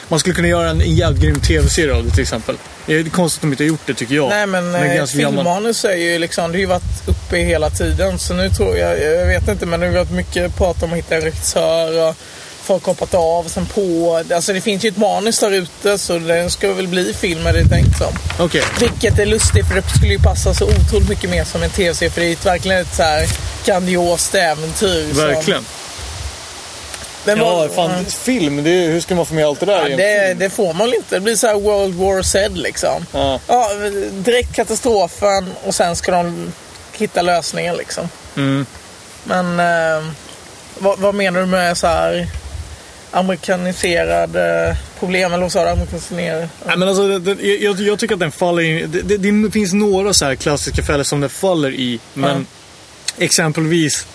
Man skulle kunna göra en, en jävligt grym tv-serie av det till exempel. Det är konstigt att de inte har gjort det tycker jag. Nej men är eh, filmmanus är ju liksom, det har ju varit uppe hela tiden. Så nu tror jag, jag vet inte men det har varit mycket prat om att hitta en regissör och folk hoppat av sen på. Alltså det finns ju ett manus där ute så den ska väl bli film är det tänkt som. Okej. Vilket är lustigt för det skulle ju passa så otroligt mycket mer som en tv-serie. För det är ju verkligen ett så här grandiost äventyr. som- Verkligen. Men Ja, vad- fan, film. Det är, hur ska man få med allt det där Ja, det, det får man väl inte. Det blir så här World War Z liksom. Ja. Ja, direkt katastrofen och sen ska de hitta lösningen liksom. Mm. Men eh, vad, vad menar du med så här amerikaniserade problem? Eller vad sa du? Amerikaniserade? Nej, men alltså, det, det, jag, jag tycker att den faller i... Det, det, finns några så här klassiska fällor som den faller i. Men exempelvis...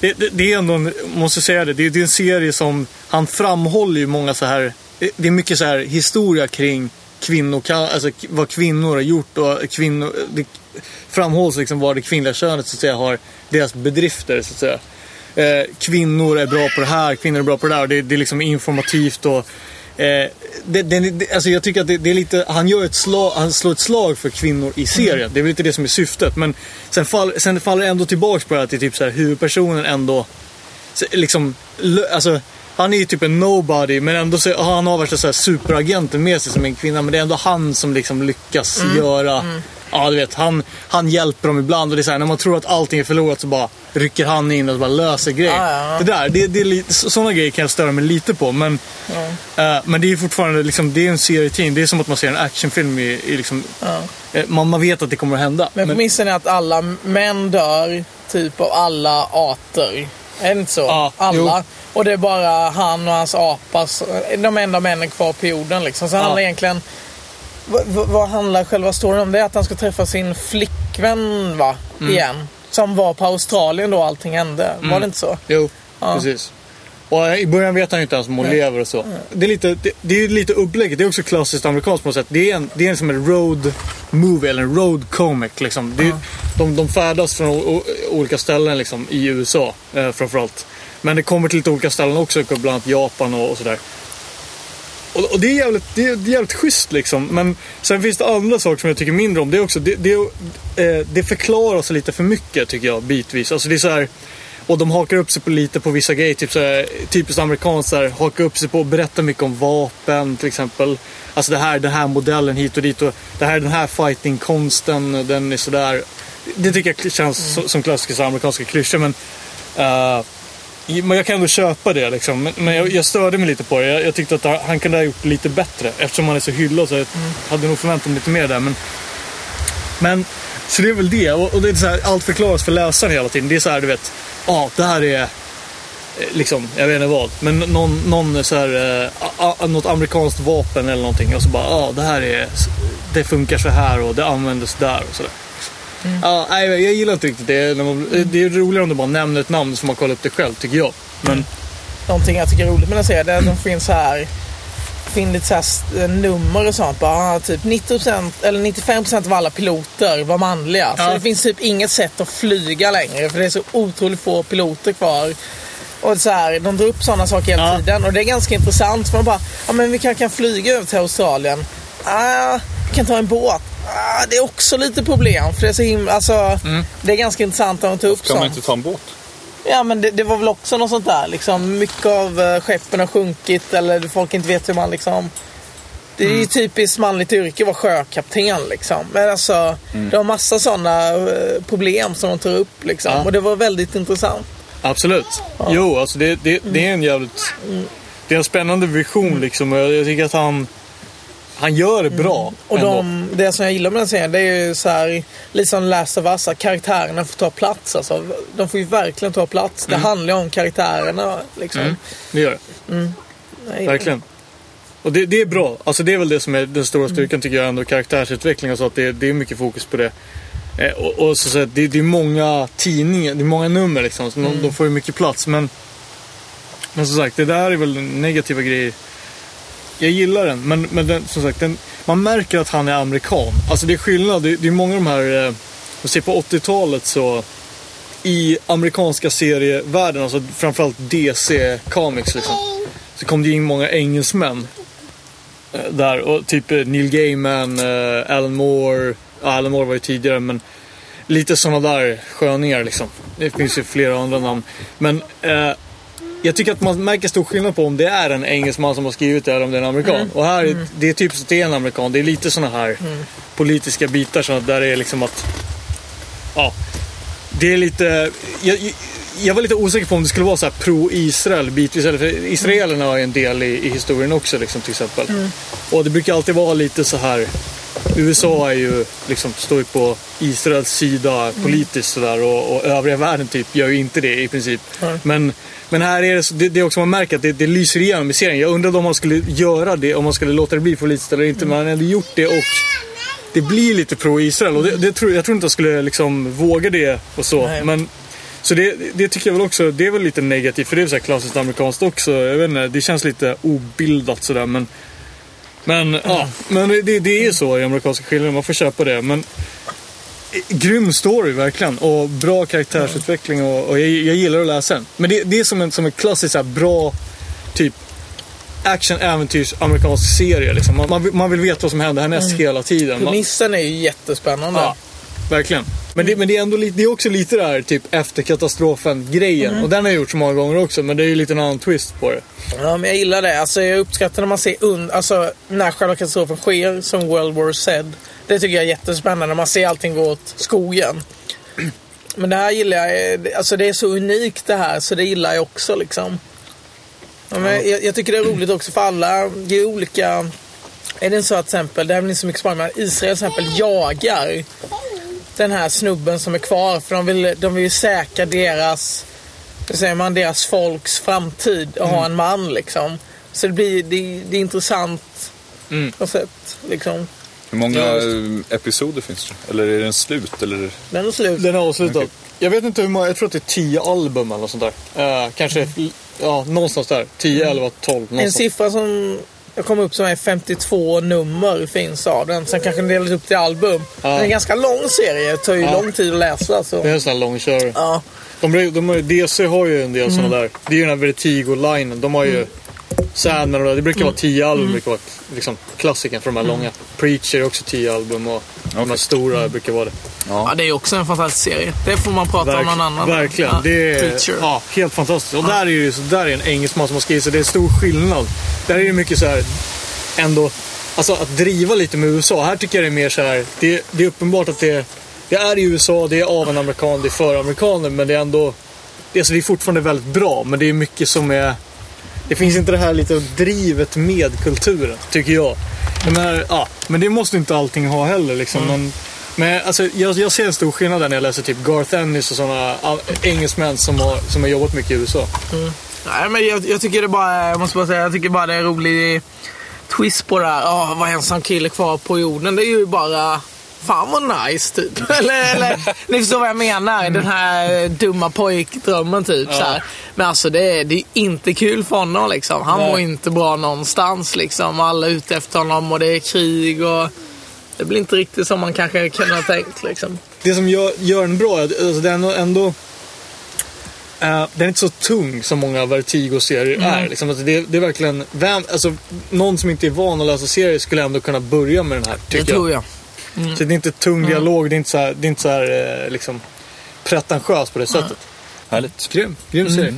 Det, är ändå, en, måste säga det, det, är en serie som... Han framhåller ju många så här... Det, är mycket så här historia kring kvinnor, alltså vad kvinnor har gjort och kvinnor... Det framhålls liksom vad det kvinnliga könet så att säga har, deras bedrifter så att säga. Eh, kvinnor är bra på det här, kvinnor är bra på det där. Och det, det är liksom informativt och Eh, det, det, alltså jag tycker att det, det är lite, han, gör ett slag, han slår ett slag för kvinnor i serien. Det är väl inte det som är syftet. Men sen, fall, sen faller det ändå tillbaks på det här är typ så här, huvudpersonen ändå liksom, alltså, han är ju typ en nobody men ändå så, han har värsta så här superagenten med sig som en kvinna. Men det är ändå han som liksom lyckas göra ja du vet, han, han hjälper dem ibland och det är så här, när man tror att allting är förlorat så bara rycker han in och bara löser grejer. Ja, ja. Det där, det, det är lite, så- sådana grejer kan jag störa mig lite på. Men, eh, men det är fortfarande liksom, det är en serietidning. Det är som att man ser en actionfilm i, i liksom, eh, man, man vet att det kommer att hända. Men premissen är att alla män dör, typ av alla arter. Är det inte så? Ja, alla. jo. Och det är bara han och hans apas, de enda männen kvar på jorden liksom. Så Ja. handlar egentligen... Vad, handlar själva storyn om? Det är att han ska träffa sin flickvän, va? Mm. Igen. Som var på Australien då allting hände. Var det inte så? Jo, Ja. precis. Och eh, i början vet han ju inte ens om hon lever och så. Det är lite, det, det är lite upplägget. Det är också klassiskt amerikanskt på något sätt. Det är, en, det är som en road movie eller en road comic. Liksom. Det är, de, de färdas från o, olika ställen liksom, i USA eh, framförallt. Men det kommer till lite olika ställen också, bland annat Japan och, och sådär. Och, och det, är jävligt, det, är, det är jävligt schysst liksom. Men sen finns det andra saker som jag tycker mindre om. Det, är också, det, det, eh, det förklarar sig lite för mycket tycker jag bitvis. Alltså det är så här, och de hakar upp sig på lite på vissa grejer. Typ så här, typiskt amerikanskt här, haka upp sig på och berätta mycket om vapen till exempel. Alltså det här, den här modellen hit och dit. Och det här, den här fightingkonsten, den är sådär. Det tycker jag känns som- som klassiska amerikanska klyschor. Men eh, men jag kan ändå köpa det liksom. Men, men jag, jag störde mig lite på det. Jag, jag tyckte att han, han kunde ha gjort lite bättre. Eftersom han är så hyllad så jag hade nog förväntat mig lite mer där. Men, men så det är väl det. Och, och det är så här, allt förklaras för läsaren hela tiden. Det är så här, du vet. Ja, det här är eh, liksom, jag vet inte vad. Men någon, någon så här, eh, a, a, något amerikanskt vapen eller någonting. Och så bara, ja, det här är, det funkar så här och det användes där och sådär. Ja, nej, jag gillar inte riktigt det. Det är roligare om du bara nämner ett namn så man kollar upp det själv, tycker jag. Men, Någonting jag tycker är roligt med den serien det är att de finns så här finns lite så nummer och sånt. Bara, typ 90% eller 95% av alla piloter var manliga. Så Ja. det finns typ inget sätt att flyga längre. För det är så otroligt få piloter kvar. Och så här, de drar upp sådana saker hela Ja. tiden. Och det är ganska intressant. För man bara, ja men vi kanske kan flyga över till Australien. Ah, vi kan ta en båt. Ah, det är också lite problem. För det är så himla, alltså, det är ganska intressant att tar upp Kan man sånt. inte ta en båt? Ja, men det, det var väl också något sånt där. Liksom, mycket av uh, skeppen har sjunkit eller folk inte vet hur man liksom... Det är ju typiskt manligt yrke att vara sjökapten liksom. Men alltså, det har massa sådana eh, problem som de tar upp liksom. Ja. Och det var väldigt intressant. absolut. Jo, alltså det, det, det är en jävligt... Det är en spännande vision liksom. Jag tycker att han... Han gör det bra. Och ändå. de, det som jag gillar med den serien, det är ju så här, lite som Last of Us, karaktärerna får ta plats. Alltså. De får ju verkligen ta plats. Det handlar ju om karaktärerna. Liksom. Mm, det gör det. Nej, Verkligen. Och det, det är bra. Alltså det är väl det som är den stora styrkan tycker jag ändå. Karaktärsutveckling och så. Att det, det är mycket fokus på det. Eh, och, och så, så det, det är många tidningar, det är många nummer liksom. Så de, de får ju mycket plats. Men, men som sagt, det där är väl negativa grejer. Jag gillar den, men, men den, som sagt, den, man märker att han är amerikan. Alltså det är skillnad. Det, det är många av de här, eh, ser på 80-talet så i amerikanska serievärlden, alltså framförallt DC Comics liksom, så kom det in många engelsmän eh, där. Och typ eh, Neil Gaiman, eh, Alan Moore, ja, Alan Moore var ju tidigare men lite sådana där sköningar liksom. Det finns ju flera andra namn. Men eh, jag tycker att man märker stor skillnad på om det är en engelsman som har skrivit det eller om det är en amerikan. Och här, är- det är typiskt att det är en amerikan. Det är lite sådana här politiska bitar så där det är liksom att ja, det är lite... Jag, jag- var lite osäker på om det skulle vara så här pro-Israel bitvis. Eller för israelerna har ju en del i, i historien också liksom, till exempel. Och det brukar alltid vara lite så här... USA är ju, liksom, står ju på Israels sida politiskt sådär och, och övriga världen typ gör ju inte det i princip. Men, men här är det, så- det, det är också man märker att det, det lyser igenom i serien. Jag undrade om man skulle göra det, om man skulle låta det bli politiskt eller inte. Men man har ändå gjort det och det blir lite pro-Israel och det, det tror, jag tror inte jag skulle liksom våga det och så. Nej. Men, så det, det tycker jag väl också, det är väl lite negativt för det är så här klassiskt amerikanskt också. Jag vet inte, det känns lite obildat sådär men men ja, men det, det är så i amerikanska skildringar, man får köpa det. Men grym story verkligen och bra karaktärsutveckling och, och jag, jag gillar att läsa den. Men det, det är som en, som en klassisk så här, bra typ action äventyrs amerikansk serie liksom. man, man, vill, man vill veta vad som händer härnäst hela tiden. Premissen är ju jättespännande. Ja, verkligen. Men det, men det är ändå lite, det är också lite det här typ efter katastrofen grejen. Och den har jag gjort så många gånger också men det är ju lite en annan twist på det. Ja, men jag gillar det. Alltså, jag uppskattar när man ser und- alltså, när själva katastrofen sker, som World War Z. Det tycker jag är jättespännande. Man ser allting gå åt skogen. Men det här gillar jag. Alltså det är så unikt det här så det gillar jag också liksom. Ja, men jag, jag tycker det är roligt också för alla det är olika. Är det så att till exempel, det är väl inte så mycket spännande, men Israel till exempel jagar den här snubben som är kvar. För de vill, de vill ju säkra deras, hur säger man, deras folks framtid och ha en man liksom. Så det blir, det, det är intressant Mm. sätt liksom. Hur många Ja, episoder finns det? Eller är den slut? Eller? Den är slut. Den är avslutad. Okej. Jag vet inte hur många, jag tror att det är 10 album eller något sånt där. Eh, kanske, ja, någonstans där. 10, 11, 12. En siffra som jag kom upp som är 52 nummer finns av den. Sen kanske den delas upp till album. Ja. Det är en ganska lång serie. Det tar ju Ja. lång tid att läsa. Så. Det är en sån här långkörare. Ja. De, de, de, har ju- DC har ju en del såna där. Det är ju den här Vertigo-linen. De har ju Sandman och det. Det brukar vara 10 album. Det brukar vara liksom, klassiken för de här långa. Preacher är också 10 album och de här stora brukar vara det. ja, det är också en fantastisk serie. Det får man prata om någon annan. Verkligen. Ja, Det är Preacher. ja, helt fantastiskt. Och där är ju så där är en engelsman som har skrivit så det är stor skillnad. Där är det mycket så här ändå, alltså att driva lite med USA. Här tycker jag det är mer så här, det, det är uppenbart att det, det är i USA, det är av en amerikan, det är för amerikaner, men det är ändå, det är, så det är fortfarande väldigt bra, men det är mycket som är, det finns inte det här lite drivet med kulturen, tycker jag. Jag menar, ja, men det måste inte allting ha heller liksom. Men, men alltså, jag, jag ser en stor skillnad där när jag läser typ Garth Ennis och sådana engelsmän som har, som har jobbat mycket i USA. Nej, men jag, jag tycker det bara, jag måste bara säga, jag tycker bara det är en rolig twist på det här. Oh, vad ensam kille kvar på jorden. Det är ju bara, fan vad nice typ. (laughs) eller, eller, ni förstår vad jag menar. Den här dumma pojkdrömmen typ. Så här. Men alltså det är, det är inte kul för honom liksom. Han Nej. mår inte bra någonstans liksom. Alla är ute efter honom och det är krig och det blir inte riktigt som man kanske kunde ha tänkt liksom. Det som gör, gör den bra, alltså, den är ändå... eh, den är inte så tung som många Vertigo-serier är. Liksom, alltså, det, det är verkligen... Vem, alltså, någon som inte är van att läsa serier skulle ändå kunna börja med den här. Det tror jag. Så det är inte tung dialog, det är inte så här, det är inte så här eh, liksom, pretentiöst på det sättet. Härligt. Grym, grym serie.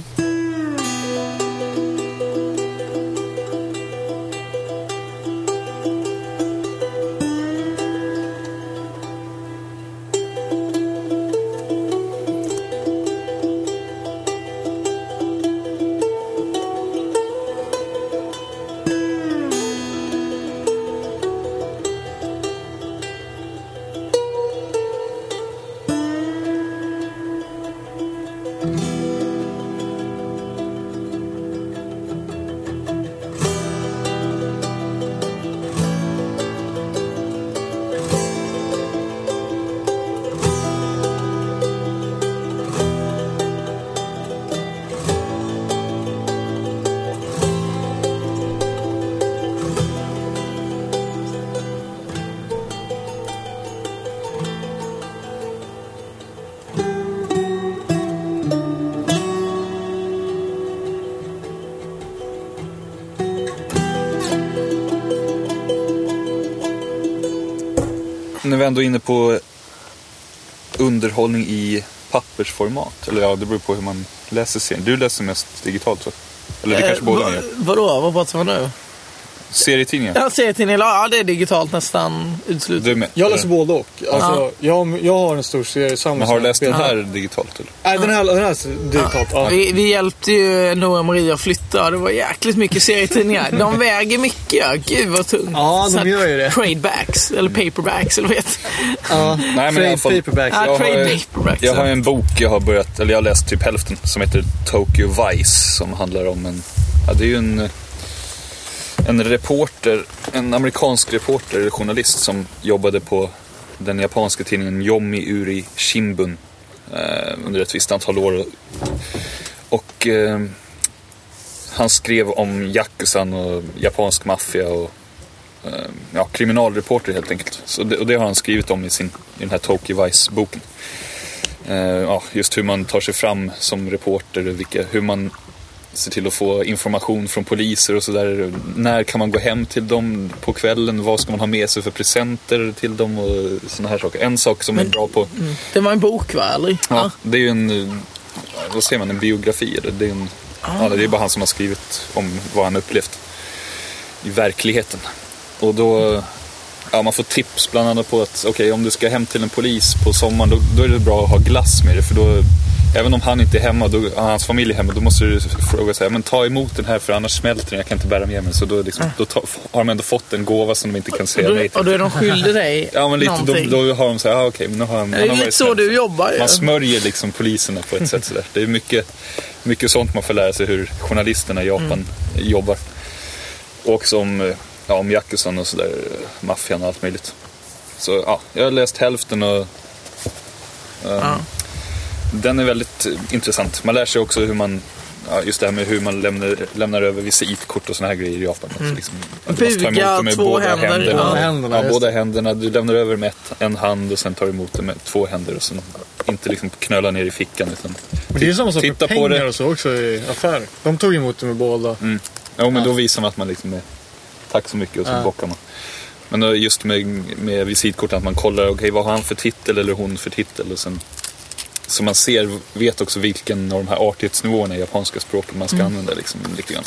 På underhållning i pappersformat. Eller ja, det beror på hur man läser serien. Du läser mest digitalt va? Eller det kanske båda Eh, gör. Vadå? Vad pratar vi om nu? Serietidningar? Ja, serietidningar. Ja, det är digitalt nästan med? Jag läser både och. Alltså, Ja. jag, jag har en stor serie tillsammans Men har du läst den här digitalt? Eller? Nej, den här, den här är digitalt. Ja. Vi, vi hjälpte ju Noah och Maria att flytta. Det var jäkligt mycket serietidningar. (laughs) De väger mycket. ja. Gud vad tungt. Ja, de gör ju det. Tradebacks, eller paperbacks, eller heter Ja. (laughs) Nej, men Trade paperbacks. Ja, Jag trade har, paperbacks. jag har en bok jag har börjat, eller jag har läst typ hälften, som heter Tokyo Vice. Som handlar om en, ja det är ju en, en reporter, en amerikansk reporter eller journalist som jobbade på den japanska tidningen Yomi Uri Shimbun eh, under ett visst antal år. Och eh, han skrev om Yakuzan och japansk maffia och eh, ja, kriminalreporter helt enkelt. Så det, och det har han skrivit om i, sin, i den här Tokyo Vice-boken. Eh, ja, just hur man tar sig fram som reporter, vilka, hur man ser till att få information från poliser och sådär. När kan man gå hem till dem på kvällen? Vad ska man ha med sig för presenter till dem och sådana här saker. En sak som är bra på... Det var en bok va, eller? Ja, det är ju en, vad säger man, en biografi? Det är, en, ja, det är bara han som har skrivit om vad han upplevt i verkligheten. Och då, ja, man får tips bland annat på att okej, om du ska hem till en polis på sommaren då, då är det bra att ha glass med dig. För då, även om han inte är hemma, då, hans familj är hemma, då måste du fråga så här, men ta emot den här för annars smälter den, jag kan inte bära med mig. Så då, liksom, då tar, har de ändå fått en gåva som de inte kan säga nej då, till. och då är de skyldiga dig Ja, men lite, då, någonting. då har de så här, ah, okej, men nu har han, det han är har lite så du jobbar ju. Man smörjer liksom poliserna på ett sätt sådär. Det är mycket, mycket sånt man får lära sig hur journalisterna i Japan jobbar. Och också om, eh, ja, om Yakuza och sådär, maffian och allt möjligt. Så ja, jag har läst hälften och ehm, den är väldigt intressant. Man lär sig också hur man, ja, just det här med hur man lämnar, lämnar över visitkort och såna här grejer i Japan. Också, liksom. Att du måste ta emot Buga, med två båda händer, händerna. ja. Båda händerna, ja, båda händerna. Du lämnar över med ett, en hand och sen tar du emot det med två händer. Och sen inte liksom knöla ner i fickan. Utan Och det är ju samma sak med Titta på pengar det. och så också i affärer. De tog emot det med båda. Mm. Ja, men då visar man att man liksom är tack så mycket och så Ja. bockar man. Men då just med, med visitkort att man kollar, okej vad har han för titel eller hon för titel och sen så man ser, vet också vilken av de här artighetsnivåerna i japanska språket man ska använda liksom lite grann.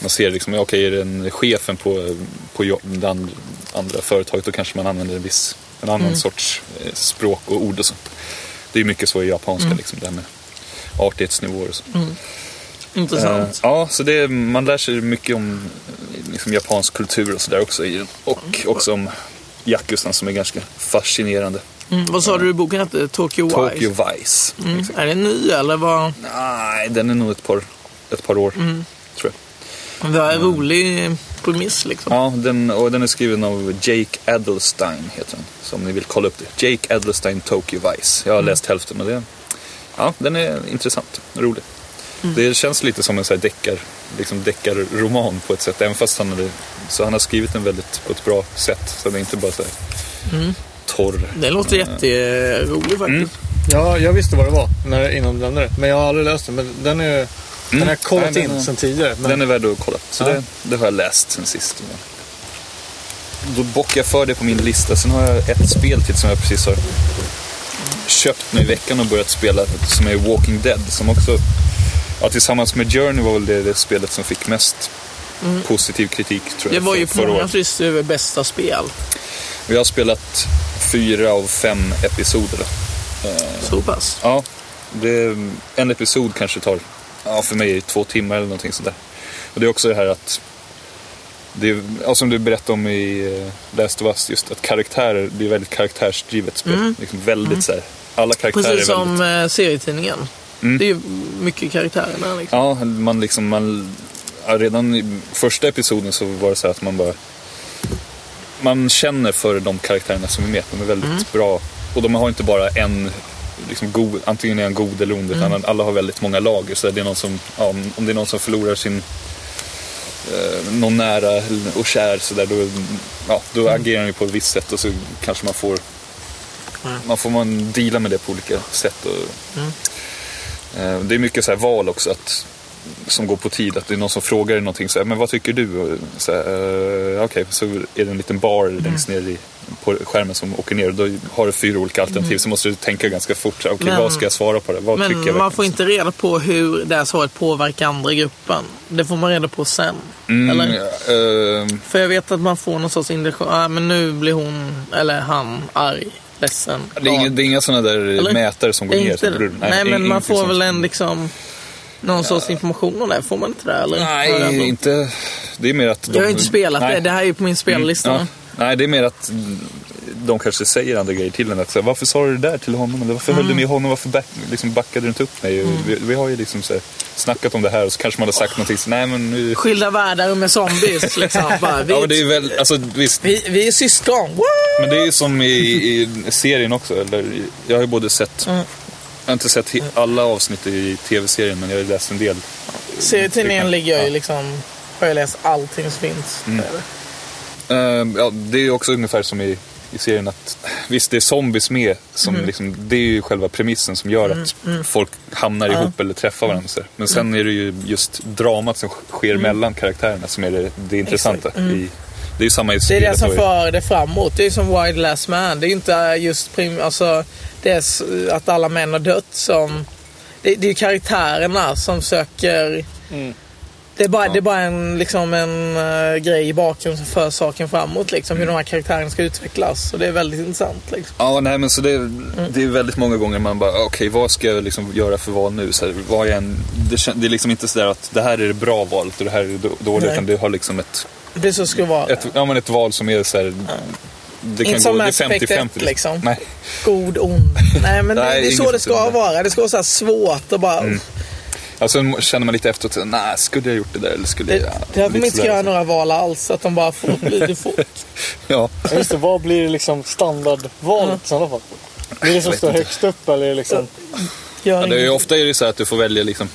Man ser liksom, okej är det en chefen på, på jobb, det and- andra företaget då kanske man använder en viss, en annan sorts eh, språk och ord och så. Det är mycket så i japanska liksom, det här med artighetsnivåer och så. Intressant. Eh, ja, så det, man lär sig mycket om eh, liksom, japansk kultur och sådär också. i den. Och också om Yakuzan som är ganska fascinerande. Mm. Vad sa du i boken hette? Tokyo Wise? Tokyo Vice. Mm. Exakt. Är det ny eller vad? Nej, den är nog ett par, ett par år, tror jag. Vad är rolig premiss liksom. Ja, den, och den är skriven av Jake Adelstein, heter han. Så om ni vill kolla upp det. Jake Adelstein Tokyo Vice. Jag har läst hälften av det. Ja, den är intressant, rolig. Det känns lite som en sån här deckar, liksom deckarroman på ett sätt. Även fast han, hade, så han har skrivit den väldigt på ett bra sätt. Så den är inte bara så här torr. Det låter jätterolig faktiskt. Mm. Ja, jag visste vad det var när, innan du nämnde det. Men jag har aldrig läst den. Men den, är, den har jag kollat Nej, den in sen tidigare. Men, Den är värd att kolla. Så Ja. det, det har jag läst sen sist. Då bockar jag för det på min lista. Sen har jag ett spel till som jag precis har köpt nu i veckan och börjat spela. Som är Walking Dead. Som också, ja, tillsammans med Journey var väl det, det spelet som fick mest positiv kritik tror Mm. Det jag. var ju för- på många lista över bästa spel. Jag har spelat fyra av fem episoder. då. Så pass. Ja, det, en episod kanske tar, ja, för mig två timmar eller någonting sådär. Och det är också det här att, det ja, som du berättade om i uh, Last of Us, just att karaktärer, det är väldigt karaktärsdrivet spel. Liksom väldigt så här, alla karaktärer Precis är som väldigt... eh, serietidningen. Mm. Det är mycket karaktärer där liksom. Ja, man liksom, man, redan i första episoden så var det så att man bara, man känner för de karaktärerna som är med. De är väldigt Mm. bra. Och de har inte bara en, liksom god, antingen är han god eller ond, Mm. utan alla har väldigt många lager. Så det är någon som, ja, om, det är någon som förlorar sin, eh, någon nära och kär, så där, då, ja, då Mm. agerar han ju på ett visst sätt och så kanske man får, man får man deala med det på olika sätt. Och, Mm. Det är mycket så val också. att som går på tid, att det är någon som frågar dig någonting så här, men vad tycker du? Så, här, eh, okej, så är det en liten bar längst Mm. ner i, på skärmen som åker ner och då har du fyra olika alternativ så måste du tänka ganska fort. Okej, Mm. Men- vad ska jag svara på det? Vad tycker jag Men man får inte reda på hur det här svaret påverkar andra gruppen. Det får man reda på sen. Mm, Eller? eh, För jag vet att man får någon sorts indikation. Ah, men nu blir hon, eller han, arg, ledsen. det, är inga, det är inga sådana där Eller? mätare som går Det ner. inte så- det. Nej, ing- men man får väl en liksom någon sorts information om det. Får man inte det? Eller? Nej, ändå- inte... Det är mer att... De, Jag har inte spelat nej. det. Det här är ju på min spellista. Mm, ja. Nej, det är mer att de kanske säger andra grejer till en. Att, så här, varför sa du det där till honom? Eller varför höll Mm. du med honom? Varför back, liksom backade du inte upp mig? Vi, vi har ju liksom så här, snackat om det här och så kanske man har sagt någonting. Så, nej, men nu... Skilda världar med zombies. (laughs) Liksom. Bara, vi, Ja, men det är väl... Alltså, visst. vi, vi är syskon. Men det är ju som i, i serien också. Eller, jag har ju både sett... Mm. Jag har inte sett alla avsnitt i tv-serien, men jag har läst en del. Serietidningen ligger jag Ja. ju liksom... Har jag läst allting som finns. Mm. Ehm, ja, det är ju också ungefär som i, i serien att visst, det är zombies med. Som Mm. liksom, det är ju själva premissen som gör att folk hamnar ihop eller träffar varandra. Men sen Mm. är det ju just dramat som sker mellan karaktärerna som är det, det intressanta. I, det är ju samma i Mm. Det är det som för det framåt. Det är som Wild Last Man. Det är ju inte just prim, alltså, det att alla män har dött som... Det, det är ju karaktärerna som söker Det är bara, det är bara en, liksom en eh, grej i bakgrunden som för saken framåt. Liksom, hur de här karaktärerna ska utvecklas. Och det är väldigt intressant. Liksom. Ja, nej men så det, Mm. det är väldigt många gånger man bara, okej vad ska jag liksom göra för val nu? Så här, vad är en, det, det är liksom inte sådär att det här är det bra valet och det här är det då- dåliga, utan du har liksom ett, Det så ska vara. ett, ja, men ett val som är så här, det kan Inte som gå, Mass Effect 50-50. 1, liksom. Nej. God, ond. Nej, men (laughs) det, det är så det ska vara. Det ska vara så svårt och bara... Alltså känner man lite efteråt, nej skulle jag gjort det där eller skulle jag... det här får man inte göra några val alls. Att de bara får bli det fort. (laughs) Ja. Ja, Just det, vad blir liksom standardvalet i sådana fall? Blir det som står inte. högst upp eller liksom... Ja, det är, ju- ofta är det så här att du får välja liksom,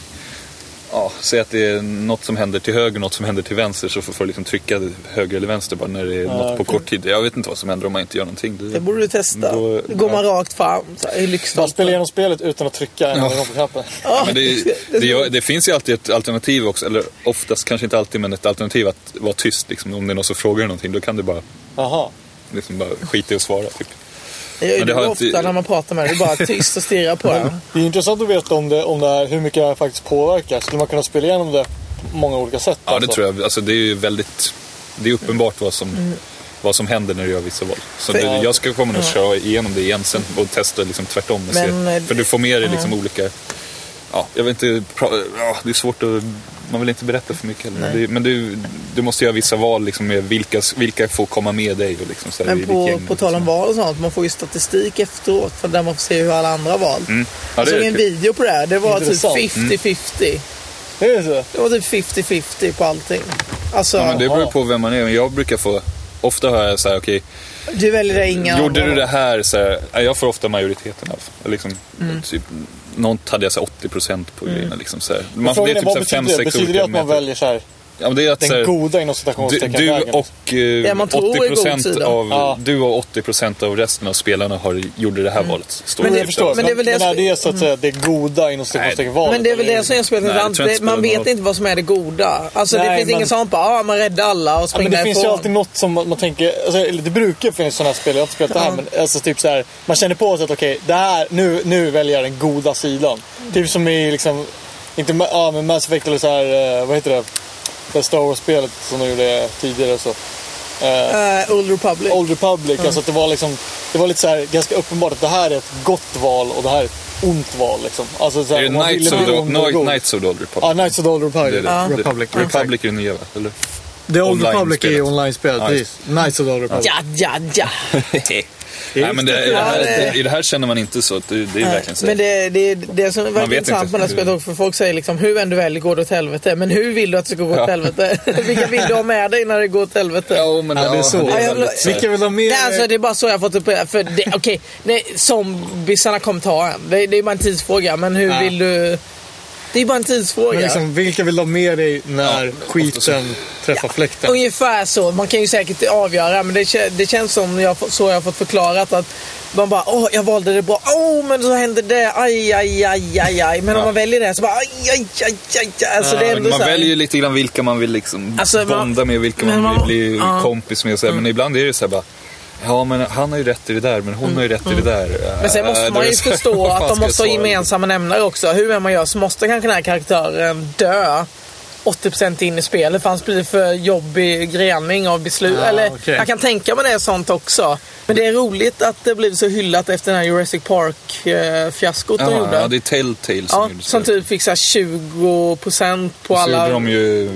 ja, säg att det är något som händer till höger och något som händer till vänster så får du liksom trycka höger eller vänster bara när det är något på kort tid. Jag vet inte vad som händer om man inte gör någonting. Det borde du testa. Då- Då går man ja. rakt fram så här, i Man lyktstolpen. spelar igenom spelet utan att trycka en Ja. gång på knappen. Ja, Men det, det, det finns ju alltid ett alternativ också, eller oftast, kanske inte alltid, men ett alternativ att vara tyst. Liksom. Om det är någon som frågar någonting, då kan du bara, Jaha. liksom bara skita i att svara. Typ. Jag gör det det ofta inte- när man pratar med dig. Du är bara tyst och stirrar på den. Det är intressant att veta om det, om det här, hur mycket det här faktiskt påverkar. Skulle man kunna spela igenom det på många olika sätt? Ja, det alltså? tror jag. Alltså, det är ju väldigt, det är uppenbart vad som, vad som händer när du gör vissa val. Så För- det, jag ska komma och köra igenom det igen sen och testa liksom tvärtom. Och Men, se. eh, För du får med dig liksom olika, ja, jag vet inte, pra- ja, det är svårt att, man vill inte berätta för mycket heller. Men, det, men du, du måste göra vissa val liksom med vilka, vilka får komma med dig. Och liksom, så här, Men på, på tal om liksom. val och sånt, man får ju statistik efteråt för där man får se hur alla andra har valt. Mm. Ja, jag det såg en kul. video på det här. Det var typ Intressant. 50-50. Det är så? Det var typ 50-50 på allting. Alltså, Ja, men det beror på vem man är. Men jag brukar få, ofta hör jag så här, okej, du väljer det inga Gjorde andra du det val. här, så här, ja, jag får ofta majoriteten av. Liksom, Mm. typ, något hade jag så här 80% på grejerna. Liksom, så här. Man, det är typ vad så här betyder fem, Betyder det att man meter. väljer så här, Ja, men det är att, så den här, goda inom du, citationstecken du vägen? och, eh, Ja, man tror är god 80% sida. av, Ja. du och 80% av resten av spelarna har, gjorde det här valet. Står Men det det- Jag förstår. men det är väl det men är det så att säga det goda inom citationstecken valet? Men det är väl det som är spelet intressant. Det- Man det vet roll. inte vad som är det goda. Alltså det Nej, finns men- ingen sån bara, ah, man räddar alla och Ja, springer men det finns ju alltid något som man, man tänker, alltså, eller det brukar finnas sådana här spel, jag har inte spelat det här, men alltså typ så här, man känner på sig att okej, det här, nu, nu väljer jag den goda sidan. Typ som i liksom, inte ja, men Mass Effect eller så här, eh, vad heter det? Det Star Wars-spelet som de gjorde tidigare så. Uh, Old Republic. Old Republic, alltså att det var liksom, det var lite så här ganska uppenbart att det här är ett gott val och det här är ett ont val liksom. Alltså så här, Är det Knights of, the, no. Knights of the Old Republic? Ja, Knights of the Old Republic. det är det. Ja. Det- Republic. Republic är det nya? Eller? The Old Republic är Online-spelet. precis. Knights of the Old Republic. Ja, ja, ja. (laughs) Nej, men det, i, det här, Ja, det- I det här känner man inte så. Det, det är verkligen så. Men det, det, det som är vet intressant inte. med det här spelet också, för folk säger liksom hur än du väljer går det åt helvete. Men hur vill du att det ska gå åt Ja. helvete? (laughs) Vilka vill du ha med dig när det går åt helvete? Ja, men Ja, det är så. är Ja, jag vill- Vilka vill ha? Det, är alltså, det är bara så jag har fått upp det. För det, okej, nej, zombiesarna kommer ta en. Det, det är bara en tidsfråga. Men hur Ja. vill du... Det är bara en tidsfråga. Men liksom, vilka vill ha med dig när Ja, skiten träffar fläkten? Ungefär så. Man kan ju säkert avgöra, men det, det känns som jag, så jag har fått förklarat att man bara, åh, jag valde det bra. Åh, men så hände det. Aj, aj, aj, aj, aj. Men om Ja. man väljer det så bara, aj, aj, aj, aj. aj. Alltså, det är ändå man så här, väljer ju lite grann vilka man vill liksom Alltså, man- bonda med, vilka man man- vill bli ja. kompis med. och Så här. Men ibland är det så här bara, ja men han har ju rätt i det där, men hon har ju rätt i det där. Mm. Men sen måste Äh, man ju förstå att (laughs) de måste ha gemensamma nämnare också. Hur än man gör så måste kanske den här karaktären dö 80% in i spelet för annars blir det för jobbig grening av beslut. Ah, Eller okej. jag kan tänka mig det är sånt också. Men det är roligt att det blivit så hyllat efter den här Jurassic Park-fiaskot de Ja, gjorde. ja, det är Telltale som Ja, gjorde som så. typ fick så här 20% på Så alla... gjorde de ju eh,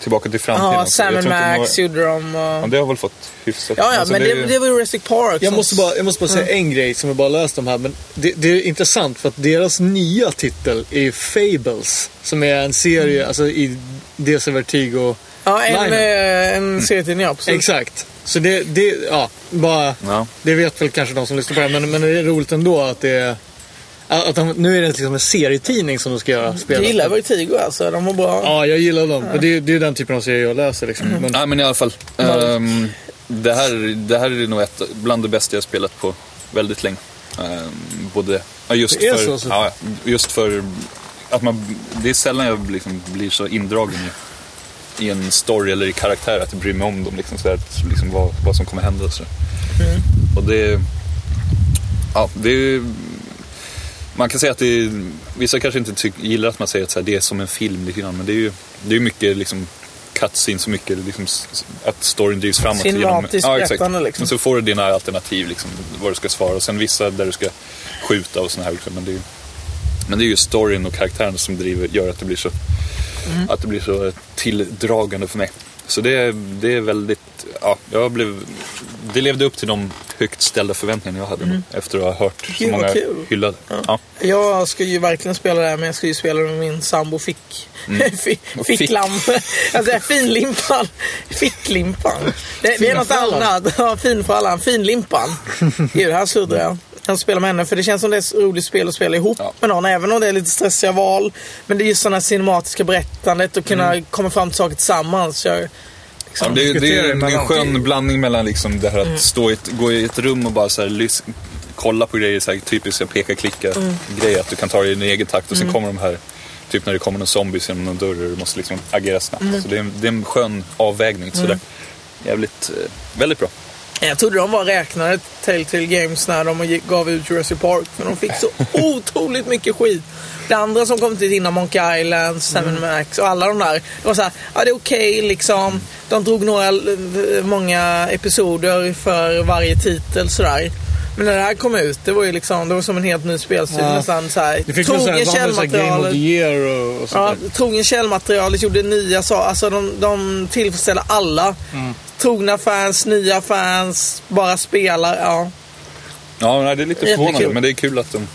Tillbaka till framtiden. Ja, också. Sam Max några- gjorde de. Ja, Och... det har väl fått hyfsat. Ja, ja, Alltså, men det, det, det var Jurassic Park. Jag som- måste bara, jag måste bara säga en grej som jag bara läst om här. Men det, det är intressant för att deras nya titel är ju Fables. Som är en serie, alltså i DC Vertigo. Ja, en, eh, en serietidning, ja. precis. Exakt. Så det, det, ja, bara, Ja. det vet väl kanske de som lyssnar på det här, men, men det är roligt ändå att det är... Att de, nu är det liksom en serietidning som de ska göra Jag spelet. gillar Vertigo alltså. De var bra. Ja, jag gillar dem. Men det, det är den typen av serier jag läser. Liksom. Mm. Men, Nej, men i alla fall. ehm, det, här, det här är nog ett, bland det bästa jag spelat på väldigt länge. Ehm, både, ja, just, Det är för, så, så. Ja, just för att man, det är sällan jag liksom blir så indragen i, i en story eller i karaktär att jag bryr mig om dem. Liksom, så att, liksom, vad, vad som kommer hända. Så. Mm. Och det, ja, det är man kan säga att det är, vissa kanske inte tyck, gillar att man säger att så här, det är som en film lite grann, men det är ju det är mycket liksom cutscenes så mycket liksom, att storyn drivs framåt. Cinematiskt ja, exakt. liksom. Men så får du dina alternativ, liksom, vad du ska svara. Och sen vissa där du ska skjuta och såna här. Liksom. Men, det är, men det är ju storyn och karaktären som driver, gör att det blir så, Mm. att det blir så tilldragande för mig. Så det, är- det är väldigt, ja, jag blev, det levde upp till de högt ställda förväntningarna jag hade efter att ha hört så många kul. hyllade. Ja. Jag ska ju verkligen spela det här, men jag ska ju spela det med min sambo Fick. (laughs) Fi- Och fick. (laughs) Alltså finlimpan. Ficklimpan. Det, det är något annat. Ja, finfrallan. Finlimpan. Gud, här suddar jag. Jag spelar med henne, för det känns som det är ett roligt spel att spela ihop Ja. med någon. Även om det är lite stressiga val. Men det är just sådana cinematiska berättandet och kunna komma fram till saker tillsammans. Jag, Ja, liksom, det, är- det, det är en emellan. skön blandning mellan liksom det här att stå i ett, gå i ett rum och bara så här, lys, kolla på grejer, så här, typiska peka-klicka-grejer. Att du kan ta det i din egen takt och sen kommer de här, typ när det kommer någon zombies genom någon dörr och du måste liksom agera snabbt. Så det är, en- det är en skön avvägning. Sådär. Jävligt, eh, väldigt bra. Jag trodde de var räknade Telltale Games när de gav ut Jurassic Park. För de fick så (laughs) otroligt mycket skit. Det andra som kom till innan Monkey Island, Seven Max och alla de där. Det var så här, ja det är okej liksom. De drog några, eh, många episoder för varje titel sådär. Men när det här kom ut, det var ju liksom, det var som en helt ny spelstil. Ja. Nästan så här, Det fick trogen källmaterial. year och, och Ja, trogen källmaterialet gjorde nya saker. Alltså de, de tillfredsställer alla. Mm. Trogna fans, nya fans, bara spelar. Ja. Ja, nej, det är lite Jättekul. förvånande men det är kul att de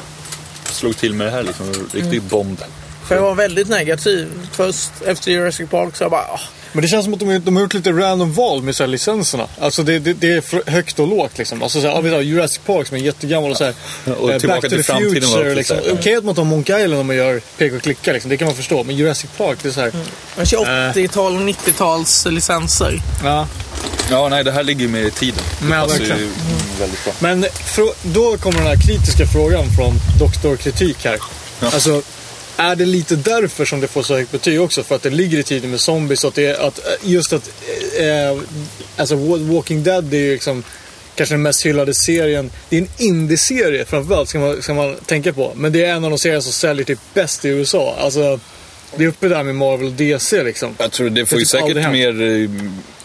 slog till med det här. Liksom, riktig bomb. För jag var väldigt negativ först efter Jurassic Park. Så jag bara, ah, Men det känns som att de, de har gjort lite random val med så här licenserna. Alltså det, det, det är högt och lågt liksom. Alltså så här, ja, vi tar Jurassic Park som är jättegammal och så här. Och eh, Back to the Future liksom. Okej att man tar Monkey Island om man gör peka och klicka liksom. Det kan man förstå. Men Jurassic Park, det är så här. men 80-tal och 90-tals licenser. Ja. Ja, nej, det här ligger ju med i tiden. Men Det passar ju verkligen. väldigt bra. Men då kommer den här kritiska frågan från Doktor Kritik här. Ja. Alltså, är det lite därför som det får så högt betyg också? För att det ligger i tiden med zombies och att det att, eh, just att, eh, alltså Wa- Walking Dead är ju liksom kanske den mest hyllade serien. Det är en indie-serie framförallt ska man, ska man tänka på. Men det är en av de serier som säljer typ bäst i USA. Alltså, det är uppe där med Marvel och DC liksom. Jag tror det får Det ju typ säkert mer eh,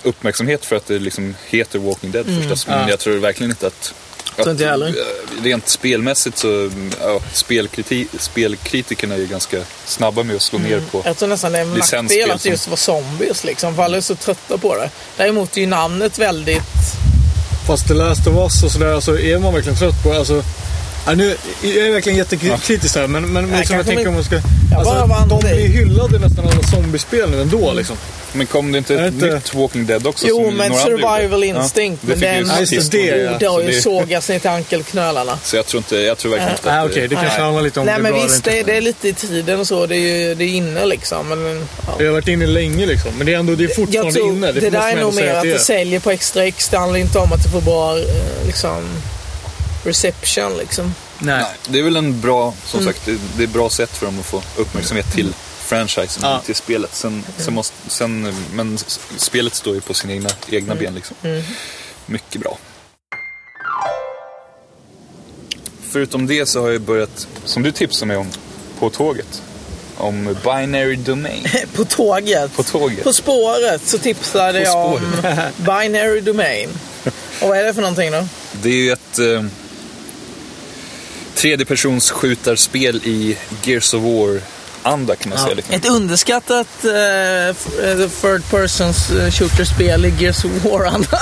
uppmärksamhet för att det liksom heter Walking Dead förstås. Men Ja. jag tror verkligen inte att... Tror inte jag heller. eh, Rent spelmässigt så, ja, spelkriti- spelkritikerna är ju ganska snabba med att slå ner på... Jag tror nästan det är en nackdel att det just var zombies liksom. För alla är så trötta på det. Däremot är ju namnet väldigt... Fast Last of Us och sådär, alltså är man verkligen trött på alltså, ja, nu, Jag är verkligen jättekritisk här, men, men liksom jag tänker om man ska... Alltså, de är hyllade nästan alla zombiespel nu ändå liksom. Men kom det inte Är ett det inte- nytt Walking Dead också? Jo, som men survival instinct, Ja, men det den- just det, ja. Det har ju det- sågats ner till ankelknölarna. Så jag tror, inte, jag tror verkligen inte Nej, att... Ah, okej, det kanske nej. handlar lite om Nej det är men bra visst, det, det är lite i tiden och så. Det är ju det är inne liksom. Men, ja. Vi har varit inne länge liksom, men det är ändå det är Jag fortfarande tror inne. det, får där är nog mer att det det är. säljer på extra X. Det handlar inte om att det får bra eh, liksom, reception liksom. Nej. Nej, det är väl en bra, som sagt, det, det är ett bra sätt för dem att få uppmärksamhet till franchisen, Ja. till spelet. Sen, sen måste, sen, men spelet står ju på sina egna, egna ben liksom. Mycket bra. Förutom det så har jag börjat, som du tipsade mig om på tåget, om binary domain. (laughs) På tåget. På tåget. På spåret så tipsade På jag om (laughs) binary domain. Och vad är det för någonting då? Det är ju ett eh, tredjepersons skjutarspel i Gears of War-anda kan man säga. Liksom. Ett underskattat eh, third persons eh, shooter-spel i Gears of War-anda. (laughs)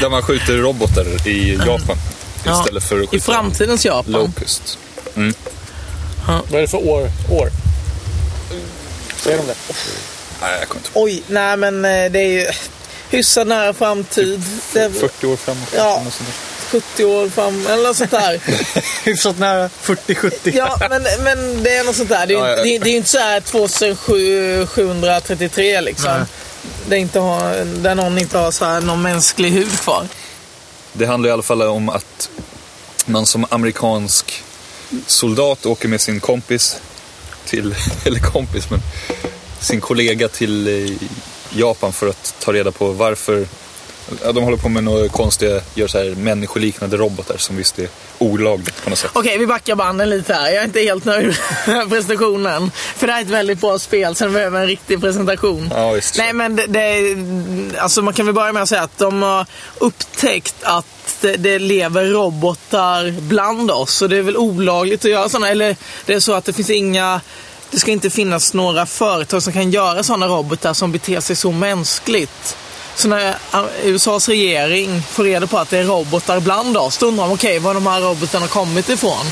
Där man skjuter robotar i Japan Ja, istället för att I skjuta framtidens Japan. Locust. Mm. Vad är det för år? år? Säger de det? Nej, jag kommer inte Oj, nej men det är ju hyfsat nära framtid. Ihåg. 40 år framåt. Ja. något sånt där. 70 år fram, eller något sånt där. (laughs) Hyfsat nära 40-70. Ja, men, men det är något sånt där. Det är, Ja, ja. det, det är inte så här 2733 liksom. Nej. Det inte har, där någon inte har så här någon mänsklig hud kvar. Det handlar i alla fall om att man som amerikansk soldat åker med sin kompis till, (laughs) eller kompis, men sin kollega till Japan för att ta reda på varför Ja, de håller på med några konstiga, gör så här människoliknande robotar som visst är olagligt på något sätt. Okej, vi backar banden lite här. Jag är inte helt nöjd med (laughs) prestationen. För det här är ett väldigt bra spel, så det behöver en riktig presentation. Ja, visst. Nej, men det, det, alltså man kan väl börja med att säga att de har upptäckt att det, det lever robotar bland oss. Och det är väl olagligt att göra sådana. Eller det är så att det finns inga... Det ska inte finnas några företag som kan göra sådana robotar som beter sig så mänskligt. Så när USAs regering får reda på att det är robotar bland oss, då undrar de okej, var de här robotarna kommit ifrån.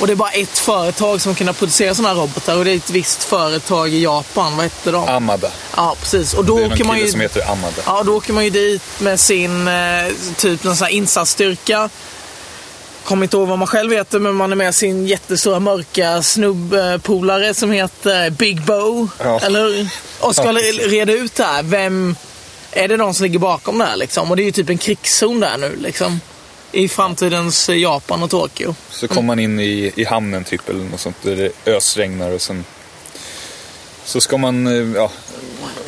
Och det är bara ett företag som kan producera sådana här robotar och det är ett visst företag i Japan. Vad hette de? Amada. Ja, precis. Och då Det är åker man ju... som heter Amada. Ja, då åker man ju dit med sin eh, typ någon sån här insatsstyrka. Kommer inte ihåg vad man själv heter, men man är med sin jättestora mörka snubbpolare som heter Big Bo. Ja. Eller? Och ska reda ut det här. Vem är det de som ligger bakom det här liksom? Och det är ju typ en krigszon där nu liksom. I framtidens Japan och Tokyo. Så kommer man in i, i hamnen typ eller något sånt där det ösregnar och sen så ska man, eh, ja,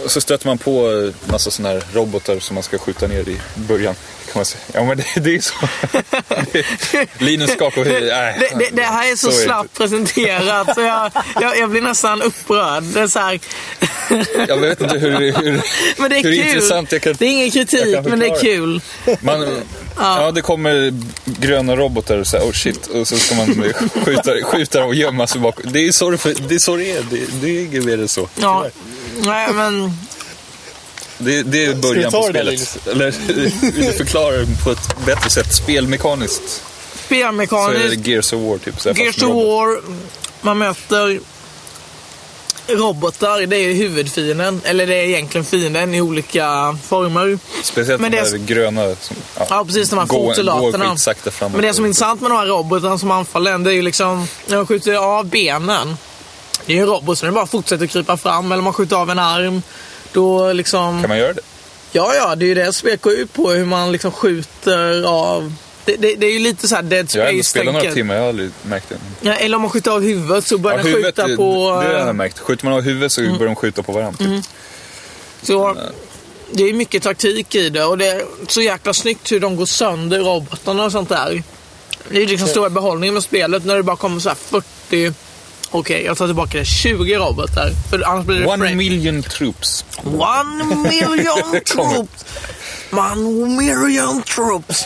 så stöter man på massa sådana här robotar som man ska skjuta ner i början. Kan man säga. Ja men det, det är så. Det, (laughs) Linus skakar huvudet. Nej, Det, det, det här är så, så slappt presenterat så jag, jag, jag blir nästan upprörd. Det är så här, Jag vet inte hur, hur, (laughs) men det är hur kul. intressant jag kan... Det är ingen kritik, men det är kul. Man, (laughs) ja. det kommer gröna robotar och så här, oh shit. Och så ska man skjuta, skjuta och gömma sig bakom. Det är så det, det, är, så det är. Det, det är så. Ja, nej men Det, det är början på det spelet. Eller vill du förklara det på ett bättre sätt? Spelmekaniskt så är spelmekaniskt. det Gears of War typ. Så Gears of. War, man möter robotar, det är ju huvudfienden. Eller det är egentligen fienden i olika former. Speciellt Men de det är- här gröna som Ja, precis, de här går, går framåt. Men det som är intressant med de här robotarna som anfaller en, det är ju liksom när man skjuter av benen. Det är ju en robot den bara fortsätter krypa fram. Eller man skjuter av en arm. Då liksom... Kan man göra det? Ja, ja, det är ju det spelet går ut på. Hur man liksom skjuter av... Det, det, det är ju lite så här Dead Jag har ändå spelat några Space-tänket. timmar, jag har aldrig märkt det. Ja, eller om man skjuter av huvudet så börjar Ja, den skjuta det, på... det har eh, jag märkt. Skjuter man av huvudet så börjar de skjuta på varandra. Typ. Så det är mycket taktik i det och det är så jäkla snyggt hur de går sönder robotarna och sånt där. Det är liksom stora behållningen med spelet när det bara kommer så här 40, okej jag tar tillbaka det, 20 robotar. För annars blir det One frame. million troops. One million (laughs) troops! One million troops!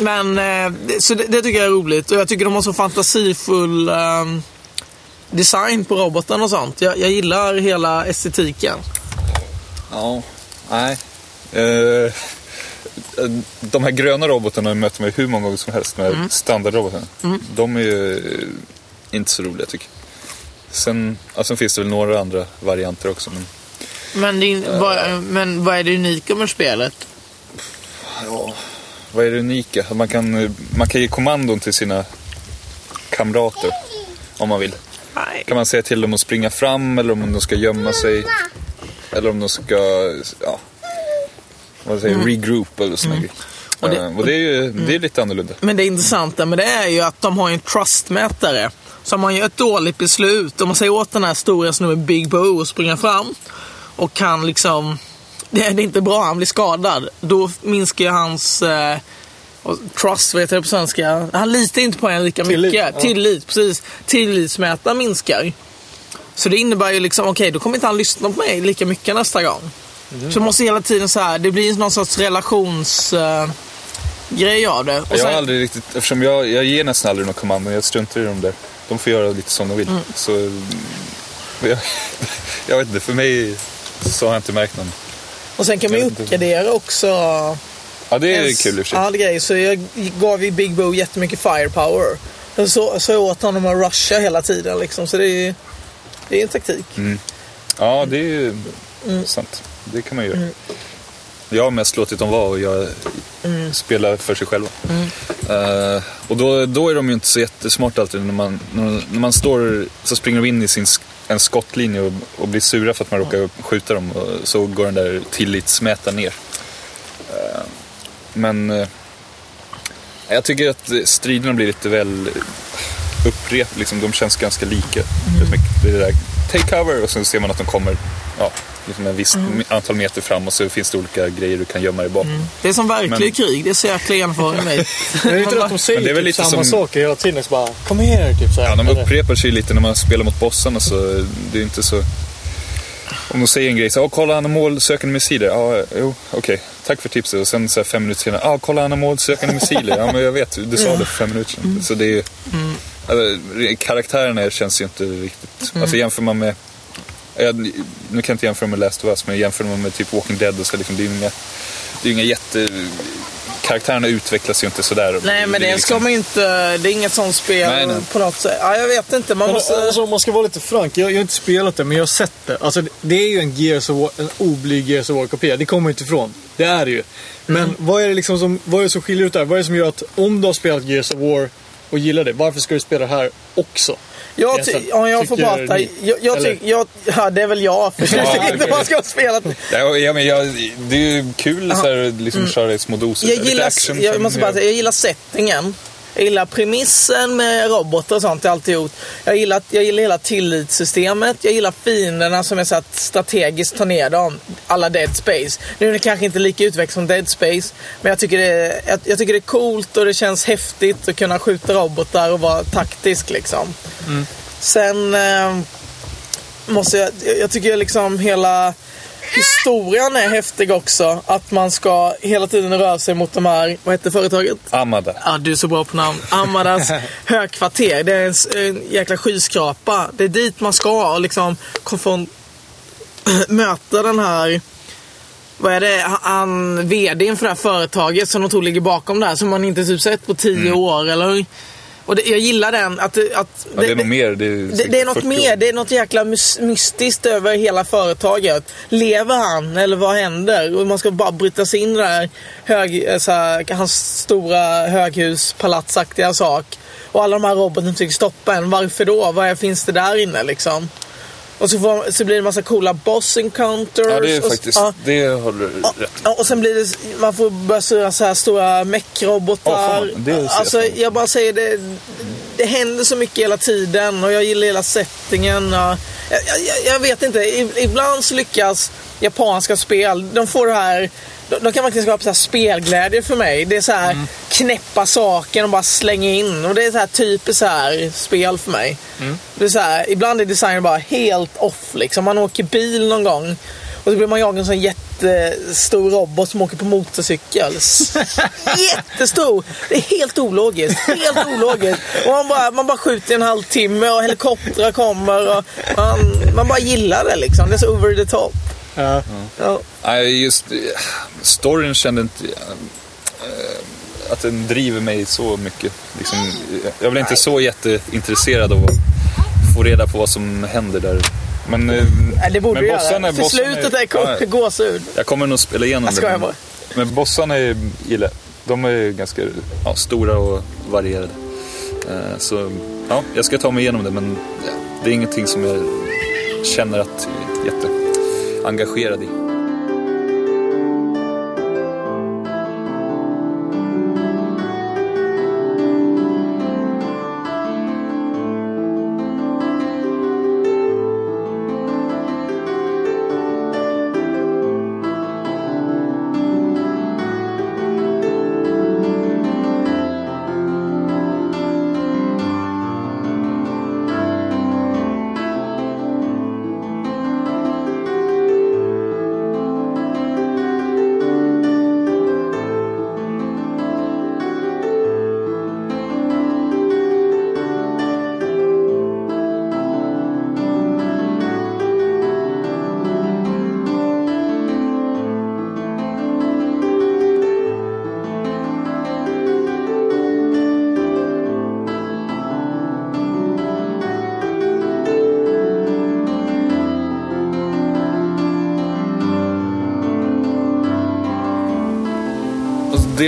Men, eh, så det, det tycker jag är roligt och jag tycker de har så fantasifull eh, design på robotarna och sånt. Jag, jag gillar hela estetiken. Ja, nej. Eh, de här gröna robotarna har jag mött mig hur många gånger som helst. Här Mm. standardrobotarna. De är ju inte så roliga tycker jag. Sen, ja, sen finns det väl några andra varianter också. Men, Men, din, vad, men vad är det unika med spelet? vad är det unika? Man kan, eh, man kan ge kommandon till sina kamrater om man vill. Kan man säga till dem att springa fram eller om de ska gömma sig. Eller om de ska, ja, vad säger regroup eller såna grejer. Och det- Eh, och det är ju det är lite annorlunda. Men det intressanta med det är ju att de har en trustmätare. Så om man gör ett dåligt beslut, om man säger åt den här stora snubben Big Bo att springa fram och kan liksom, (laughs) det är inte bra, han blir skadad. Då minskar ju hans eh, trust, vad heter det på svenska? Han litar inte på en lika Tillit, mycket. ja. Tillit, precis. Tillitsmätaren minskar. Så det innebär ju liksom, okej, då kommer inte han lyssna på mig lika mycket nästa gång. Mhm. Så man måste hela tiden så här, det blir någon sorts relations... Eh, grej av det. Och Jag har sen- aldrig riktigt, eftersom jag, jag ger nästan aldrig några kommandon, jag struntar i dem där. De får göra lite som de vill. Så mm, jag, (laughs) jag vet inte, för mig så har jag inte märkt någon. Och sen kan man ju uppgradera också. Ja, det är ens kul i och för sig. Grej. Så jag gav ju Big Bo jättemycket firepower. Så, så jag åt honom att rusha hela tiden liksom. Så det är det är en taktik. Ja, det är ju Mm. sant. Det kan man ju göra. Jag har mest låtit dem vara och jag Mm. spelar för sig själva. Eh, och då, då är de ju inte så jättesmarta alltid. När man, när, man står så springer de in i sin, en skottlinje och, och blir sura för att man råkar skjuta dem. Och så går den där tillitsmätaren ner. Eh, men eh, jag tycker att striderna blir lite väl upprep, liksom, de känns ganska lika. Mycket. Det är det där, take cover och sen ser man att de kommer ja, liksom en viss Mm. antal meter fram och så finns det olika grejer du kan gömma dig bakom. Det är som verklig Men- krig, det är så jäkla enformigt. Men det är inte att de säger typ lite samma som- saker hela tiden. Så bara, kom här, typ så här. Ja, de upprepar sig lite när man spelar mot bossarna så det är inte så... Om de säger en grej så ja kolla han har målsökande missiler. Ja, jo, okej. Tack för tipset. Och sen så här fem minuter senare, ja kolla han har målsökande missiler. Ja, men jag vet, du sa det för fem minuter sedan. Så det är alltså, karaktärerna känns ju inte riktigt... Alltså jämför man med... Jag, nu kan jag inte jämföra med Last of Us, men jämför man med typ Walking Dead och så liksom, det är ju inga, det är inga jätte... Karaktärerna utvecklas ju inte sådär. Nej, men det, ska liksom- man ju inte... Det är inget sånt spel Nej, nej. på något sätt. Ja, jag vet inte. Man Men måste... alltså, om man ska vara lite frank, jag, jag har inte spelat det, men jag har sett det. Alltså, det- det är ju en, Gears of War, en oblyg Gears of War-kopia, det kommer man inte ifrån. Det är det ju. Men Mm. vad är det liksom som, vad är det som skiljer ut det här? Vad är det som gör att, om du har spelat Gears of War och gillar det, varför ska du spela det här också? Jag, ty- om jag får tycker prata. Jag, jag, eller? tyck, jag, ja, det är väl jag. För (laughs) jag Ja, tycker inte man ska ha spelat. Ja, ja, men jag, det är ju kul här, liksom köra i små doser. Jag gillar, jag måste bara säga, jag gillar settingen. Jag gillar premissen med robotar och sånt, har jag alltid gjort. Jag gillar, jag gillar hela tillitssystemet. Jag gillar fienderna som jag satt strategiskt tar ner dem. Alla Dead Space. Nu är det kanske inte lika utvecklat som Dead Space. Men jag tycker, det är, jag, jag tycker det är coolt och det känns häftigt att kunna skjuta robotar och vara taktisk liksom. Sen eh, måste jag, jag tycker liksom hela historien är häftig också. Att man ska hela tiden röra sig mot de här, vad heter företaget? Amada. Ja, du är så bra på namn. Amadas (laughs) högkvarter. Det är en, en jäkla skyskrapa. Det är dit man ska och liksom kom från, (clears throat) möta den här vad är det, han, vdn för det här företaget som de tror ligger bakom det här som man inte typ sett på tio år eller? Och det, jag gillar den att, det- att Ja, det är nog mer. Det är, det, det är något 40 år. mer, det är något jäkla mys- mystiskt över hela företaget. Lever han eller vad händer? Och man ska bara bryta sig in det här, hög, eh, så här hans stora höghuspalatsaktiga sak. Och alla de här robotarna försöker stoppa en. Varför då? Vad finns det där inne liksom? Och så, får, så blir det en massa coola boss encounters. Ja, det är och, faktiskt, ja, det har du rätt Ja, och sen blir det, man får börja styra så här stora mech-robotar. jag alltså, jag bara säger det, det händer så mycket hela tiden och jag gillar hela settingen. Och, jag, jag, jag vet inte, ibland så lyckas japanska spel, de får det här de, de kan verkligen skapa så här spelglädje för mig. Det är så här Mm. knäppa saker och bara slänga in. Och det är så här typiskt så här spel för mig. Mm. Det är så här, ibland är designen bara helt off. Liksom. Man åker bil någon gång och så blir man jagad en sån jättestor robot som åker på motorcykel. (laughs) Jättestor! Det är helt ologiskt. Helt ologiskt. Och man bara, man bara skjuter i en halvtimme och helikoptrar kommer och man, man bara gillar det liksom. Det är så over the top. Ja. Ja. Nej, just eh, storyn kände inte... eh, att den driver mig så mycket. Liksom, eh, jag blir inte så jätteintresserad av att få reda på vad som händer där. Men, eh, Nej, det borde men du göra. bossarna- För bossarna slutet är ja, gå- gåshud. Jag kommer nog spela igenom Jag skojar men, men bossarna är, gillar De är ganska ja, stora och varierade. Eh, Så ja, jag ska ta mig igenom det men ja, det är ingenting som jag känner att jag engagerad i.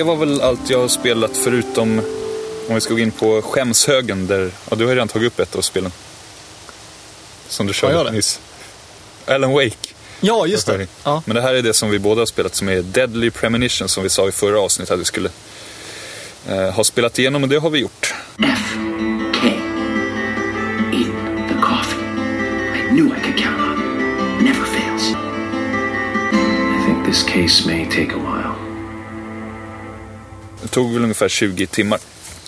var väl allt jag har spelat förutom om vi ska gå in på skämshögen där, ja du har ju redan tagit upp ett av spelen. Som du jag körde det? nyss. Alan Wake. ja, just det. Ja. Men det här är det som vi båda har spelat som är Deadly Premonition som vi sa i förra avsnittet att vi skulle eh, ha spelat igenom och det har vi gjort. K. In the coffee. I knew I could count on. Never fails. release may take a while. Det tog väl ungefär 20 timmar,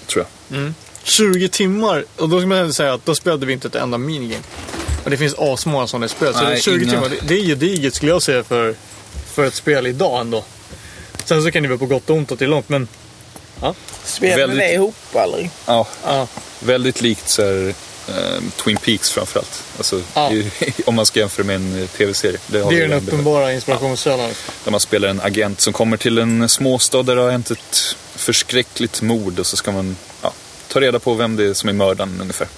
tror jag. 20 timmar, och då ska man säga att då spelade vi inte ett enda minigame. Och det finns asmånga sådana spel. Så Nej, 20 inga. timmar, det, det är gediget skulle jag säga för, för ett spel idag ändå. Sen så kan det vara på gott och ont att det är långt, men Spelade Väldigt- det ihop eller? Ja, ja. väldigt likt så här, eh, Twin Peaks framförallt. Alltså, Ja. i- (laughs) om man ska jämföra med en eh, tv-serie. det vi är den uppenbara inspirationskällan. Där man spelar en agent som kommer till en småstad där det har hänt ett förskräckligt mord och så ska man ja, ta reda på vem det är som är mördaren ungefär.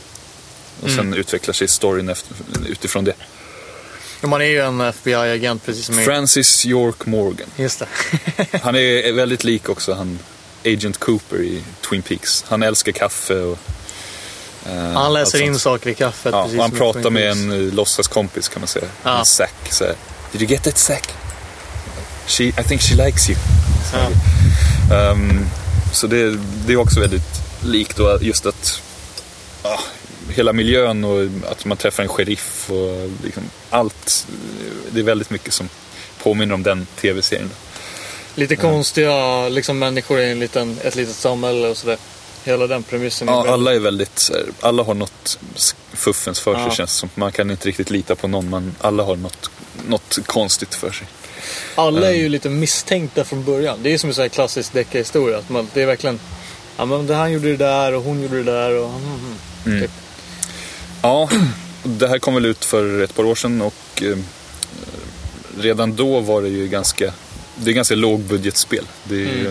Och sen Mm. utvecklar sig storyn efter, utifrån det. Ja, Man är ju en FBI-agent precis som. Francis York Morgan. Just det. (laughs) Han är väldigt lik också han Agent Cooper i Twin Peaks. Han älskar kaffe och... eh, Han läser in saker i kaffet. Ja, precis han pratar med en uh, låtsaskompis kan man säga. Ja. En Zack. Så här, Did you get that Zack? She, I think she likes you. Så, Ja. Ehm, så det, det är också väldigt likt då just att ja, hela miljön och att man träffar en sheriff och liksom allt. Det är väldigt mycket som påminner om den tv-serien. Lite konstiga liksom, människor i en liten, ett litet samhälle och sådär. Hela den premissen. Ja, alla är väldigt, alla har något fuffens för sig Ja. känns som. Man kan inte riktigt lita på någon, men alla har något, något konstigt för sig. Alla är Ehm. ju lite misstänkta från början. Det är som en sån här klassisk deckarhistoria. att man- Det är verkligen, ja men det- han gjorde det där och hon gjorde det där och... Mm, mm. Typ. Ja, (clears throat) det här kom väl ut för ett par år sedan och eh, redan då var det ju ganska, det är ganska lågbudgetspel. Det är ju,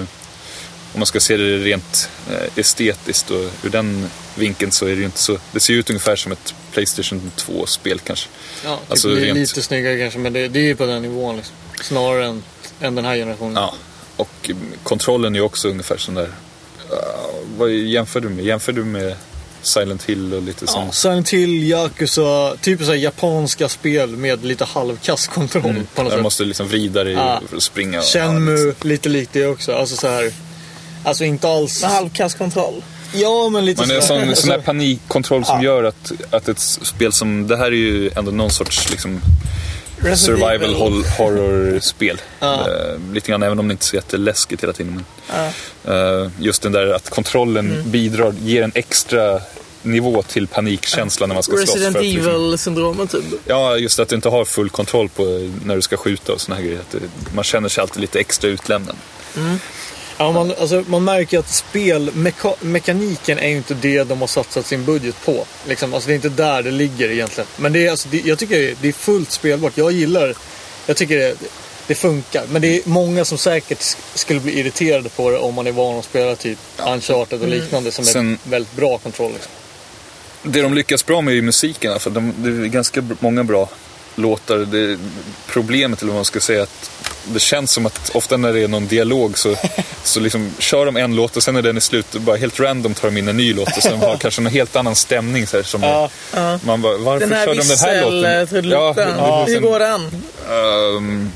om man ska se det rent eh, estetiskt och ur den vinkeln så är det ju inte så, det ser ju ut ungefär som ett Playstation 2-spel kanske. Ja, typ Alltså, rent- lite snyggare kanske, men det, det är ju på den nivån liksom. Snarare än, än den här generationen. Ja, och kontrollen är också ungefär sån där, uh, vad jämför du med? Jämför du med Silent Hill och lite sånt? Ja, Silent Hill, Yakuza, typ så japanska spel med lite halvkass kontroll på något Där du sätt. måste liksom vrida dig Ja. och springa. och- Shenmue, lite likt det också. Alltså så här. Alltså inte alls... Med halvkass kontroll. Ja, men lite Man är en så sån, här- sån här alltså, panikkontroll som Ja. gör att, att ett spel som, det här är ju ändå någon sorts liksom, Resident survival Evil. horror-spel. Ja. Eh, lite grann, även om det inte är så jätteläskigt hela tiden. Men, Ja. eh, just den där att kontrollen Mm. bidrar, ger en extra nivå till panikkänslan när man ska slåss. Resident för att liksom- Evil-syndromet typ. Ja, just att du inte har full kontroll på när du ska skjuta och såna här grejer. Man känner sig alltid lite extra utlämnad. Ja, man, alltså, man märker att spelmekaniken är ju inte det de har satsat sin budget på. Liksom, alltså, det är inte där det ligger egentligen. Men det är, alltså, det, jag tycker det är- det är fullt spelbart. Jag gillar Jag tycker det, det funkar. Men det är många som säkert sk- skulle bli irriterade på det om man är van att spela typ Uncharted och liknande som är Sen- väldigt bra kontroll. Liksom. Det de lyckas bra med är ju musiken. Alltså. De, det är ganska många bra låtar. Det, problemet, eller vad man ska säga, att det känns som att ofta när det är någon dialog så, (laughs) så liksom kör de en låt och sen när den är slut, bara helt random tar de in en ny låt och sen har (laughs) kanske någon helt annan stämning. Så här, som Ja. Man bara, varför Den här kör de den här låten? vissel-trudelutten. Ja, Hur sen- går den? ehm,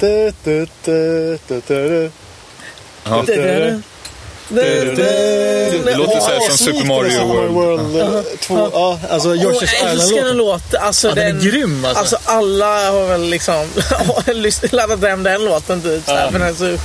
Det låter så här som Super Mario World. World 2. Ja, alltså Yoshi's jag älskar den låten. Alltså, Ja, den är grym, alltså. Alltså alla har väl liksom (laughs) lyssnat- laddat hem den låten typ. Ja. Men alltså,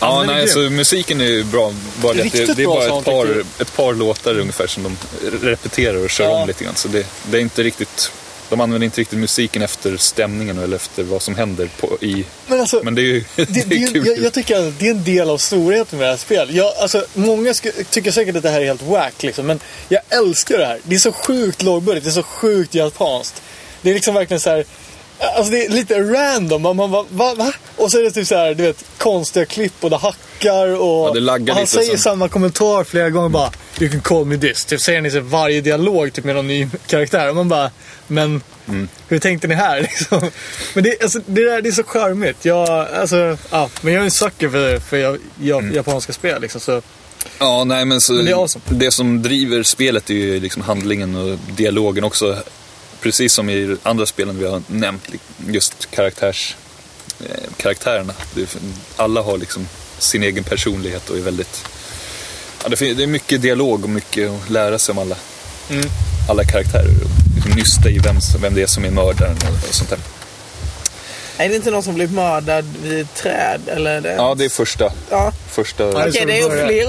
Ja, nej, grym. så musiken är ju bra. Bara det, det, är bara ett par, ett par låtar ungefär som de repeterar och kör Ja. om lite grann. Så det, det är inte riktigt... De använder inte riktigt musiken efter stämningen eller efter vad som händer på, i... Men alltså, Men det är ju det, det, (laughs) det, är kul. jag, jag tycker att det är en del av storheten med det här spelet. Jag, alltså, många sk- tycker säkert att det här är helt wack liksom, men jag älskar det här. Det är så sjukt lågbudget, det är så sjukt japanskt. Det är liksom verkligen så här. Alltså det är lite random. Man, man, va, va, va? Och så är det typ så här, du vet, konstiga klipp och det hackar och, Ja, det laggar och han säger som- samma kommentar flera gånger bara You can call me this. Typ säger han i så varje dialog typ med någon ny karaktär. Och man bara, men Mm. hur tänkte ni här (laughs) liksom? Men det, alltså, det där det är så charmigt. Jag, alltså, ja, men jag är en sucker för, för jag, jag, Mm. japanska spel liksom. Så, Ja, nej men så... Men det awesome. det som driver spelet är ju liksom handlingen och dialogen också. Precis som i andra spelen vi har nämnt, just karaktärs, eh, karaktärerna. Det, alla har liksom sin egen personlighet och är väldigt... Ja, det, är mycket dialog och mycket att lära sig om alla, Mm. alla karaktärer. Och liksom nysta i vem, vem det är som är mördaren och, och sånt där. Är det inte någon som blivit mördad vid ett träd? Eller det? Ja, det är första. Ja. första Okej, så det är börjar- ju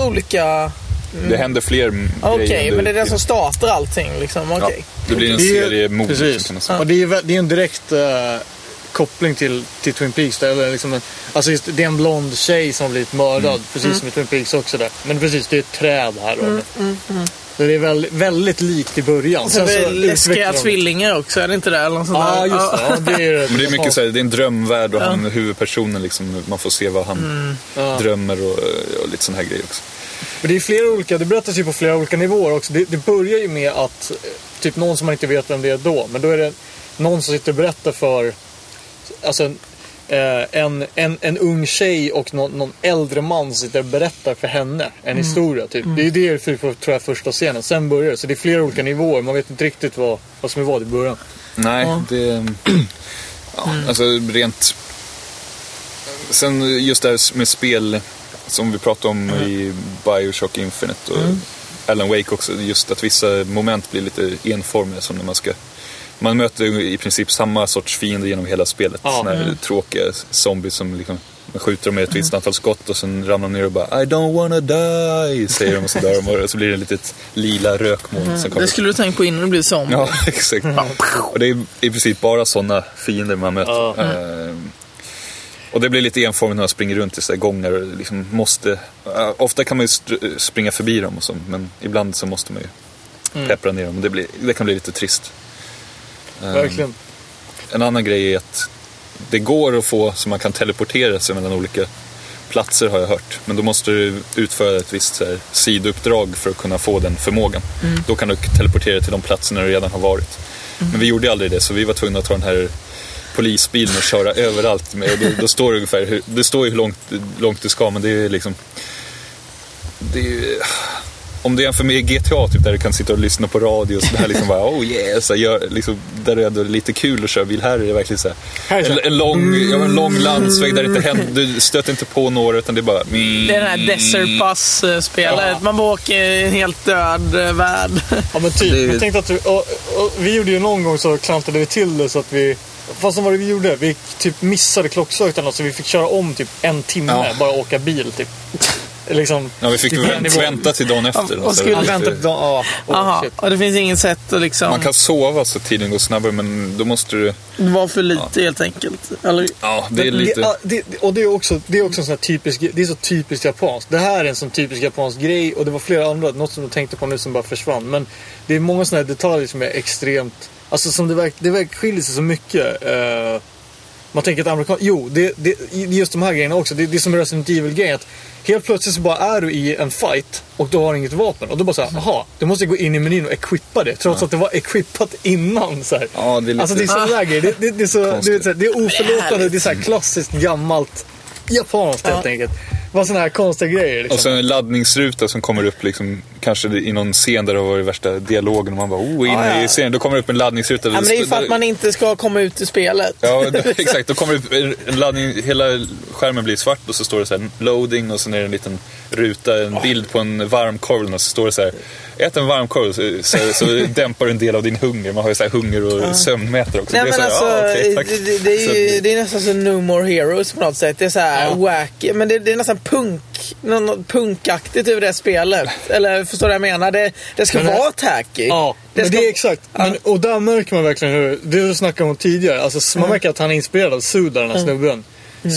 olika... Det händer fler Okej, grejer. men det är den som startar allting liksom. Okej. ja, Det blir en Det är ju- serie mord. Precis. Kan man säga. Och det är, det är en direkt eh, koppling till, till Twin Peaks. Där, eller liksom en, alltså just, det är en blond tjej som har blivit mördad, Mm. precis som i Twin Peaks också. Där. Men precis, det är ett träd här. Mm. Så det är väl, väldigt likt i början. Och så är det läskiga de- tvillingar också, är det inte det? Eller något sånt Ja, just det. Ja, det är, (laughs) Men det är mycket så här, det är en drömvärld och han, huvudpersonen liksom, man får se vad han Mm. Ja. drömmer och, och lite sån här grejer också. Men det är flera olika, det berättas ju på flera olika nivåer också. Det, det börjar ju med att eh, typ någon som man inte vet vem det är då, men då är det någon som sitter och berättar för alltså, en, eh, en, en, en ung tjej och någon, någon äldre man som sitter och berättar för henne en historia. Typ. Det är det för, för, tror jag, första scenen. Sen börjar det. Så det är flera olika nivåer. Man vet inte riktigt vad, vad som är vad i början. Nej, det... Ja, alltså rent... Sen just det här med spel som vi pratade om i Bioshock Infinite och Alan Wake också. Just att vissa moment blir lite enformiga som när man ska... Man möter i princip samma sorts fiende genom hela spelet. Ja. Såna här tråkiga zombies som liksom... Man skjuter dem med ett visst antal skott och sen ramlar de ner och bara I don't wanna die, säger de och så dör de och så blir det ett litet lila rökmoln som kommer Det skulle du tänkt på innan du blev zombie. Ja, (laughs) exakt. Och det är i princip bara sådana fiender man möter. Ja. Och det blir lite enformigt när man springer runt i så gångar och liksom måste... ja, ofta kan man ju str- springa förbi dem och så, men ibland så måste man ju peppra ner dem. Och det, blir, det kan bli lite trist. Ehm, Verkligen. En annan grej är att det går att få så man kan teleportera sig mellan olika platser har jag hört. Men då måste du utföra ett visst så här, sidouppdrag för att kunna få den förmågan. Då kan du teleportera till de platserna du redan har varit. Men vi gjorde aldrig det så vi var tvungna att ta den här polisbilen och köra överallt. Med, och då, då står det ungefär, hur, det står ju hur långt, långt du ska men det är liksom... Det är, ju- om du jämför med GTA, typ, där du kan sitta och lyssna på radio och så det här liksom bara, oh yeah, så gör, liksom, där det är ändå lite kul att köra bil. Här är det verkligen så här, en, en, lång, ja, en lång landsväg där det inte händer, du stöter inte på några utan det är bara... Det är det här Desert Bus-spelet. Man bara åker i en helt död eh, värld. Ja men typ. Det Jag tänkte att vi, och, och, vi gjorde ju någon gång så klantade vi till det så att vi Fast vad var det vi gjorde? Vi typ missade klockslaget eller något, så vi fick köra om typ en timme, Ja. bara åka bil typ. liksom, Ja, vi fick typ vänt, den nivån. vänta till dagen efter. och alltså, skulle Ja, vänta på dagen. Ja, oh, Aha, shit. och det finns inget sätt att liksom... Man kan sova så tiden går snabbare men då måste du... Det var för lite helt enkelt. Eller, Ja, det är lite... ja, det, och det är också, det är också en sån här typisk, det är så typiskt japanskt. Det här är en sån typisk japansk grej och det var flera andra, något som jag tänkte på nu som bara försvann. Men det är många såna här detaljer som är extremt, alltså som det, verk, det verk, skiljer sig så mycket. Eh, man tänker att amerikan, jo, det, det, just de här grejerna också. Det, det är som Resident Evil-grejen. att Helt plötsligt så bara är du i en fight och du har inget vapen. Och då bara såhär, jaha, du måste gå in i menyn och equippa det. Trots att det var equippat innan. Så här. Ja, det är lite... Alltså det är sådana där grejer. Det, det, det, är så, du Konstigt. vet, så här, det är oförlåtande. Det är så här klassiskt gammalt japanskt helt enkelt. Bara sådana här konstiga grejer. Liksom. Och sen en laddningsruta som kommer upp liksom, kanske i någon scen där det har varit värsta dialogen och man bara oh, inne Ja, ja. i scenen. Då kommer det upp en laddningsruta. ja, men det är ju för att man inte ska komma ut ur spelet. Ja, (laughs) exakt. Då kommer det upp en laddning, hela skärmen blir svart och så står det så här loading och sen är det en liten ruta, en bild på en varmkorv och så står det så här Ät en varmkorv så, så, så dämpar du en del av din hunger. Man har ju så här hunger och sömnmätare också. Nej, Det är men så här, alltså, ja, okej, tack. det, det, är ju, att- det är nästan som No More Heroes på något sätt. Det är så här Ja. wacky, men det, det är nästan punk, något punkaktigt över det spelet. Eller förstår du vad jag menar? Det, det ska Men det- vara tacky. Ja, men ska- det är exakt. Men, och där märker man verkligen hur, det du snackade om tidigare, alltså man märker att han är inspirerad av Suda den här snubben.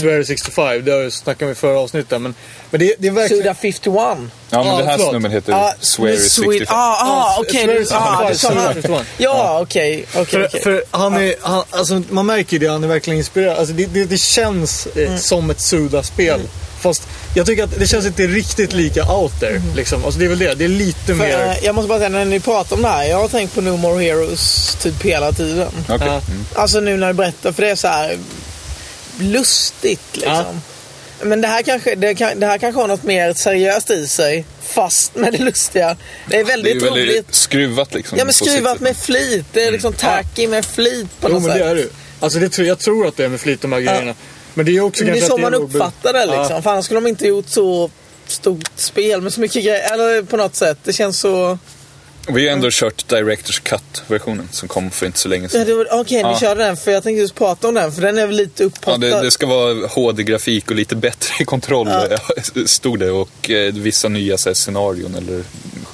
Swear 65, det har jag snackat om i förra avsnittet. Men, men det, det är verkligen... Suda 51. Ja, men Ja, den här förlåt. snubben heter Ja, Swear med is Sweet- 65. Ah, ah, Ja, okej. Is ah, 65, det sa han. Suda 51. Ja, okej. okej, För, okej. för han är, han, alltså, man märker ju det, han är verkligen inspirerad. Alltså, det, det, det känns eh, som ett Suda-spel. Fast jag tycker att det känns inte riktigt lika out there. Liksom. Alltså, det är väl det, det är lite För, mer... eh, jag måste bara säga, när ni pratar om det här, jag har tänkt på No More Heroes typ hela tiden. Okej. Ja. Mm. Alltså nu när du berättar, för det är så här lustigt liksom. Men det här, kanske, det, kan, det här kanske har något mer seriöst i sig, fast med det lustiga. Det är Det är väldigt väldigt roligt. skruvat liksom. Ja men skruvat med flit. Det är liksom tacky med flit på Jo, något men sätt. det är det. Alltså, det, tror- jag tror att det är med flit de här grejerna. Men det är också det är så man uppfattar det liksom. Ja. För annars skulle de inte gjort så stort spel med så mycket grejer. Eller på något sätt. Det känns så... Vi har ändå kört Directors Cut-versionen som kom för inte så länge Ja, sedan. var- Okej, ni Ja. körde den. För jag tänkte just prata om den. För den är väl lite Ja, upphottad. det, det ska vara HD-grafik och lite bättre kontroll, (laughs) stod det. Och eh, vissa nya så här, scenarion eller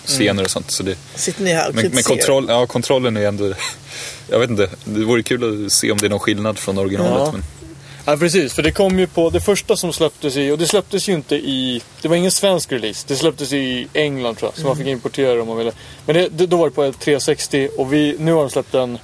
scener och sånt. Så det, Sitter ni här och men, men kontroll, ja, kontrollen är ändå... (laughs) Jag vet inte, det vore kul att se om det är någon skillnad från originalet. Ja. Men, Ja, precis. För det kom ju på, det första som släpptes i, och det släpptes ju inte i, det var ingen svensk release. Det släpptes i England tror jag, så man fick importera det om man ville. Men det, det, då var det på ett 360 och vi, nu har de släppt en,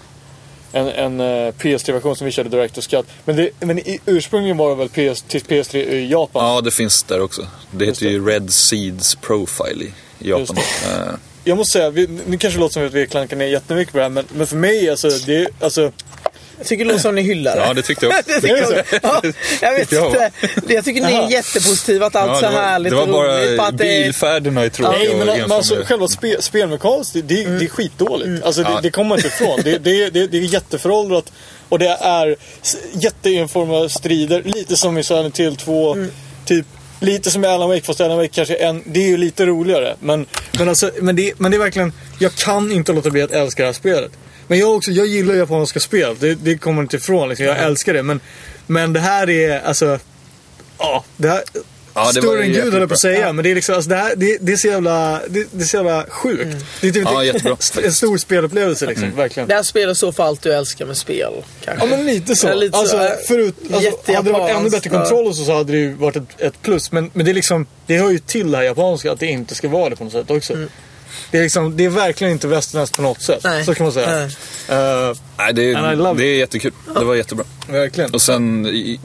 en, en eh, PS3-version som vi körde Directors Cut. Men, det, men i, ursprungligen var det väl PS, till PS3 i Japan. ja, det finns där också. Det Just heter ju Red Seeds Profile i i Japan. Eh, Jag måste säga, vi, nu kanske det låter som att vi klankar ner jättemycket på det här, men, men för mig alltså, det, alltså Jag tycker det låter som ni hyllar det. ja, det tyckte jag (laughs) också. Det tycker jag, ja, (laughs) jag vet inte. Jag tycker ni är jättepositiva att allt Ja, så det var, härligt det var och roligt. bara att bilfärderna är tråkiga Nej, och men, men alltså själva spe, spelmekaniskt, det, det, det är skitdåligt. Alltså det, Ja. det kommer man inte ifrån. Det, det, det, det är jätteföråldrat och det är jätteenformade strider. Lite som i Silent Hill 2. Typ lite som i Alan Wake, fast Alan Wake kanske är en, det är ju lite roligare. Men Men, alltså, men, det, men det är verkligen, jag kan inte låta bli att älska det här spelet. Men jag, också, jag gillar japanska spel, det, det kommer inte ifrån. Liksom. Jag älskar det. Men, men det här är, alltså... Ja, det här... Ja, det större än Gud höll jag på att säga. Men det är, liksom, alltså, det, här, det, det, är så jävla, det, det är så jävla sjukt. Det är typ Ja, jättebra. (laughs) en stor spelupplevelse liksom, verkligen. Det här spelet så för allt du älskar med spel. Kanske. Ja men lite så. Ja, lite så. alltså, förut, alltså, hade det varit ännu bättre kontroll och så, så hade det ju varit ett, ett plus. Men, men det är liksom, det hör ju till det här japanska att det inte ska vara det på något sätt också. Det, är liksom, det är verkligen inte västerländskt på något sätt. Nej. Så kan man säga. Nej. Eh, Nej, det, love det är jättekul. Det var jättebra. verkligen. Och sen i-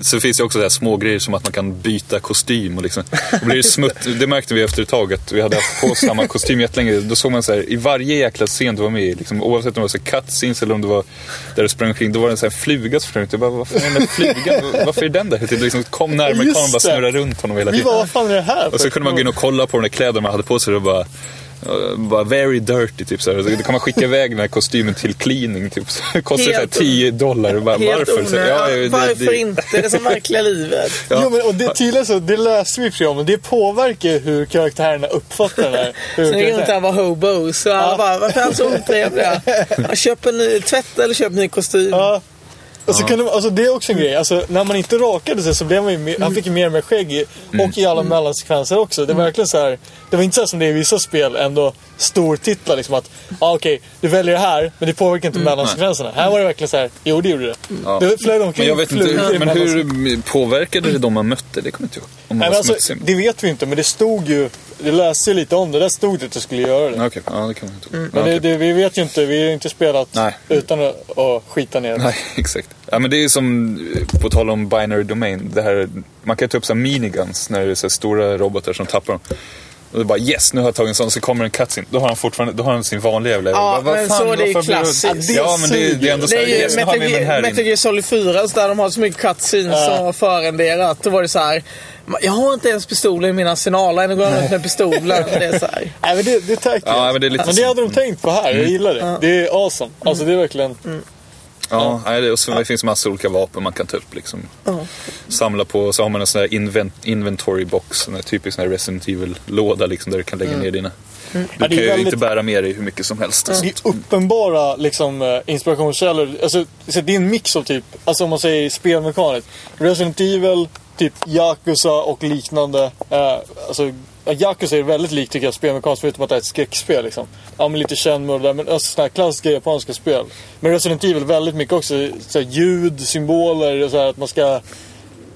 så finns det också så här små grejer som att man kan byta kostym och liksom. Då blir det smutt. Det märkte vi efter ett tag att vi hade haft på samma kostym jättelänge. Då såg man så här i varje jäkla scen du var med i, liksom, oavsett om det var så cutscenes eller om det var där du sprang omkring, då var det en sån här fluga som sprang ut. Jag bara, varför är den där flugan? Varför är den där? Det liksom kom närmare kameran bara det. snurra runt honom hela vi tiden. bara, vad fan är det här Och så kunde man gå in och kolla på de där kläderna man hade på sig och bara bara very dirty typ så här. Då kan man skicka iväg den här kostymen till cleaning typ. Så (laughs) det kostar så Helt 10 dollar. Bara, Helt varför? Så, det- Varför det- inte? Det är som verkliga livet. Ja. Jo, men, och det, tydligen så, det läste vi om, men det påverkar hur karaktärerna uppfattar den här. (laughs) Så karaktären- där och var hobos. Så alla bara, varför är han så otrevliga? (laughs) Ja, Köp en ny, tvätta eller köp en ny kostym. Ja. Och så kunde man, alltså det är också en grej. Alltså, när man inte rakade sig så blev man ju mer, han fick ju mer och mer skägg i, och i alla mellansekvenser också. Det var verkligen så här. Det var inte så som det är i vissa spel, ändå stortitlar liksom att ah, okej, du väljer det här, men det påverkar inte mellansekvenserna. Här var det verkligen så här, jo det gjorde det. Ja. Det flög omkring Men jag vet inte, i men hur påverkade det de man mötte? Det kommer inte jag ihåg. Nej, alltså, det vet vi inte, men det stod ju, det läste ju lite om det. Där stod det att du skulle göra det. Okej, ja det kan man inte ihåg. Men det, det, vi vet ju inte, vi har ju inte spelat Nej. utan att, att skita ner det. Nej, (laughs) exakt. Ja, men det är som, på tal om binary domain, det här, man kan ta upp så här miniguns när det är så stora robotar som tappar dem. Och det är bara yes, nu har jag tagit en sån, så kommer en cutscene. Då har han fortfarande, då har han sin vanliga jävla... Ja, Vad men fan, så är det blir klassiskt. Ja, men det, det är ändå så Det här, är ju yes, nu har Metal vi den Gear, här Metal inne. Gear Solid 4 så där de har så mycket cutscenes Ja. som har förenderat. Då var det så här. Jag har inte ens pistolen i min arsenal. Ändå går jag runt med pistolen. Det är så här. (laughs) Nej, men det, det är tacky. Ja, men det är lite men det hade de tänkt på här. Jag gillar det. Det är awesome. Alltså det är verkligen... Ja, nej, det, och så, det finns massa olika vapen man kan ta upp. Liksom. Samla på, så har man en sån här invent, inventory box, en typisk sån här Resident Evil-låda liksom, där du kan lägga ner dina... Du Mm. Ja, det kan ju väldigt- inte bära med dig hur mycket som helst. och Det är uppenbara liksom, eh, inspirationskällor. Alltså, så det är en mix av typ, alltså om man säger spelmekaniskt. Resident Evil, typ Yakuza och liknande. Eh, alltså, ja, Yakuza är väldigt likt tycker jag spelmekaniskt förutom att det är ett skräckspel. Liksom. Ja, men lite Shenmue och det där, men alltså, såna här klassiska japanska spel. Men Resident Evil väldigt mycket också så ljud, symboler och så här att man ska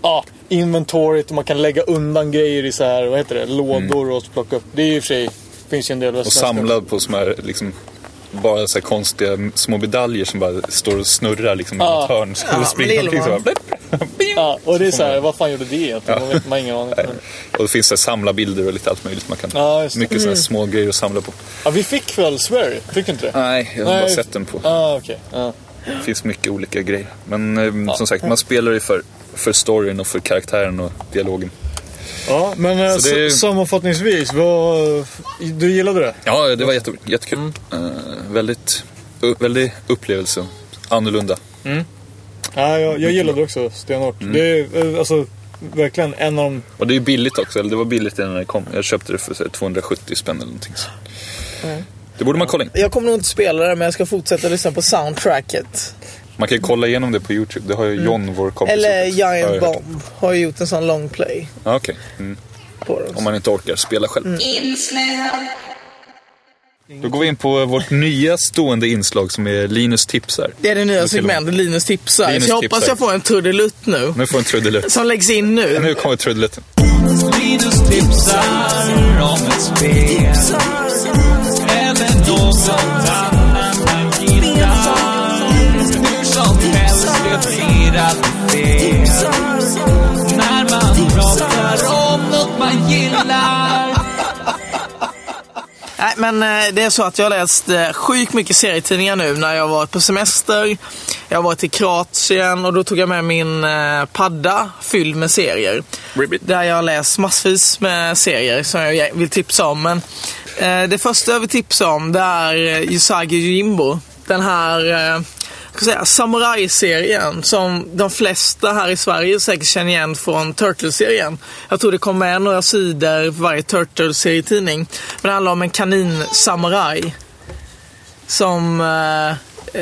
ja, inventoriet och man kan lägga undan grejer i så här, vad heter det, lådor och plocka upp. Det är i och för sig, finns ju en del Mm. Och samlad på såna här, liksom, bara så här konstiga små medaljer som bara står och snurrar liksom, i Ja. något hörn. Så Ja, springer omkring så bara, Ja, och det är så här, vad fan gjorde det egentligen? Man, vet, man ingen aning. Och det finns så här samlarbilder och lite allt möjligt. Man kan, Ja, mycket såna här små grejer att samla på. ja, vi fick väl Swear? Fick du inte det? Nej, jag har Nej. bara sett den på. Ah, okej. Ja. Det finns mycket olika grejer. Men eh, som sagt, man spelar ju för, för storyn och för karaktären och dialogen. Ja, men eh, Så det sammanfattningsvis, vad, du gillade det? Ja, det var jätte, jättekul. Mm. Eh, väldigt, u- väldigt upplevelse. Annorlunda. Ja, jag, jag gillade det också stenhårt. Mm. Det är eh, alltså verkligen en av de... Och det är billigt också. Eller det var billigt när det kom. Jag köpte det för här, 270 spänn eller någonting. Så. Det borde man kolla in. Jag kommer nog inte spela det, men jag ska fortsätta lyssna på soundtracket. Man kan ju kolla igenom det på YouTube. Det har ju John, vår kompis, Mm. Eller Giant. Bomb har ju gjort en sån long play Ja, Okej. Mm. på den. Om man inte orkar spela själv. Mm. Då går vi in på vårt nya stående inslag som är Linus tipsar. Det är det nya segmentet Linus tipsar. Linus så jag hoppas tipsar. jag får en trudelutt nu. Nu får en trudelutt. Som läggs in nu. Nu kommer trudelutten. Linus tipsar om ett spel Eller något annat Nej, men eh, det är så att jag har läst eh, sjukt mycket serietidningar nu när jag varit på semester. Jag har varit i Kroatien och då tog jag med min eh, padda fylld med serier. Ribbit. Där jag har läst massvis med serier som jag vill tipsa om. Men det första jag vill tipsa om det är eh, Usagi Yojimbo. Den här ska jag säga, samurajserien som de flesta här i Sverige säkert känner igen från Turtles-serien. Jag tror det kom med några sidor för varje Turtles-serietidning. Men det handlar om en kanin-samuraj som eh,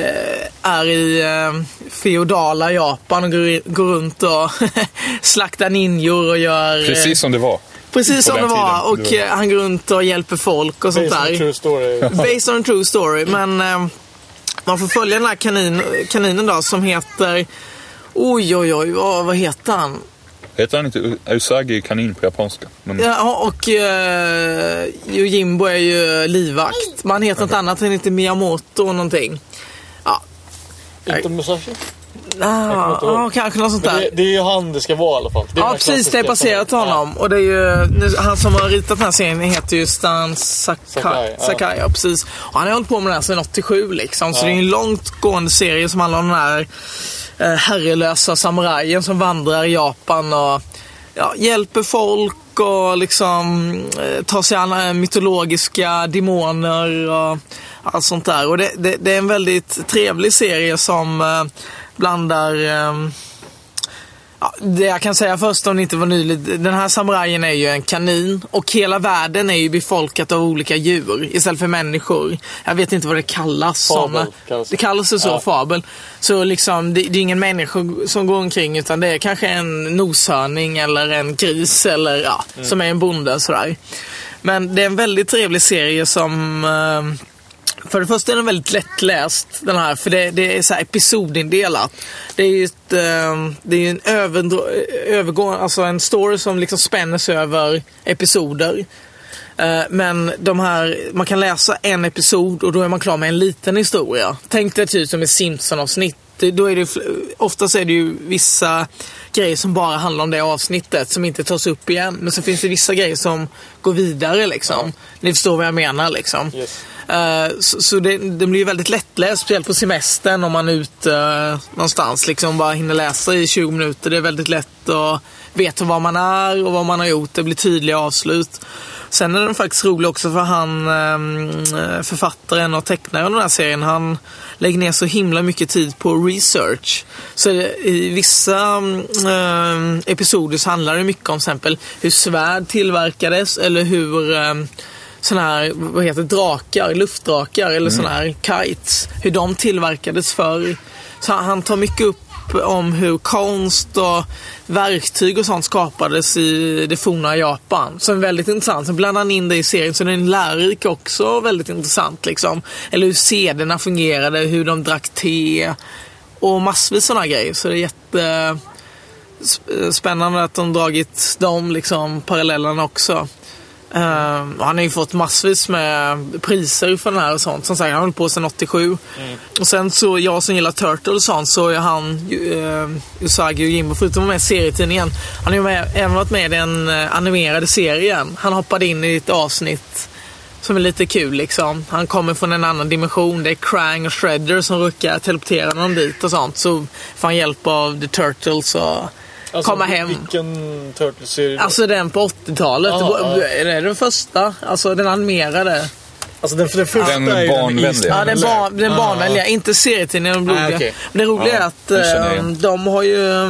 eh, är i eh, feodala Japan och går, går runt och (laughs) slaktar ninjor och gör... eh, Precis som det var. precis som det var. tiden. Och eh, han går runt och hjälper folk och sånt Based on där. a true story. Based on a true story. Men eh, man får följa den här kanin, kaninen då som heter... Oj, oj, oj. Vad, vad heter han? Heter han inte Usagi kanin på japanska? Men Ja, och uh, Yojimbo är ju livvakt. Man heter något annat. Han heter Miyamoto och någonting. Ja, Inte Musashi? Ah, ah, kanske något sånt där. det, det är ju han det ska vara i alla fall. Ja, den precis. Det är baserat på honom. Och det är ju, nu, han som har ritat den här serien heter ju Stan Sakai. Sakai. Sakai, ja. precis. Och han har hållit på med den här sedan 87 liksom. Så det är en långt gående serie som handlar om den här eh, herrelösa samurajen som vandrar i Japan och ja, hjälper folk och liksom eh, tar sig an eh, mytologiska demoner och allt sånt där. Och det, det, det är en väldigt trevlig serie som eh, blandar eh, Ja, det jag kan säga först om det inte var nyligt. Den här samurajen är ju en kanin och hela världen är ju befolkat av olika djur istället för människor. Jag vet inte vad det kallas. Fabel såna. kallas det. det kallas så, Ja. fabel. Så liksom, det, det är ingen människa som går omkring utan det är kanske en noshörning eller en gris eller ja, Mm. som är en bonde sådär. Men det är en väldigt trevlig serie som eh, för det första är den väldigt lättläst, den här, för det, det är så här episodindelat. Det är ju ett, eh, det är en överdra- övergång, alltså en story som liksom spänner över episoder. Eh, Men de här, man kan läsa en episod och då är man klar med en liten historia. Tänk dig typ som ett Simpson-avsnitt. Då är det, oftast är det ju vissa grejer som bara handlar om det avsnittet som inte tas upp igen. Men så finns det vissa grejer som går vidare liksom. Ni förstår vad jag menar liksom. Yes. Eh, så, så det, det blir väldigt lättläst, speciellt på semestern om man är ute eh, någonstans. Liksom bara hinner läsa i 20 minuter. Det är väldigt lätt att veta var man är och vad man har gjort. Det blir tydliga avslut. Sen är den faktiskt rolig också för han, ehm, eh, författaren och tecknaren av den här serien, han lägger ner så himla mycket tid på research. Så i vissa eh, episoder så handlar det mycket om till exempel hur svärd tillverkades eller hur ehm, sådana såna här, vad heter det, drakar, luftdrakar eller såna här kites. Hur de tillverkades förr. Så han- tar mycket upp om hur konst och verktyg och sånt skapades i det forna Japan. Som är väldigt intressant. Sen blandar han in det i serien så den är lärorik också väldigt intressant. Liksom. Eller hur sederna fungerade, hur de drack te och massvis sådana grejer. Så det är jättespännande eh, eh, att de dragit de liksom parallellerna också. Och han har ju fått massvis med priser för den här och sånt. Som sagt, han har hållit på sedan 87. Och sen så, jag som gillar Turtles och sånt, så är han uh, Usagi och Jimbo, förutom att vara med i serietidningen, han har ju med, även varit med i den eh, animerade serien. Han hoppade in i ett avsnitt som är lite kul liksom. Han kommer från en annan dimension. Det är Krang och Shredder som råkar teleportera honom dit och sånt. Så får han hjälp av The Turtles och Alltså, komma hem. Vilken Turtles-serie? Alltså den på 80-talet. Ja, ja. Är det den första? Alltså den animerade. Alltså den, den första Den är ju barnvänliga. Ja, den, bar, den barnvänliga. Inte serietidningen, blodiga. Ah, okej. Men det roliga är att eh, igen. de har ju...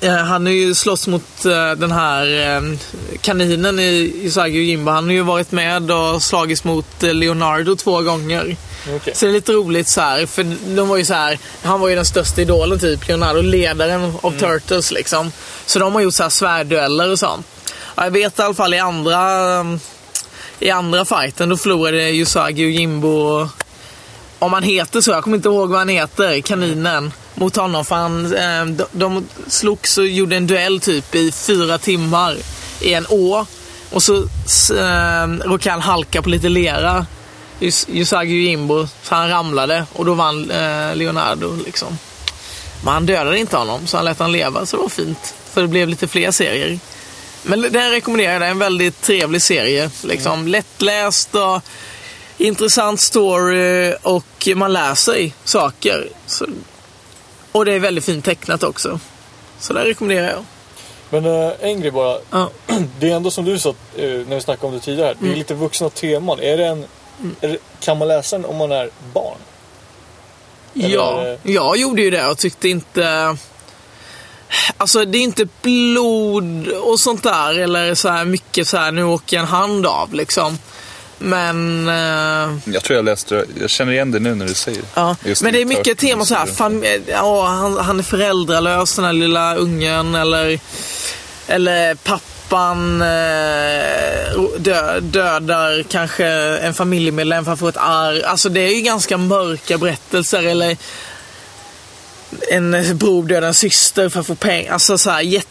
Eh, Han har ju slåss mot eh, den här eh, kaninen i Usagi Yojimbo. Han har ju varit med och slagits mot eh, Leonardo två gånger. Okej. Så det är lite roligt så här, för de var ju så här, han var ju den största idolen typ, Leonardo, ledaren av Mm. Turtles liksom. Så de har gjort så här svärddueller och sånt. Ja, jag vet i alla fall i andra, i andra fighten, då förlorade Usagi och Jimbo, om han heter så, jag kommer inte ihåg vad han heter, kaninen, mot honom. För han, eh, de, de slogs och gjorde en duell typ i fyra timmar i en å. Och så eh, råkade han halka på lite lera. Yus- Usagi Jimbo, så han ramlade och då vann eh, Leonardo. Liksom. Men han dödade inte honom, så han lät han leva, så det var fint. För det blev lite fler serier. Men den rekommenderar jag, det är en väldigt trevlig serie. Liksom, Lättläst och intressant story och man lär sig saker. Så, och det är väldigt fint tecknat också. Så det rekommenderar jag. Men eh, en grej bara. Ja. (clears throat) Det är ändå som du sa eh, när vi snackade om det tidigare. Det är Mm. lite vuxna teman. Är det en, kan man läsa den om man är barn? Eller- Ja, jag gjorde ju det och tyckte inte... Alltså det är inte blod och sånt där eller så här mycket så här nu åker en hand av liksom. Men... eh, Jag tror jag läste det. Jag känner igen det nu när du säger Ja, Just men det är mycket tema så här, fam- ja, han, han är föräldralös den här lilla ungen eller, eller pappan eh, dö, dödar kanske en familjemedlem för att få ett arv. Alltså det är ju ganska mörka berättelser eller en bror dödar en syster för att få pengar. Alltså så här jätte...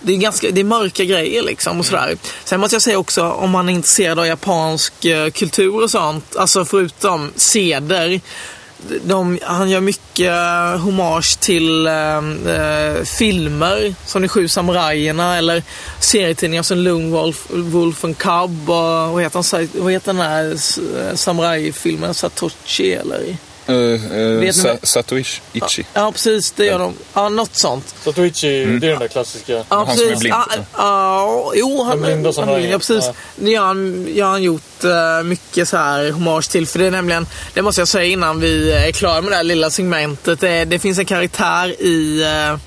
Det är, ganska, det är mörka grejer liksom och sådär. Sen måste jag säga också om man är intresserad av japansk eh, kultur och sånt, alltså förutom seder. De, han gör mycket hommage till eh, eh, filmer som De sju samurajerna eller serietidningar som Lone Wolf, Wolf and Cub och vad heter, han, vad heter den här samurajfilmen? Satoshi eller? Uh, uh, Sa- Satoichi. Ichi. Ja, precis. Det gör de. Ja, något sånt. Satoichi, det är den där klassiska. Ja, Han som är blind. Ja, ja, jo, han, Den blinda han, som han, ja, precis. Ja. Det har han, jag har han gjort eh, mycket så här hommage till. För det är nämligen, det måste jag säga innan vi är klara med det här lilla segmentet. Det, det finns en karaktär i, eh,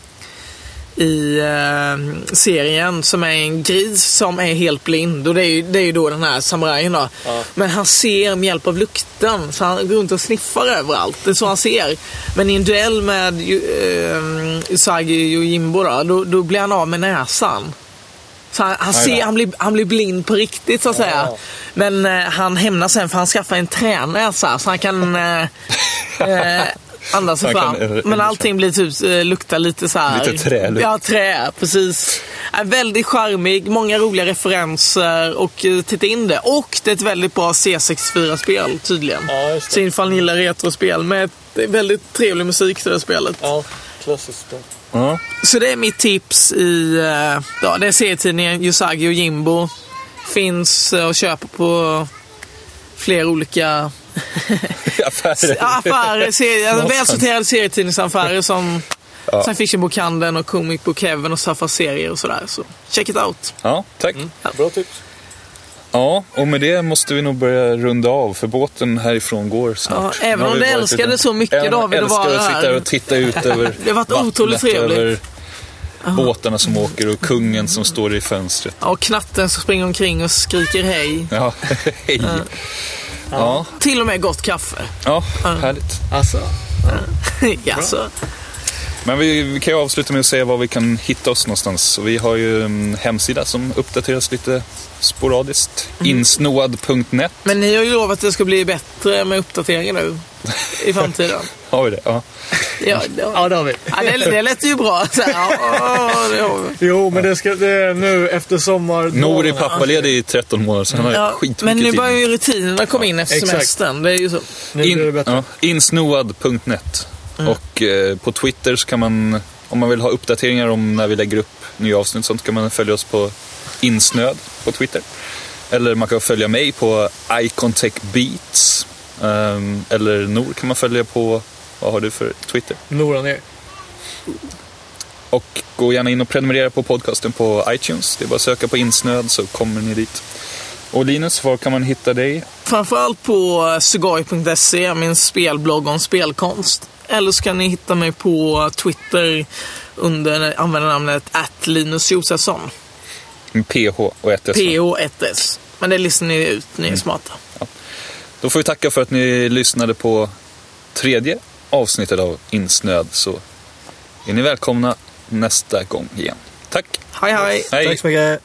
i eh, serien som är en gris som är helt blind. Och det är ju, det är ju då den här samurajen då. Ja. Men han ser med hjälp av lukten. Så han går runt och sniffar överallt. Det är så han ser. Men i en duell med uh, Usagi Yojimbo då, då, då blir han av med näsan. Så han, han, ser, han, blir, han blir blind på riktigt så att säga. Ja. Men eh, han hämnas sen för han skaffar en tränäsa så han kan eh, (laughs) eh, andas sig kan, fram. Men allting blir typ, eh, luktar lite så här. Lite trälukt. Ja, trä. Precis. Är väldigt charmig, många roliga referenser och eh, titta in det. Och det är ett väldigt bra C64-spel tydligen. Ja, just det. Så ifall ni gillar retrospel med väldigt trevlig musik till det spelet. Ja, klassiskt. spel. Ja. Så det är mitt tips i... eh, Ja, det är serietidningen Usagi och Jimbo. Finns att köpa på flera olika (laughs) Affärer. affärer. Alltså, välsorterade serietidningsaffärer (laughs) som Ja. Science Fiction-bokhandeln och Comic Book Heaven och Saffa serier och sådär. Så check it out. Ja, tack. Bra tips. Ja, och med det måste vi nog börja runda av för båten härifrån går snart. Ja, även om du älskade lite- så mycket, Även om David, jag att vara älskar att sitta här. här och titta ut (laughs) över Det har varit otroligt trevligt. över båtarna som åker och kungen som står i fönstret. Ja, Och knatten som springer omkring och skriker hej. Ja, hej. Ja, Till och med gott kaffe. ja, härligt. Alltså. (laughs) Jaså? Men vi, vi kan ju avsluta med att säga var vi kan hitta oss någonstans. Vi har ju en hemsida som uppdateras lite sporadiskt. Insnoad.net Men ni har ju lovat att det ska bli bättre med uppdateringar nu i framtiden. (laughs) har vi det. Ja. Ja, det, Ja, det har vi. ja, det, det lät ju bra. Så här, ja, det har vi. Jo, men det, ska, det är nu efter sommar. Nor är pappaledig i 13 månader så han har Ja, men nu tid. börjar ju rutinerna komma in efter Exakt. semestern. Det är ju så. Nu blir det In, bättre. ja, insnoad.net. Och eh, på Twitter så kan man, om man vill ha uppdateringar om när vi lägger upp nya avsnitt sånt, kan man följa oss på insnöd på Twitter. Eller man kan följa mig på Icontech Beats. Ehm, eller Nor kan man följa på, vad har du för Twitter? Nora ner. Och gå gärna in och prenumerera på podcasten på iTunes. Det är bara att söka på insnöd så kommer ni dit. Och Linus, var kan man hitta dig? Framförallt på sugoi.se, min spelblogg om spelkonst. Eller så kan ni hitta mig på Twitter under användarnamnet att Linus Josefsson. PH och ett S. PO1S. Men det listar ni ut, ni är smarta. Då får vi tacka för att ni lyssnade på tredje avsnittet av Insnöd. Så är ni välkomna nästa gång igen. Tack! Hej hej! Hej! Tack så mycket.